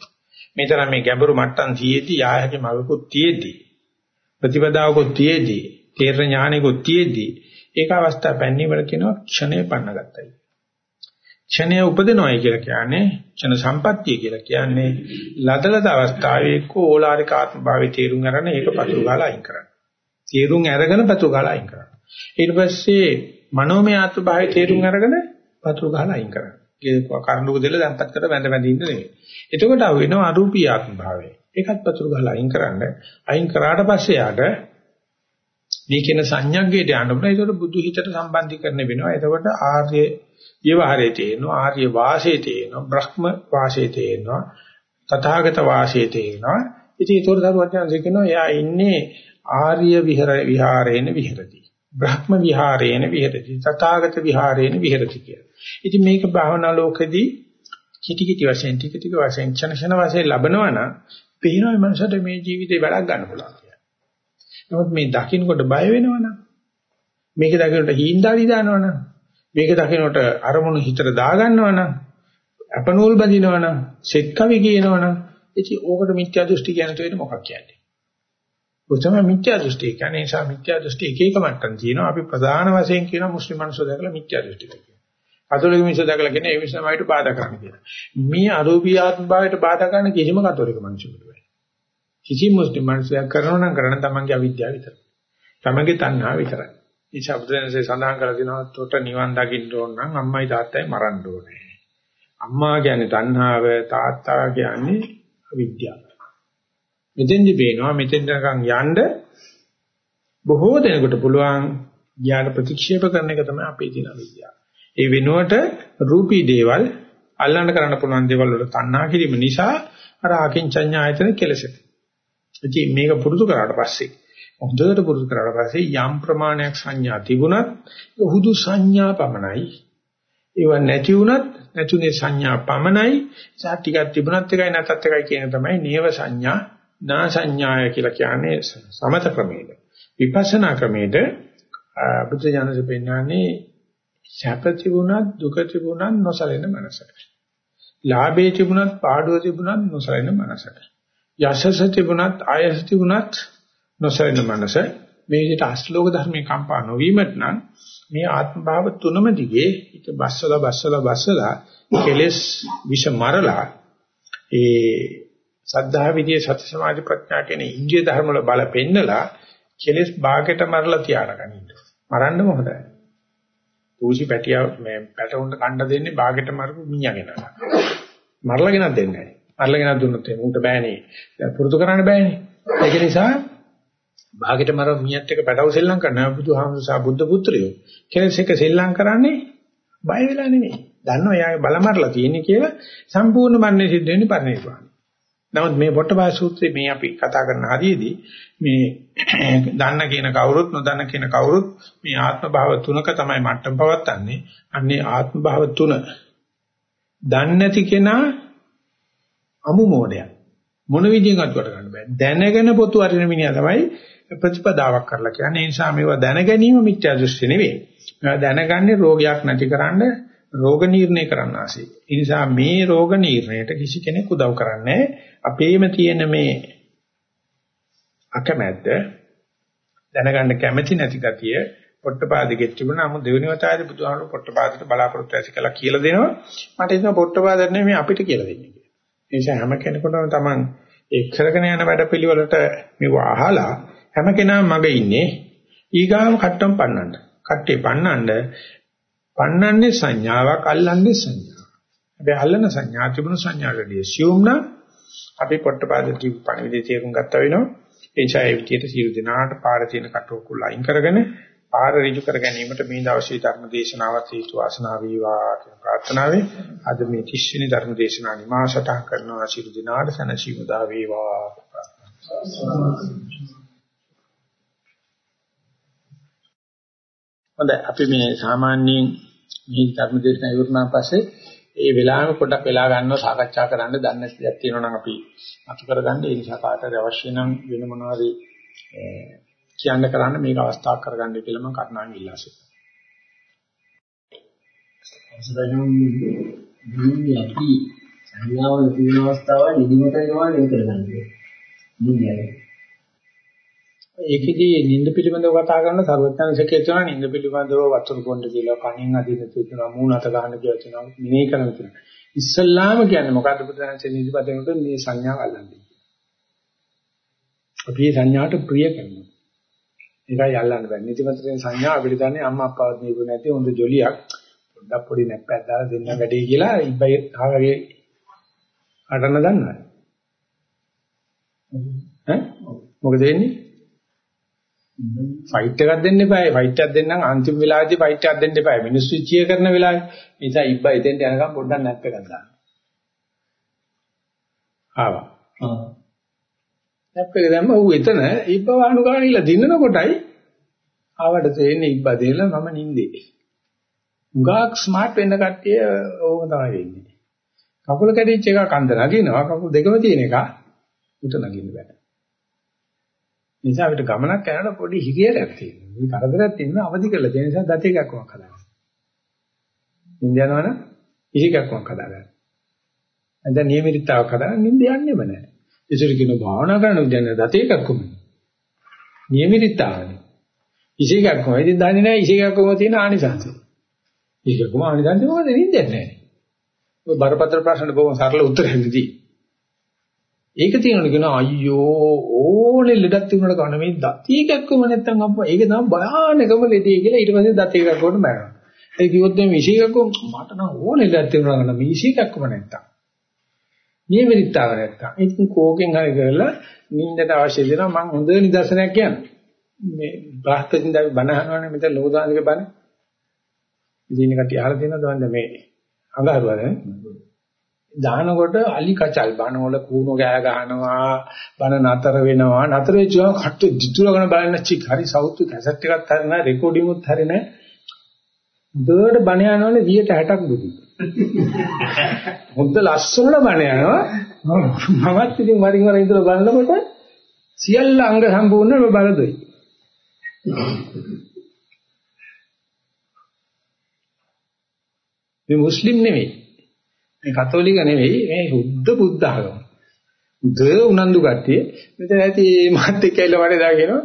මේ තරම් මේ ගැඹුරු මට්ටම් තියේදී ආයහගේ මගකුත් තියේදී ප්‍රතිපදාවකුත් තියේදී තේරණ ඥානෙකුත් තියේදී ඒක අවස්ථාව පැන්නේ වල කියනවා ක්ෂණය පන්නගත්තයි. ක්ෂණය උපදිනවයි කියලා කියන්නේ ක්ෂණ සම්පත්තිය කියලා කියන්නේ ලදලද අවස්ථාවේ කෝලාරික ආත්ම භාවයේ තේරුම් ගන්න ඒක පතුරු ගාලා අයින් කරන්න. තේරුම් අරගෙන පතුරු ගාලා අයින් කරන්න. ඊට පස්සේ මනෝමය ආත්ම භාවයේ තේරුම් අරගෙන පතුරු ගාලා අයින් කරන්න. ඒක කරුණුක දෙල දැන්පත් කර වැඳ වැඳ ඉන්න නෙවෙයි. එතකොට අහු වෙනවා අරූපී ආත්ම භාවය. ඒකත් පතුරු ගාලා අයින් කරන්න. අයින් කරාට පස්සේ යාට මේ කියන සංඥාග්ගයට යන්න බෑ. ඒකට බුදු හිතට සම්බන්ධීකරණය වෙනවා. එතකොට ආර්ය විවහාරයේ තියෙනවා, ආර්ය වාසයේ තියෙනවා, බ්‍රහ්ම වාසයේ තියෙනවා, තථාගත වාසයේ තියෙනවා. ඉතින් ඒතොර දරුවචනසේ කියනවා එයා ඉන්නේ ආර්ය විහර විහාරේන විහෙරති. බ්‍රහ්ම විහාරේන විහෙරති. තථාගත විහාරේන විහෙරති කියලා. ඉතින් මේක භාවනා ලෝකෙදී කිටි කිටි වශයෙන් ටික ටික වශයෙන් ක්ෂණ ක්ෂණ වශයෙන් ලබනවා නම් පේනවා මේ මනසට මේ ජීවිතේ වැඩක් ගන්න පුළුවන්. නමුත් මේ දකින්නකොට බය වෙනවනම් මේක දකින්නට හීන්දාරි දානවනම් මේක දකින්නට අරමුණු හිතට දාගන්නවනම් අපනෝල් බඳිනවනම් සෙත් කවි කියනවනම් ඉතින් ඕකට මිත්‍යා දෘෂ්ටි කියන තේරෙන්නේ මොකක් කියන්නේ? කොහොම මිත්‍යා දෘෂ්ටි කියන්නේ නිසා මිත්‍යා දෘෂ්ටි එක එක මට්ටම් තියෙනවා. අපි ප්‍රධාන වශයෙන් කියන මුස්ලිම් මිනිස්සු දැකලා මිත්‍යා දෘෂ්ටි කියනවා. කතෝලික මිනිස්සු දැකලා කියන ඒ විශ්වමයට බාධා කරන්න කියලා. මේ අරූපී ආත්ම භාවයට බාධා කරන කිසිම කතෝලික මිනිසෙකුට කිසි මුස්ලිම් මිනිසෙක් කරනවා නම් කරන තමන්ගේ අවිද්‍යාව විතරයි. තමන්ගේ තණ්හාව විතරයි. ඒ ශබ්දයන්සේ සඳහන් කරලා තිනවා තොට නිවන් දකින්න ඕන නම් අම්මයි තාත්තයි මරන්න ඕනේ. අම්මා කියන්නේ තණ්හාව තාත්තා කියන්නේ අවිද්‍යාව. මෙතෙන්දි පේනවා මෙතෙන් නිකන් යන්න බොහෝ දෙනෙකුට පුළුවන් ඥාන ප්‍රතික්ෂේප කරන එක තමයි අපේ තියෙන අවිද්‍යාව. ඒ වෙනුවට රූපී දේවල් අල්ලන්න කරන්න පුළුවන් දේවල් වල තණ්හා කිරීම නිසා අර අකින්චඤ්ඤායතන කෙලසෙත්. ඉතින් මේක පුරුදු කරාට පස්සේ හොඳට පුරුදු කරාට පස්සේ යම් ප්‍රමාණයක් සංඥා තිබුණත් හුදු සංඥා පමණයි. ඒව නැති වුණත් නැතුනේ සංඥා පමණයි. සාත් ටිකක් තිබුණත් එකයි නැතත් එකයි කියන තමයි නේව සංඥා නා සංඥාය කියලා කියන්නේ සමත ක්‍රමයේද. විපස්සනා ක්‍රමයේද බුද්ධ ඥානසේ පෙන්නන්නේ සැප තිබුණත් දුක තිබුණත් නොසලෙන මනසට. ලාභේ තිබුණත් පාඩුව තිබුණත් නොසලෙන මනසට. යසස තිබුණත් ආයස තිබුණත් නොසැලෙන මනස මේ විදිහට අශ්ලෝක ධර්මයේ කම්පා නොවීමත් නම් මේ ආත්ම භාව තුනම දිගේ හිත බස්සලා බස්සලා බස්සලා කෙලස් විෂ මරලා ඒ සද්ධා විදියේ සති සමාධි ප්‍රඥා කියන ඉන්ද්‍රිය ධර්ම වල බල පෙන්නලා කෙලස් භාගයට මරලා තියාරගනින්න. මරන්නම හොඳයි. පූසි පැටියා මේ පැටවුන්ට කණ්ඩ දෙන්නේ භාගයට මරපු මිනිහගෙන. මරලා ගෙනත් දෙන්නේ නැහැ. අරලගෙන දුන්නොත් උන්ට බෑනේ. පුරුදු කරන්න බෑනේ. ඒක නිසා භාගෙට මර මියත් එක පැටව සෙල්ලම් කරනවා බුදුහාමුදුරුවෝ බුද්ධ පුත්‍රයෝ. කෙලස් එක සෙල්ලම් කරන්නේ බය වෙලා නෙමෙයි. දන්නවා එයාගේ බල මරලා තියෙන්නේ කියලා සම්පූර්ණ මන්නේ සිද්ධ වෙන්නේ පරිණිරවාණය. නමුත් මේ බොට්ටපාය සූත්‍රයේ මේ අපි කතා කරන හරියේදී මේ දන්න කියන කවුරුත් නොදන්න කියන කවුරුත් මේ ආත්ම භාව තුනක තමයි මට්ටම් පවත්න්නේ. අන්නේ ආත්ම භාව තුන දන්නේ නැති කෙනා අමු මොඩයක්. මොන විදියෙන් අත්වට ගන්න බෑ. දැනගෙන පොතු අරින මිනිහා තමයි ප්‍රතිපදාවක් කරලා කියන්නේ. ඒ නිසා මේවා දැන ගැනීම මිත්‍යා දෘෂ්ටි නෙවෙයි. මේවා දැනගන්නේ රෝගයක් නැතිකරන්න රෝග නිర్ణය කරන්න ආසේ. ඒ නිසා මේ රෝග නිర్ణයට කිසි කෙනෙක් උදව් කරන්නේ නැහැ. අපේම තියෙන මේ අකමැත්ත දැනගන්න කැමැති නැති ගතිය පොට්ටපාදෙකෙත් තිබුණා. නමුත් දෙවෙනි වතාවේ බුදුහාමුදුරුවෝ පොට්ටපාදට බලාපොරොත්තු ඇති කළා කියලා දෙනවා. මට ඒක පොට්ටපාදට නෙමෙයි අපිට කියලා දෙන්නේ. ඒ නිසා හැම කෙනෙකුටම Taman ඒ කරගෙන යන වැඩපිළිවෙලට මේව අහලා හැම කෙනාම මග ඉන්නේ ඊගාව කට්ටම් පන්නන්න. කට්ටේ පන්නන්න පන්නන්නේ සංඥාවක් අල්ලන්නේ සංඥාවක්. හැබැයි අල්ලන සංඥා තිබුණු සංඥාවලදී assume නම් අපි පොට්ටපාද කිව් පණිවිඩය තේරුම් ගත්තා වෙනවා. ඒ නිසා ඒ විදිහට සියලු දෙනාට පාර තියෙන කටෝකුල් අයින් කරගෙන පාර ඍජු කර ගැනීමට මේ දවසේ ධර්ම දේශනාවත් හේතු වාසනා වේවා කියන ප්‍රාර්ථනාවෙන් අද මේ 30 වෙනි ධර්ම දේශනාව නිමාසට කරනවා සියලු දෙනාට සනසීම දා වේවා. හොඳයි අපි මේ සාමාන්‍යයෙන් මේ ධර්ම දේශනාව ඉවරනාන් පස්සේ ඒ වෙලාවෙම පොඩ්ඩක් වෙලා ගන්නව සාකච්ඡා කරන්න දන්න දෙයක් තියෙනවා නම් අපි අතු කරගන්න ඒ නිසා කාටද අවශ්‍ය නම් වෙන මොනවාරි කියන්න කරන්න මේක අවස්ථාවක් කරගන්න කියලා මම කරුණාවෙන් ඉල්ලා සිටිනවා. අවසරනම් මේ අපි සංඥාව තියෙන අවස්ථාව නිදිමත වෙනවා නෙවෙයි කරගන්නේ. නිදියයි. ඒකෙදී නිින්ද පිළිබඳව කතා කරන සර්වඥාන්සකේ තියෙනවා නිින්ද පිළිබඳව වතුර පොණ්ඩ කියලා කණින් අදින තියෙනවා මූණ අත ගන්න කියලා තියෙනවා මිනේ කරන තියෙනවා. ඉස්සල්ලාම කියන්නේ මොකද්ද බුදුරජාණන්සේ නිදිපතේකට මේ සංඥාව අල්ලන්නේ අපි සංඥාට ප්‍රිය කරනවා. ඒකයි අල්ලන්න බෑ. නිදිපතේ සංඥාව අපිට දන්නේ අම්මා අප්පාවත් නීපු නැති හොඳ ජොලියක්. පොඩ්ඩක් පොඩි නැප්පයක් දාලා දෙන්න වැඩේ කියලා ඉබ්බයි ආවගේ අටන්න දන්නවා ඈ? මොකද වෙන්නේ? ෆයිට් එකක් දෙන්න එපා. ෆයිට් එකක් දෙන්නම් අන්තිම වෙලාවේදී ෆයිට් එකක් දෙන්න එපා. මිනිස්සු චිය කරන වෙලාවේ. ඒ නිසා ඉබ්බා එතෙන්ට යනකම් පොඩ්ඩක් නැප් එකක් දාන්න. ආවා. නැප් එක දැම්ම ඌ එතන ඉබ්බා වහනු ගාන ඉල දිනන කොටයි ආවට තේන්නේ ඉබ්බා දෙලා මම නින්දේ. උගාක් ස්මාර්ට් වෙන්න කට්ටිය ඕක තමයි වෙන්නේ. කකුල කැඩිච්ච එක කන්ද නගිනවා කකුල් දෙකම තියෙන එක උට නගින්න බෑ. නිසා අපිට ගමනක් යනකොට පොඩි හිරියලක් තියෙනවා. මේ කරදරයක් තියෙනවා අවදි කරලා තියෙන නිසා දත එකක් වක් හදාගන්න. නිින්ද යනවනම් ඉහිකක්වක් හදාගන්න. දැන් නියමිතාවක් හදාගන්න නිින්ද යන්නේම නැහැ. ඒසර කියන භාවනා කරන උදැන දත එකක් කොහොමද? නියමිතාවනේ. ඉහිකක්ම ඉතින් දන්නේ නැහැ ඉහිකක්ම තියෙන ආනිසංසය. ඉහිකක්ම ආනිසංසය මොකද නිින්දයක් නැහැ. ඔය බරපතල ප්‍රශ්න බොහොම සරල උත්තරයක් නෙදී. ඒක තියෙනවනේ කියනවා අයියෝ ඕනේ ලෙඩක් තිබුණාට කන මේ දති එකක්ම නැත්තම් අප්පා ඒක තමයි භයානකම ලෙඩේ කියලා ඊට පස්සේ දති එකක් කොට මරනවා. ඒ කිව්වොත් මේ විශ් එකක්ම මට නම් ඕනේ ලෙඩක් තිබුණා කන මේ විශ් එකක්ම නැත්තම්. නියමිතාව නැත්තම්. ඉතින් කෝකෙන් හරි කරලා නිින්දට අවශ්‍ය දෙනවා මම හොඳ නිදර්ශනයක් කියන්නම්. මේ බ්‍රහස්පතින්ද අපි බණ අහනවනේ මෙතන ලෝදානික බණ. ඉතින් කටි අහලා තියෙනවද මේ අඟහරුවද? දානකොට අලි කචල් බනවල කූණෝ ගෑ ගහනවා බන නතර වෙනවා. නතර වෙච්ච ගමන් කට්ට දිතුලගෙන බලන්න චික් හරි සවුත් කැසට් එකක් හරින රෙකෝඩින් උත් හරින දෙඩ බණ යනවනේ 160ක් දුකි හොඳ ලස්සන බණ යනවා. මමත් ඉතින් වරින් වර ඉඳලා බලනකොට සියල්ල අංග සම්පූර්ණව බලදොයි. මේ මුස්ලිම් නෙවෙයි මේ කතෝලික නෙවෙයි මේ හුද්ද බුද්ධ ආගම. ද උනන්දු කට්ටිය මෙතන ඇති මාත් එක්ක ඇවිල්ලා වඩේ දාගෙනවා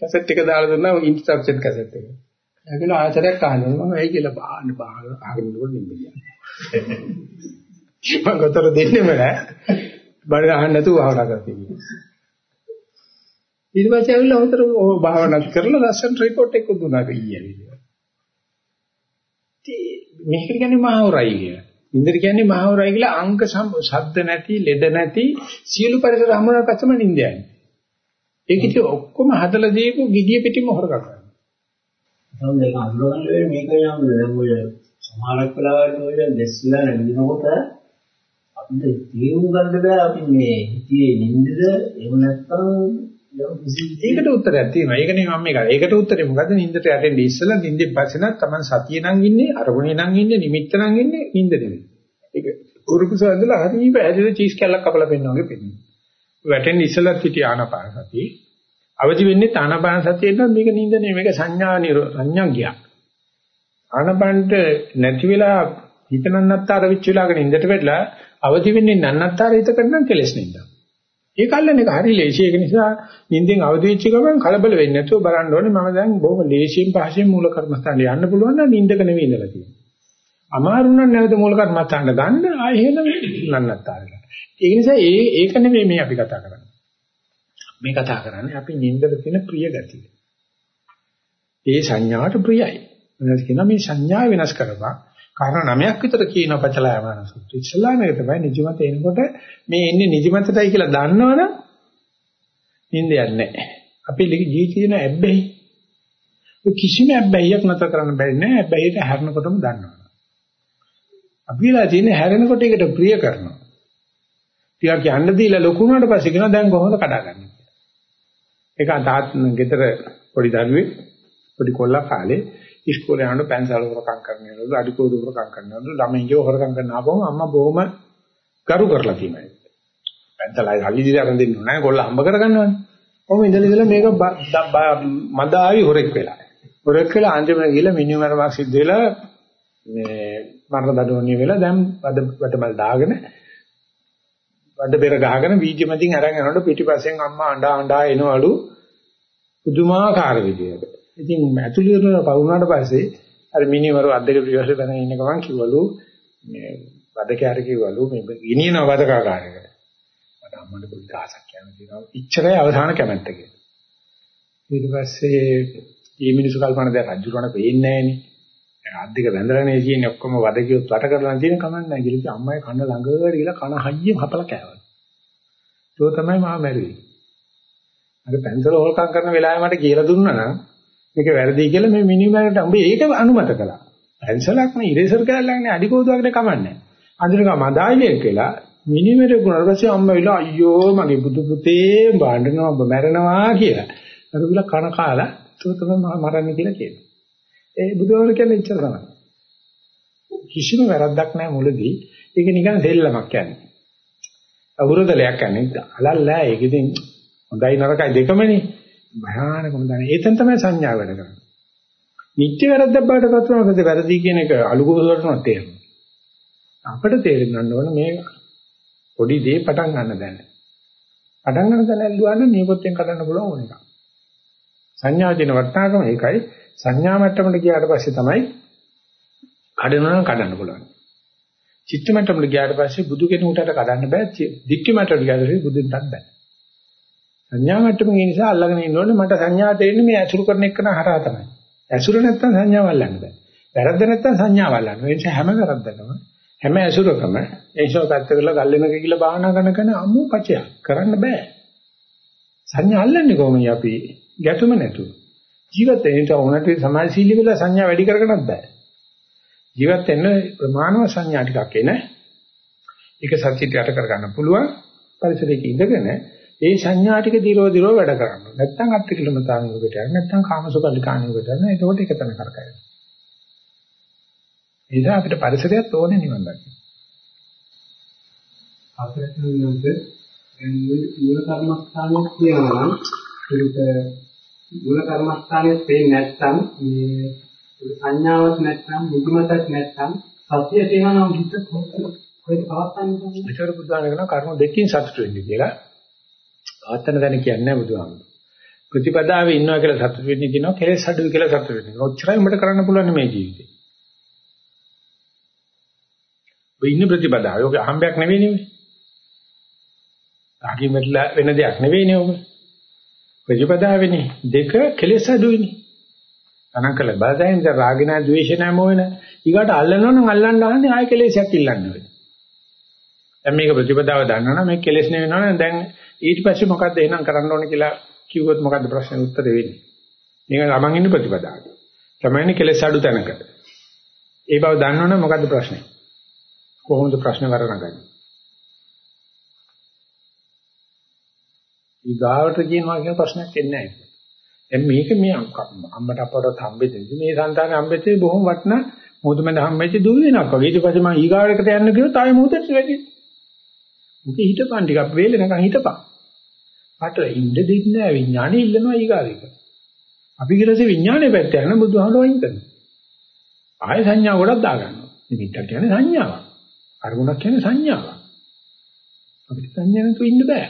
කැසට් එක දාලා දුන්නා ඉන්ස්ට්‍රක්ෂන් කැසට් එක. ඒකල ආයතරයක් අහනවා මම ඇයි කියලා බාහන්න බාහන ආගෙන ඉන්නකොට නිම්බ කියන්නේ. මම ගතර දෙන්නෙම නෑ. බඩ අහන්න නැතුව භාවනා කරතියි. ඊට පස්සේ ඇවිල්ලා උතර භාවනා කරලා ලස්සන රිපෝට් එකක් දුන්නා ඊයේ. මේක කියන්නේ මහවරයි කියලා. නින්දට කියන්නේ මහවරයි කියලා අංක ශබ්ද නැති, ලෙඩ නැති සියලු පරිසර හමුවන පස්සම නින්ද යන්නේ. ඒක ඉතින් ඔක්කොම හදලා දීපු gediya පිටින්ම හොරගා කරනවා. තමයි මේක අඳුරගන්න මේක යම් දැන් ඔය සමහරක් වෙලාවට ඔය දැස්ලා නැගිනකොට අපිට තේරුම් ගන්න බෑ අපි මේ හිතේ නින්දද එහෙම නැත්නම් ඒකට උත්තරයක් තියෙනවා. ඒක නෙමෙයි මම මේක. ඒකට උත්තරේ මොකද්ද? නින්දට යටෙන්නේ ඉස්සලා නින්දෙන් පස්සේ නම් Taman සතිය නම් ඉන්නේ, අරමුණේ නම් ඉන්නේ, නිමිත්ත නම් ඉන්නේ, නින්ද නෙමෙයි. ඒක උරුකුසු ඇඳලා හරි පැහැදිලි චීස් කැල්ලක් කපලා පෙන්නනවා වගේ පෙන්නනවා. වැටෙන්නේ ඉස්සලා සිටි ආනාපාන සතිය. අවදි වෙන්නේ ආනාපාන සතියෙන් නම් මේක නින්ද නෙමෙයි. මේක සංඥා සංඥාග්ගය. ආනාපානට නැති වෙලා හිත නන්නත්තර වෙච්ච වෙලාවක නින්දට වැටලා අවදි වෙන්නේ නන්නත්තර හිතකට නම් කෙලස් නින්දා. ඒක අල්ලන එක හරි ලේසි. ඒක නිසා නිින්දෙන් අවදි වෙච්ච ගමන් කලබල වෙන්නේ නැතුව බලන්න ඕනේ මම දැන් බොහොම ලේසියෙන් පහසෙන් මූල කර්මස්ථානට යන්න පුළුවන් නම් නිින්දක නෙවෙයි ඉඳලා තියෙන්නේ. අමාරු නම් නැවත මූල කර්මස්ථානට ගන්න ආයෙ එහෙම නන්නත්තාරක. ඒ නිසා ඒ ඒක නෙවෙයි මේ අපි කතා කරන්නේ. මේ කතා කරන්නේ අපි නිින්දක තියෙන ප්‍රිය ගතිය. ඒ සංඥාවට ප්‍රියයි. වෙනස් කියනවා මේ සංඥා වෙනස් කරපන්. කාරණා නවයක් විතර කියන පචලායමාන සූත්‍රය. ඉස්ලාම එක තමයි නිජමත එනකොට මේ එන්නේ නිජමතටයි කියලා දන්නවනම් නින්දයක් නැහැ. අපි ජීවිතේ තියෙන ඇබ්බැහි. කිසිම ඇබ්බැහියක් නැතර කරන්න බැරි නෑ. ඇබ්බැහියට හැරෙනකොටම දන්නවා. අපි වෙලා තියෙන්නේ හැරෙනකොට ඒකට ප්‍රිය කරනවා. ටිකක් යන්න දීලා ලොකු වුණාට පස්සේ කියනවා දැන් කොහොමද කඩාගන්නේ කියලා. ඒක තාත් ගෙදර පොඩි දරුවෙක් පොඩි කොල්ලා කාලේ ඉස්කෝලේ යනකොට පැන්සල් හොරකම් කරනවලු අඩිකෝදු හොරකම් කරනවලු ළමයින්ගේ හොරකම් කරන ආපුවම අම්මා බොහොම කරු කරලා තියෙනවා. පැන්සල් අය හලි දිලා අරන් දෙන්නේ නැහැ කොල්ලා හම්බ කරගන්නවනේ. කොහොම ඉඳලා ඉඳලා මේක මදාවි හොරෙක් වෙලා. හොරෙක් වෙලා අන්තිමට ගිහලා මිනිහ මරමක් සිද්ධ වෙලා මේ මරණ දඩෝනිය වෙලා දැන් වද වටමල් දාගෙන වඩ බෙර ගහගෙන වීජ මැදින් අරන් යනකොට පිටිපස්සෙන් අම්මා අඬා අඬා එනවලු පුදුමාකාර විදියට. ඉතින් ඇතුළේ වල පවුනාට පස්සේ අර මිනිවරු අද්දක පිටිපස්සේ බැන ඉන්න ගමන් කිව්වලු මේ වදකයාර කිව්වලු මේ ගිනියන වදකාකාරයකට. මට අම්මට පොඩි කාසක් කියන්න තියෙනවා. ඉච්චරයි අවසාන කැමැත්ත කියලා. ඊට පස්සේ මේ මිනිස්සු කල්පනා දැන් රජුරණ පේන්නේ නැහනේ. අද්දික වැඳලානේ කියන්නේ ඔක්කොම වදකියොත් වට කරලා තියෙන කමක් නැහැ කියලා. ඉතින් අම්මයි කන ළඟට ගිහලා කන හයියෙන් හපලා කෑවා. ඒක තමයි මා මැරුවේ. අර පැන්සල හොල්කම් කරන වෙලාවේ මට කියලා දුන්නා නම් මේක වැරදි කියලා මේ මිනිමරට උඹ ඒක අනුමත කළා. පැන්සලක් නේ ඉරේසර් කැලලක් නේ අඩිකෝදුවකට කමන්නේ. අඳුරක මදායිලෙක් වෙලා මිනිමර ගුණාට පස්සේ අම්මා විලා අයියෝ මගේ බුදු පුතේ බාණ්ඩනවා ඔබ මැරෙනවා කියලා. අර විලා කන කාලා ඒක තමයි මරන්නේ කියලා කියනවා. ඒ බුදුහාමර කියන්නේ ඉච්චර තමයි. කිසිම වැරද්දක් නැහැ මුලදී. ඒක නිකන් දෙල්ලමක් කියන්නේ. අවුරුදලයක් කියන්නේ. අලල්ලා ඒක ඉතින් හොඳයි නරකයි දෙකමනේ. භයානකම දන්නේ. ඒතෙන් තමයි සංඥා වැඩ කරන්නේ. නිත්‍ය වැරද්දක් බවට පත් වෙනකොට වැරදි කියන එක අලුගෝසලටම තේරෙනවා. අපිට තේරෙන්න ඕන මේ පොඩි දේ පටන් ගන්න දැන. පටන් ගන්න දැන ඇල්ලුවා නම් නියපොත්තෙන් කඩන්න පුළුවන් ඕන එකක්. සංඥා දින වටනාකම ඒකයි සංඥා මට්ටමට ගියාට පස්සේ තමයි කඩනවා නම් කඩන්න පුළුවන්. චිත්ත මට්ටමට ගියාට පස්සේ බුදු කෙනෙකුට කඩන්න බෑ. දික්ක මට්ටමට ගියාට පස්සේ බුදුන්ටත් බෑ. සංඥා මට්ටමේ ඒ නිසා අල්ලගෙන ඉන්නෝනේ මට සංඥා දෙන්නේ මේ ඇසුරු කරන එක හරහා තමයි. ඇසුර නැත්තම් සංඥාව අල්ලන්න බෑ. වැරද්ද නැත්තම් සංඥාව අල්ලන්න. ඒ නිසා හැම වැරද්දකම හැම ඇසුරකම ඒෂෝ පැත්ත කරලා ගල්ලෙනක කියලා භාවනා කරන කෙන අමු පචය කරන්න බෑ. සංඥා අල්ලන්නේ කොහොමද අපි ගැතුම නැතුව. ජීවත් වෙන්න උනට සමාජශීලී වෙලා සංඥා වැඩි කරගන්නත් බෑ. ජීවත් වෙන්න ප්‍රමාණව සංඥා ටිකක් එන. ඒක සත්‍යයට යට කරගන්න පුළුවන් පරිසරයක ඉඳගෙන ඒ සංඥා ටික දිරෝ දිරෝ වැඩ කරනවා. නැත්තම් අත්තිකිලමතාංගයකට යන නැත්තම් කාමසුකල්ලිකාණයකට යන ඒකෝට එක තැන කරකැවෙනවා. ඒ නිසා අපිට පරිසරයත් ඕනේ නිවන් දකින්න. අපිට මූල කර්මස්ථානයක් කියනවා නම් ඒක මූල කර්මස්ථානයේ පේන්නේ නැත්නම් මේ සංඥාවක් නැත්නම් බුද්ධිමතක් නැත්නම් සත්‍ය තියෙනවා නම් හිත කොහෙද පවත්තන්නේ? ඒතර බුදුහාම කරන කර්ම දෙකකින් සතුට වෙන්නේ කියලා. පවත්තන දැන කියන්නේ නැහැ බුදුහාම. ප්‍රතිපදාවේ ඉන්නවා කියලා සතුට වෙන්නේ කියනවා කෙලෙස් අඩුයි කියලා සතුට වෙන්නේ. ඔච්චරයි උඹට කරන්න පුළුවන් මේ ජීවිතේ. ඔය ඉන්න ප්‍රතිපදාව. ඔක අහම්බයක් නෙවෙයි නෙවෙයි. ආගින් වෙන දෙයක් නෙවෙයිනේ ඔබ. ප්‍රතිපදාවේනේ දෙක කෙලෙස් අඩුයිනේ. අනං කළ බාධායෙන් ද රාගිනා ද්වේෂනා මොන ඊගාට අල්ලනවා නම් අල්ලන්න ආන්නේ ආය කෙලෙසයක් ඉල්ලන්න වෙයි. දැන් මේක ප්‍රතිපදාව දන්නවනම් මේ කෙලෙස් නෙවෙනවනම් දැන් ඊට පස්සේ මොකද්ද එහෙනම් කරන්න ඕනේ කියලා කිව්වොත් මොකද්ද ප්‍රශ්නේ උත්තරේ වෙන්නේ? මේක ළමන් ඉන්න ප්‍රතිපදාව. තමයි කෙලෙස් අඩු තැනක. ඒ බව දන්නවනම් මොකද්ද ප්‍රශ්නේ? කොහොමද ප්‍රශ්න වරණගන්නේ? ඊගාවට කියනවා කියන ප්‍රශ්නයක් එන්නේ නැහැ. දැන් මේක මේ අම්මට අපට හම්බෙද්දී මේ సంతානේ හම්බෙද්දී බොහොම වටිනා මොහොතමද හම්බෙච්ච දුර වෙනක් වගේ. ඊට පස්සේ මම ඊගාවකට යන්න ගියොත් ආයෙ මොහොතට වැඩි. මුක හිටපන් ටිකක් වේලේ නැකන් හිටපන්. අට ඉන්න දෙන්නේ නැහැ විඥානේ ඉල්ලනවා ඊගාවෙක. අපි කියලාසේ විඥානේ පැත්ත යන බුදුහමෝ වයින් කරනවා. ආයෙ සංඥා ගොඩක් දාගන්නවා. නිමිත්තක් කියන්නේ සංඥාවක්. අරමුණක් කියන්නේ සංඥාවක්. අපිට සංඥා නැතුව ඉන්න බෑ.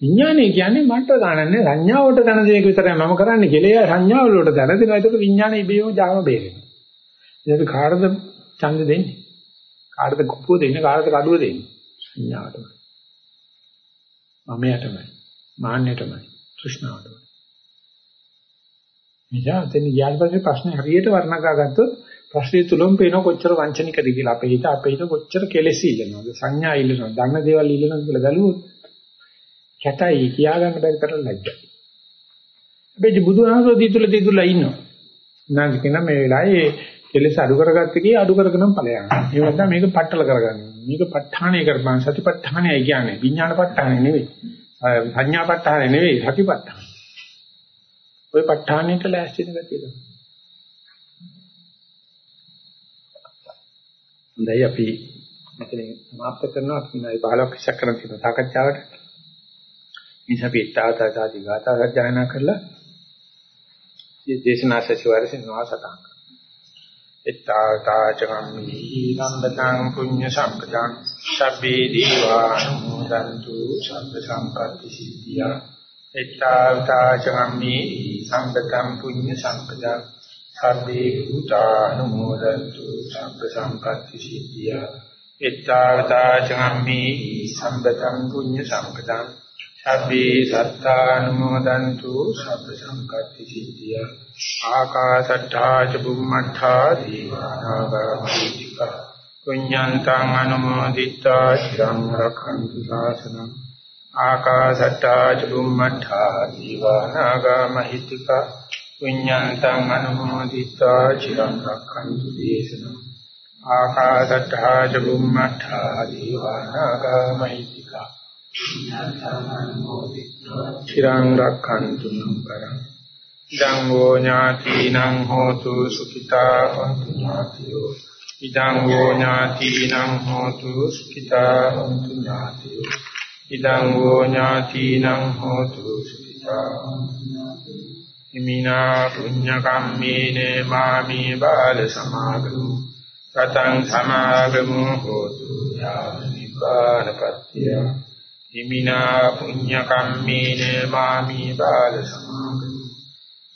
විඥානය කියන්නේ මට ගන්නන්නේ සංඥාවට දැන දෙයක විතරයි මම කරන්නේ කියලා. ඒ සංඥාව වලට දැන දෙනවා. ඒකට විඥානය ඉබේම ජාම බේරෙනවා. ඒක කාටද ඡන්ද දෙන්නේ? කාටද කුප්පුව දෙන්නේ? කාටද කඩුව දෙන්නේ? සංඥාවටමයි. මමයටමයි. මාන්නයටමයි. තෘෂ්ණාවටමයි. නිසා තෙන් ගියාට පස්සේ ප්‍රශ්නේ හරියට වර්ණකා ගත්තොත් ප්‍රශ්නේ තුලම පේන කොච්චර වංචනිකද කියලා අපේ හිත අපේ හිත කොච්චර කෙලෙසි ඉල්ලනවද සංඥා ඉල්ලනවද දන්න දේවල් ඉල්ලනවද කියලා බැලුවොත් කැතයි කියාගන්න බැරි තරම් ලැජ්ජයි. හැබැයි බුදුහාමෝ දීතුල දීතුල ඉන්නවා. නම් කියන මේ වෙලාවේ කෙලෙස අඩු කරගත්තේ කී අඩු කරගෙනම ඵලයන්. ඒ වගේම මේක පట్టල කරගන්න. මේක ප ဋ ාණය කරපන් සතිප ဋ ාණයයි කියන්නේ විඥාන ප ဋ ාණය නෙවෙයි. සංඥා ප ဋ ාණය නෙවෙයි සති ප ဋ ාණය. ওই ප ဋ ාණයට ලෑස්ති වෙන ගතිය තමයි. හොඳයි අපි මෙතනින් සමාප්ත කරනවා විනාඩි 15ක් ඉස්සක් කරන් තියෙන සාකච්ඡාවට. ඉතින් අපි තාතාදී ගාථා රචනා කරලා දේශනා සචිවරසින් වාසතාංක එත්තාතාචගම්මි නන්දතං පුඤ්ඤ සම්පතං සබ්බේ දීවානුමෝදන්තු සබ්බ සම්පatti සිද්ධියා. එත්තාතාචගම්මි සම්පතං පුඤ්ඤ සම්පතං සබ්බේ භූතානුමෝදන්තු සබ්බ සම්පatti සිද්ධියා. එත්තාතාචගම්මි සම්පතං පුඤ්ඤ සම්පතං සබ්බේ සත්තානුමෝදන්තු සබ්බ සංකප්පි සිද්ධිය ආකාශට්ඨා ච බුම්මඨා දීවානාගාමිතිකා පුඤ්ඤන්තං අනුමෝදිත්වා චිරං රක්ඛන්තු ශාසනං ආකාශට්ඨා ච බුම්මඨා දීවානාගාමිතිකා පුඤ්ඤන්තං අනුමෝදිත්වා චිරං රක්ඛන්තු දේශනං ආකාශට්ඨා ච බුම්මඨා දීවානාගාමිතිකා චිරං රක්ඛන්තු පරං ඉදං වූ ඥාතිනං හෝතු සුඛිතා වന്തു ඥාතියෝ. ඉදං වූ ඥාතිනං හෝතු සුඛිතා වന്തു ඥාතියෝ. ඉදං වූ ඥාතිනං හෝතු සුඛිතා වന്തു ඥාතියෝ. ඉමිනා පුඤ්ඤ කම්මේන මාමි බාල සමාගමු. සතං සමාගමු හෝතු යාව නිපානපත්ත්‍ය ඉමිනා පුඤ්ඤ කම්මේන මාමි බාල සමාගමු.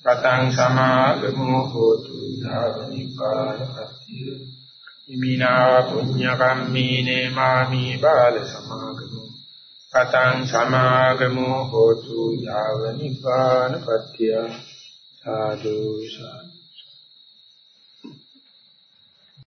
රතං සමාගමු හෝතු ධාවනිපාලපත්තිය හිමිනා පුඤ්ඤ කම්මේන මාමි බාල සමාගමු රතං සමාගමු හෝතු ධාවනිපාලපත්තිය සාදු සාදු